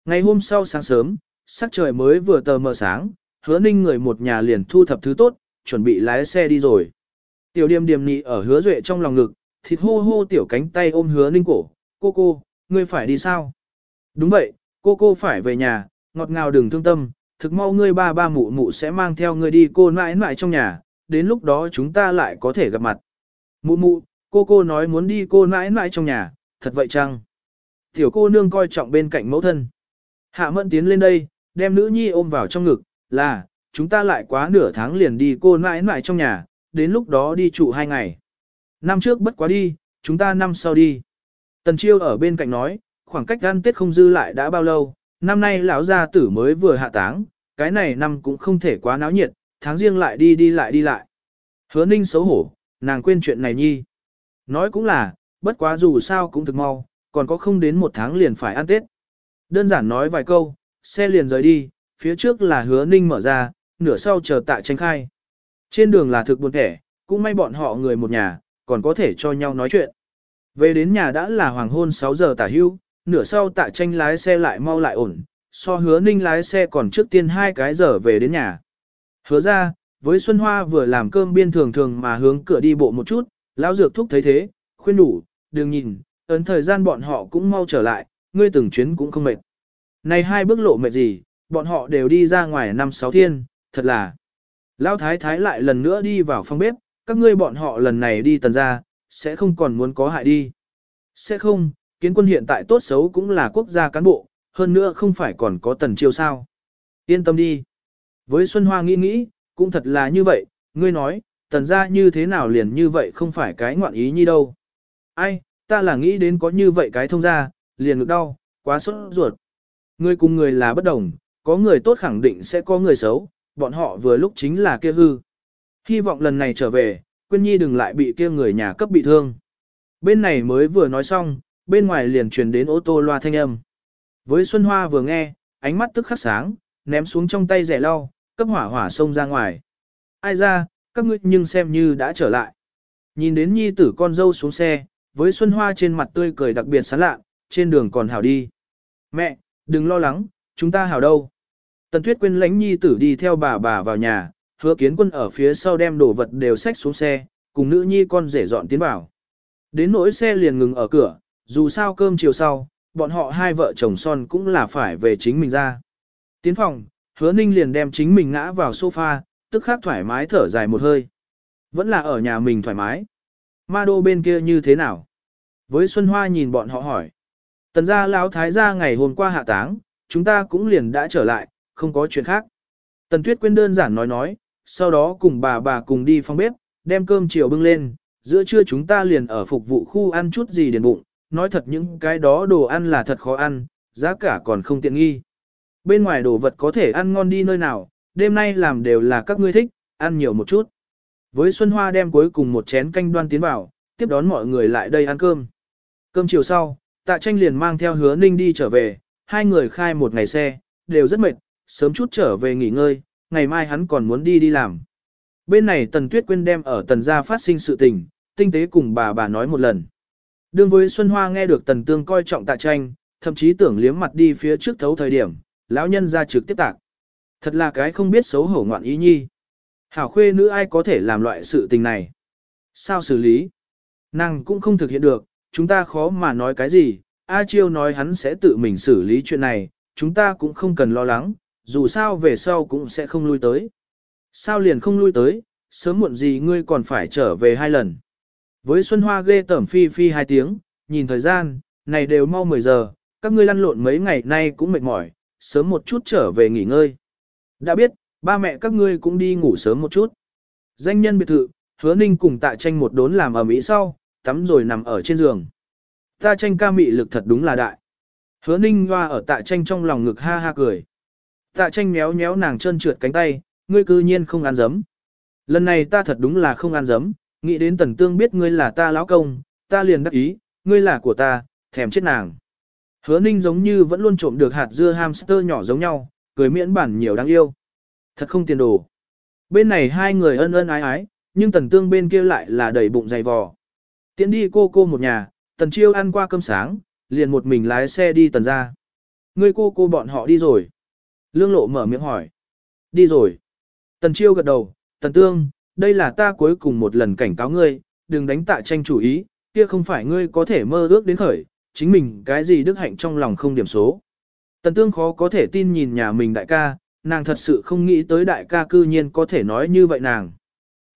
Ngày hôm sau sáng sớm, sắc trời mới vừa tờ mờ sáng, hứa ninh người một nhà liền thu thập thứ tốt, chuẩn bị lái xe đi rồi. Tiểu điềm điềm nị ở hứa duệ trong lòng ngực, thịt hô hô tiểu cánh tay ôm hứa ninh cổ, cô cô, ngươi phải đi sao? Đúng vậy, cô cô phải về nhà, ngọt ngào đừng thương tâm, thực mau ngươi ba ba mụ mụ sẽ mang theo ngươi đi cô mãi mãi trong nhà, đến lúc đó chúng ta lại có thể gặp mặt. Mụ mụ, cô cô nói muốn đi cô mãi mãi trong nhà, thật vậy chăng? Tiểu cô nương coi trọng bên cạnh mẫu thân. Hạ mẫn tiến lên đây, đem nữ nhi ôm vào trong ngực, là, chúng ta lại quá nửa tháng liền đi cô mãi mãi trong nhà, đến lúc đó đi trụ hai ngày. Năm trước bất quá đi, chúng ta năm sau đi. Tần chiêu ở bên cạnh nói, khoảng cách ăn tết không dư lại đã bao lâu, năm nay lão gia tử mới vừa hạ táng, cái này năm cũng không thể quá náo nhiệt, tháng riêng lại đi đi lại đi lại. Hứa ninh xấu hổ, nàng quên chuyện này nhi. Nói cũng là, bất quá dù sao cũng thực mau, còn có không đến một tháng liền phải ăn Tết. Đơn giản nói vài câu, xe liền rời đi, phía trước là hứa ninh mở ra, nửa sau chờ Tạ tranh khai. Trên đường là thực buồn thẻ, cũng may bọn họ người một nhà, còn có thể cho nhau nói chuyện. Về đến nhà đã là hoàng hôn 6 giờ tả hưu, nửa sau tạ tranh lái xe lại mau lại ổn, so hứa ninh lái xe còn trước tiên hai cái giờ về đến nhà. Hứa ra, với Xuân Hoa vừa làm cơm biên thường thường mà hướng cửa đi bộ một chút, lão dược thúc thấy thế, khuyên đủ, đừng nhìn, ấn thời gian bọn họ cũng mau trở lại, ngươi từng chuyến cũng không mệt. Này hai bước lộ mệt gì, bọn họ đều đi ra ngoài năm sáu thiên, thật là. Lão thái thái lại lần nữa đi vào phòng bếp, các ngươi bọn họ lần này đi tần ra, sẽ không còn muốn có hại đi. Sẽ không, kiến quân hiện tại tốt xấu cũng là quốc gia cán bộ, hơn nữa không phải còn có tần chiêu sao. Yên tâm đi. Với Xuân Hoa nghĩ nghĩ, cũng thật là như vậy, ngươi nói, tần ra như thế nào liền như vậy không phải cái ngoạn ý như đâu. Ai, ta là nghĩ đến có như vậy cái thông ra, liền ngực đau, quá sốt ruột. Người cùng người là bất đồng, có người tốt khẳng định sẽ có người xấu, bọn họ vừa lúc chính là kia hư. Hy vọng lần này trở về, Quyên Nhi đừng lại bị kia người nhà cấp bị thương. Bên này mới vừa nói xong, bên ngoài liền truyền đến ô tô loa thanh âm. Với Xuân Hoa vừa nghe, ánh mắt tức khắc sáng, ném xuống trong tay rẻ lau, cấp hỏa hỏa xông ra ngoài. Ai ra, các ngươi nhưng xem như đã trở lại. Nhìn đến nhi tử con dâu xuống xe, với Xuân Hoa trên mặt tươi cười đặc biệt sán lạ, trên đường còn hảo đi. Mẹ, đừng lo lắng, chúng ta hảo đâu. Tần Tuyết quên lãnh nhi tử đi theo bà bà vào nhà, hứa kiến quân ở phía sau đem đồ vật đều xách xuống xe, cùng nữ nhi con rể dọn tiến vào. Đến nỗi xe liền ngừng ở cửa, dù sao cơm chiều sau, bọn họ hai vợ chồng son cũng là phải về chính mình ra. Tiến phòng, hứa ninh liền đem chính mình ngã vào sofa, tức khắc thoải mái thở dài một hơi. Vẫn là ở nhà mình thoải mái. Ma đô bên kia như thế nào? Với Xuân Hoa nhìn bọn họ hỏi. Tần gia lão thái gia ngày hôm qua hạ táng, chúng ta cũng liền đã trở lại, không có chuyện khác. Tần Tuyết Quyên đơn giản nói nói, sau đó cùng bà bà cùng đi phòng bếp, đem cơm chiều bưng lên, giữa trưa chúng ta liền ở phục vụ khu ăn chút gì điền bụng, nói thật những cái đó đồ ăn là thật khó ăn, giá cả còn không tiện nghi. Bên ngoài đồ vật có thể ăn ngon đi nơi nào, đêm nay làm đều là các ngươi thích, ăn nhiều một chút. Với Xuân Hoa đem cuối cùng một chén canh đoan tiến vào, tiếp đón mọi người lại đây ăn cơm. Cơm chiều sau, tạ tranh liền mang theo hứa ninh đi trở về, hai người khai một ngày xe, đều rất mệt, sớm chút trở về nghỉ ngơi, ngày mai hắn còn muốn đi đi làm. Bên này Tần Tuyết Quyên đem ở Tần gia phát sinh sự tình, tinh tế cùng bà bà nói một lần. Đương với Xuân Hoa nghe được Tần Tương coi trọng tạ tranh, thậm chí tưởng liếm mặt đi phía trước thấu thời điểm, lão nhân ra trực tiếp tạc. Thật là cái không biết xấu hổ ngoạn ý nhi. Hảo khuê nữ ai có thể làm loại sự tình này? Sao xử lý? Nàng cũng không thực hiện được, chúng ta khó mà nói cái gì, A Chiêu nói hắn sẽ tự mình xử lý chuyện này, chúng ta cũng không cần lo lắng, dù sao về sau cũng sẽ không lui tới. Sao liền không lui tới, sớm muộn gì ngươi còn phải trở về hai lần. Với Xuân Hoa ghê tẩm phi phi hai tiếng, nhìn thời gian, này đều mau 10 giờ, các ngươi lăn lộn mấy ngày nay cũng mệt mỏi, sớm một chút trở về nghỉ ngơi. Đã biết, ba mẹ các ngươi cũng đi ngủ sớm một chút. Danh nhân biệt thự, hứa ninh cùng tạ tranh một đốn làm ở mỹ sau, tắm rồi nằm ở trên giường. Tạ tranh ca mị lực thật đúng là đại. Hứa ninh hoa ở tạ tranh trong lòng ngực ha ha cười. Tạ tranh méo méo nàng trơn trượt cánh tay, ngươi cư nhiên không ăn dấm. Lần này ta thật đúng là không ăn dấm, nghĩ đến tần tương biết ngươi là ta lão công, ta liền đắc ý, ngươi là của ta, thèm chết nàng. Hứa ninh giống như vẫn luôn trộm được hạt dưa hamster nhỏ giống nhau, cười miễn bản nhiều đáng yêu. Thật không tiền đồ. Bên này hai người ân ân ái ái, nhưng tần tương bên kia lại là đầy bụng dày vò. Tiến đi cô cô một nhà, tần chiêu ăn qua cơm sáng, liền một mình lái xe đi tần ra. Ngươi cô cô bọn họ đi rồi. Lương lộ mở miệng hỏi. Đi rồi. Tần chiêu gật đầu, tần tương, đây là ta cuối cùng một lần cảnh cáo ngươi, đừng đánh tạ tranh chủ ý, kia không phải ngươi có thể mơ ước đến khởi, chính mình cái gì đức hạnh trong lòng không điểm số. Tần tương khó có thể tin nhìn nhà mình đại ca, nàng thật sự không nghĩ tới đại ca cư nhiên có thể nói như vậy nàng.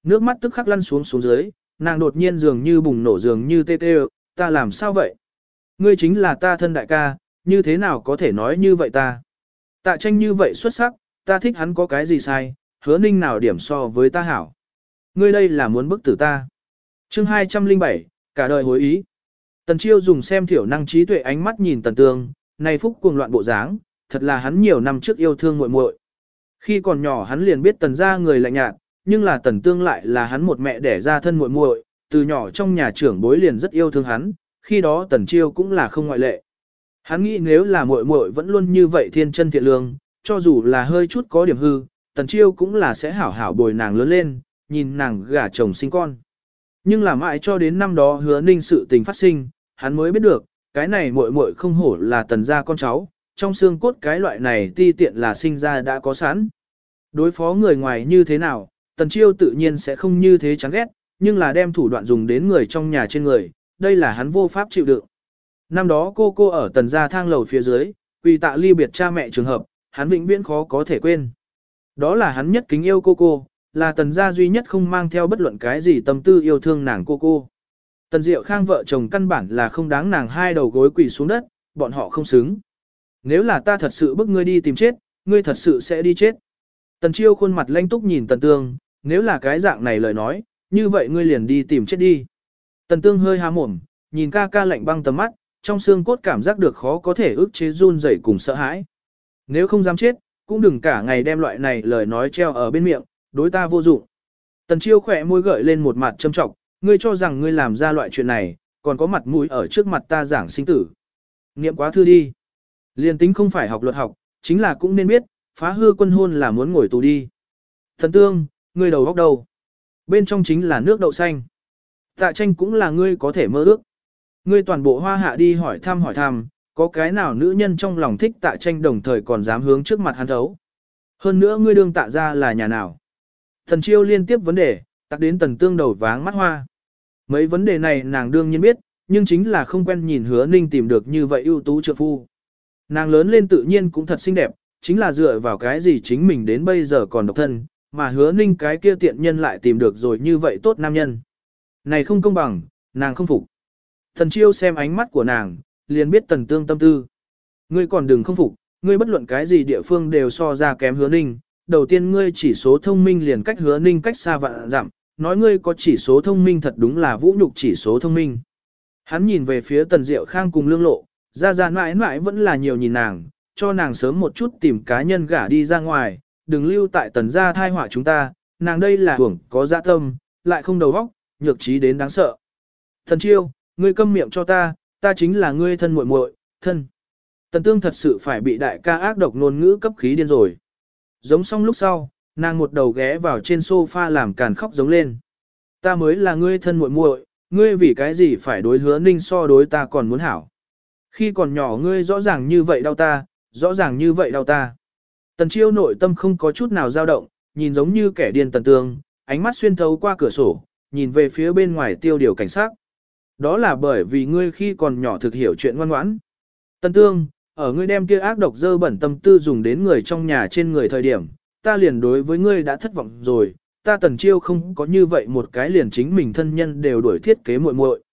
Nước mắt tức khắc lăn xuống xuống dưới, nàng đột nhiên dường như bùng nổ dường như tê tê, ta làm sao vậy? Ngươi chính là ta thân đại ca, như thế nào có thể nói như vậy ta? Tạ tranh như vậy xuất sắc, ta thích hắn có cái gì sai, hứa ninh nào điểm so với ta hảo. Ngươi đây là muốn bức tử ta. chương 207, cả đời hối ý. Tần chiêu dùng xem thiểu năng trí tuệ ánh mắt nhìn tần tương, này phúc cuồng loạn bộ dáng, thật là hắn nhiều năm trước yêu thương muội muội. Khi còn nhỏ hắn liền biết tần gia người lạnh nhạt, nhưng là tần tương lại là hắn một mẹ đẻ ra thân muội muội, từ nhỏ trong nhà trưởng bối liền rất yêu thương hắn, khi đó tần chiêu cũng là không ngoại lệ. Hắn nghĩ nếu là muội muội vẫn luôn như vậy thiên chân thiện lương, cho dù là hơi chút có điểm hư, tần chiêu cũng là sẽ hảo hảo bồi nàng lớn lên, nhìn nàng gả chồng sinh con. Nhưng là mãi cho đến năm đó hứa ninh sự tình phát sinh, hắn mới biết được, cái này muội muội không hổ là tần gia con cháu, trong xương cốt cái loại này ti tiện là sinh ra đã có sẵn. Đối phó người ngoài như thế nào, tần chiêu tự nhiên sẽ không như thế chán ghét, nhưng là đem thủ đoạn dùng đến người trong nhà trên người, đây là hắn vô pháp chịu đựng. Năm đó cô cô ở tần gia thang lầu phía dưới, quỳ tạ ly biệt cha mẹ trường hợp, hắn vĩnh viễn khó có thể quên. Đó là hắn nhất kính yêu cô cô, là tần gia duy nhất không mang theo bất luận cái gì tâm tư yêu thương nàng cô cô. Tần Diệu Khang vợ chồng căn bản là không đáng nàng hai đầu gối quỳ xuống đất, bọn họ không xứng. Nếu là ta thật sự bức ngươi đi tìm chết, ngươi thật sự sẽ đi chết. Tần Chiêu khuôn mặt lanh túc nhìn Tần Tương, nếu là cái dạng này lời nói, như vậy ngươi liền đi tìm chết đi. Tần Tương hơi há mồm, nhìn ca ca lạnh băng tầm mắt, trong xương cốt cảm giác được khó có thể ức chế run rẩy cùng sợ hãi. Nếu không dám chết, cũng đừng cả ngày đem loại này lời nói treo ở bên miệng, đối ta vô dụng. Tần Chiêu khỏe môi gợi lên một mặt châm trọng, ngươi cho rằng ngươi làm ra loại chuyện này, còn có mặt mũi ở trước mặt ta giảng sinh tử. Niệm quá thư đi. Liên tính không phải học luật học, chính là cũng nên biết, phá hư quân hôn là muốn ngồi tù đi. Thần tương, ngươi đầu góc đầu. Bên trong chính là nước đậu xanh. Tạ tranh cũng là ngươi có thể mơ ước. Ngươi toàn bộ hoa hạ đi hỏi thăm hỏi thăm, có cái nào nữ nhân trong lòng thích tạ tranh đồng thời còn dám hướng trước mặt hắn thấu. Hơn nữa ngươi đương tạ ra là nhà nào. Thần chiêu liên tiếp vấn đề, tắc đến tần tương đầu váng mắt hoa. Mấy vấn đề này nàng đương nhiên biết, nhưng chính là không quen nhìn hứa ninh tìm được như vậy ưu tú trợ phu. Nàng lớn lên tự nhiên cũng thật xinh đẹp, chính là dựa vào cái gì chính mình đến bây giờ còn độc thân, mà hứa ninh cái kia tiện nhân lại tìm được rồi như vậy tốt nam nhân. Này không công bằng, nàng không phục. Thần chiêu xem ánh mắt của nàng, liền biết tần tương tâm tư. Ngươi còn đừng không phục, ngươi bất luận cái gì địa phương đều so ra kém hứa ninh. Đầu tiên ngươi chỉ số thông minh liền cách hứa ninh cách xa vạn dặm, nói ngươi có chỉ số thông minh thật đúng là vũ nhục chỉ số thông minh. Hắn nhìn về phía tần diệu khang cùng lương lộ, ra ra mãi mãi vẫn là nhiều nhìn nàng, cho nàng sớm một chút tìm cá nhân gả đi ra ngoài, đừng lưu tại tần gia thai họa chúng ta, nàng đây là hưởng có dạ tâm, lại không đầu óc, nhược trí đến đáng sợ. Thần chiêu, ngươi câm miệng cho ta, ta chính là ngươi thân muội muội, thân. Tần tương thật sự phải bị đại ca ác độc ngôn ngữ cấp khí điên rồi. Giống xong lúc sau, nàng một đầu ghé vào trên sofa làm càn khóc giống lên. Ta mới là ngươi thân muội muội, ngươi vì cái gì phải đối hứa ninh so đối ta còn muốn hảo. Khi còn nhỏ ngươi rõ ràng như vậy đau ta, rõ ràng như vậy đau ta. Tần chiêu nội tâm không có chút nào dao động, nhìn giống như kẻ điên tần tương, ánh mắt xuyên thấu qua cửa sổ, nhìn về phía bên ngoài tiêu điều cảnh sát. Đó là bởi vì ngươi khi còn nhỏ thực hiểu chuyện ngoan ngoãn. tân tương, ở ngươi đem kia ác độc dơ bẩn tâm tư dùng đến người trong nhà trên người thời điểm, ta liền đối với ngươi đã thất vọng rồi, ta tần chiêu không có như vậy một cái liền chính mình thân nhân đều đuổi thiết kế muội muội.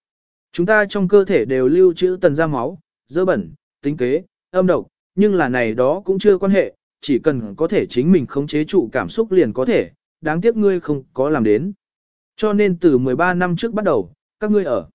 Chúng ta trong cơ thể đều lưu trữ tần ra máu, dơ bẩn, tính kế, âm độc, nhưng là này đó cũng chưa quan hệ, chỉ cần có thể chính mình khống chế trụ cảm xúc liền có thể, đáng tiếc ngươi không có làm đến. Cho nên từ 13 năm trước bắt đầu, các ngươi ở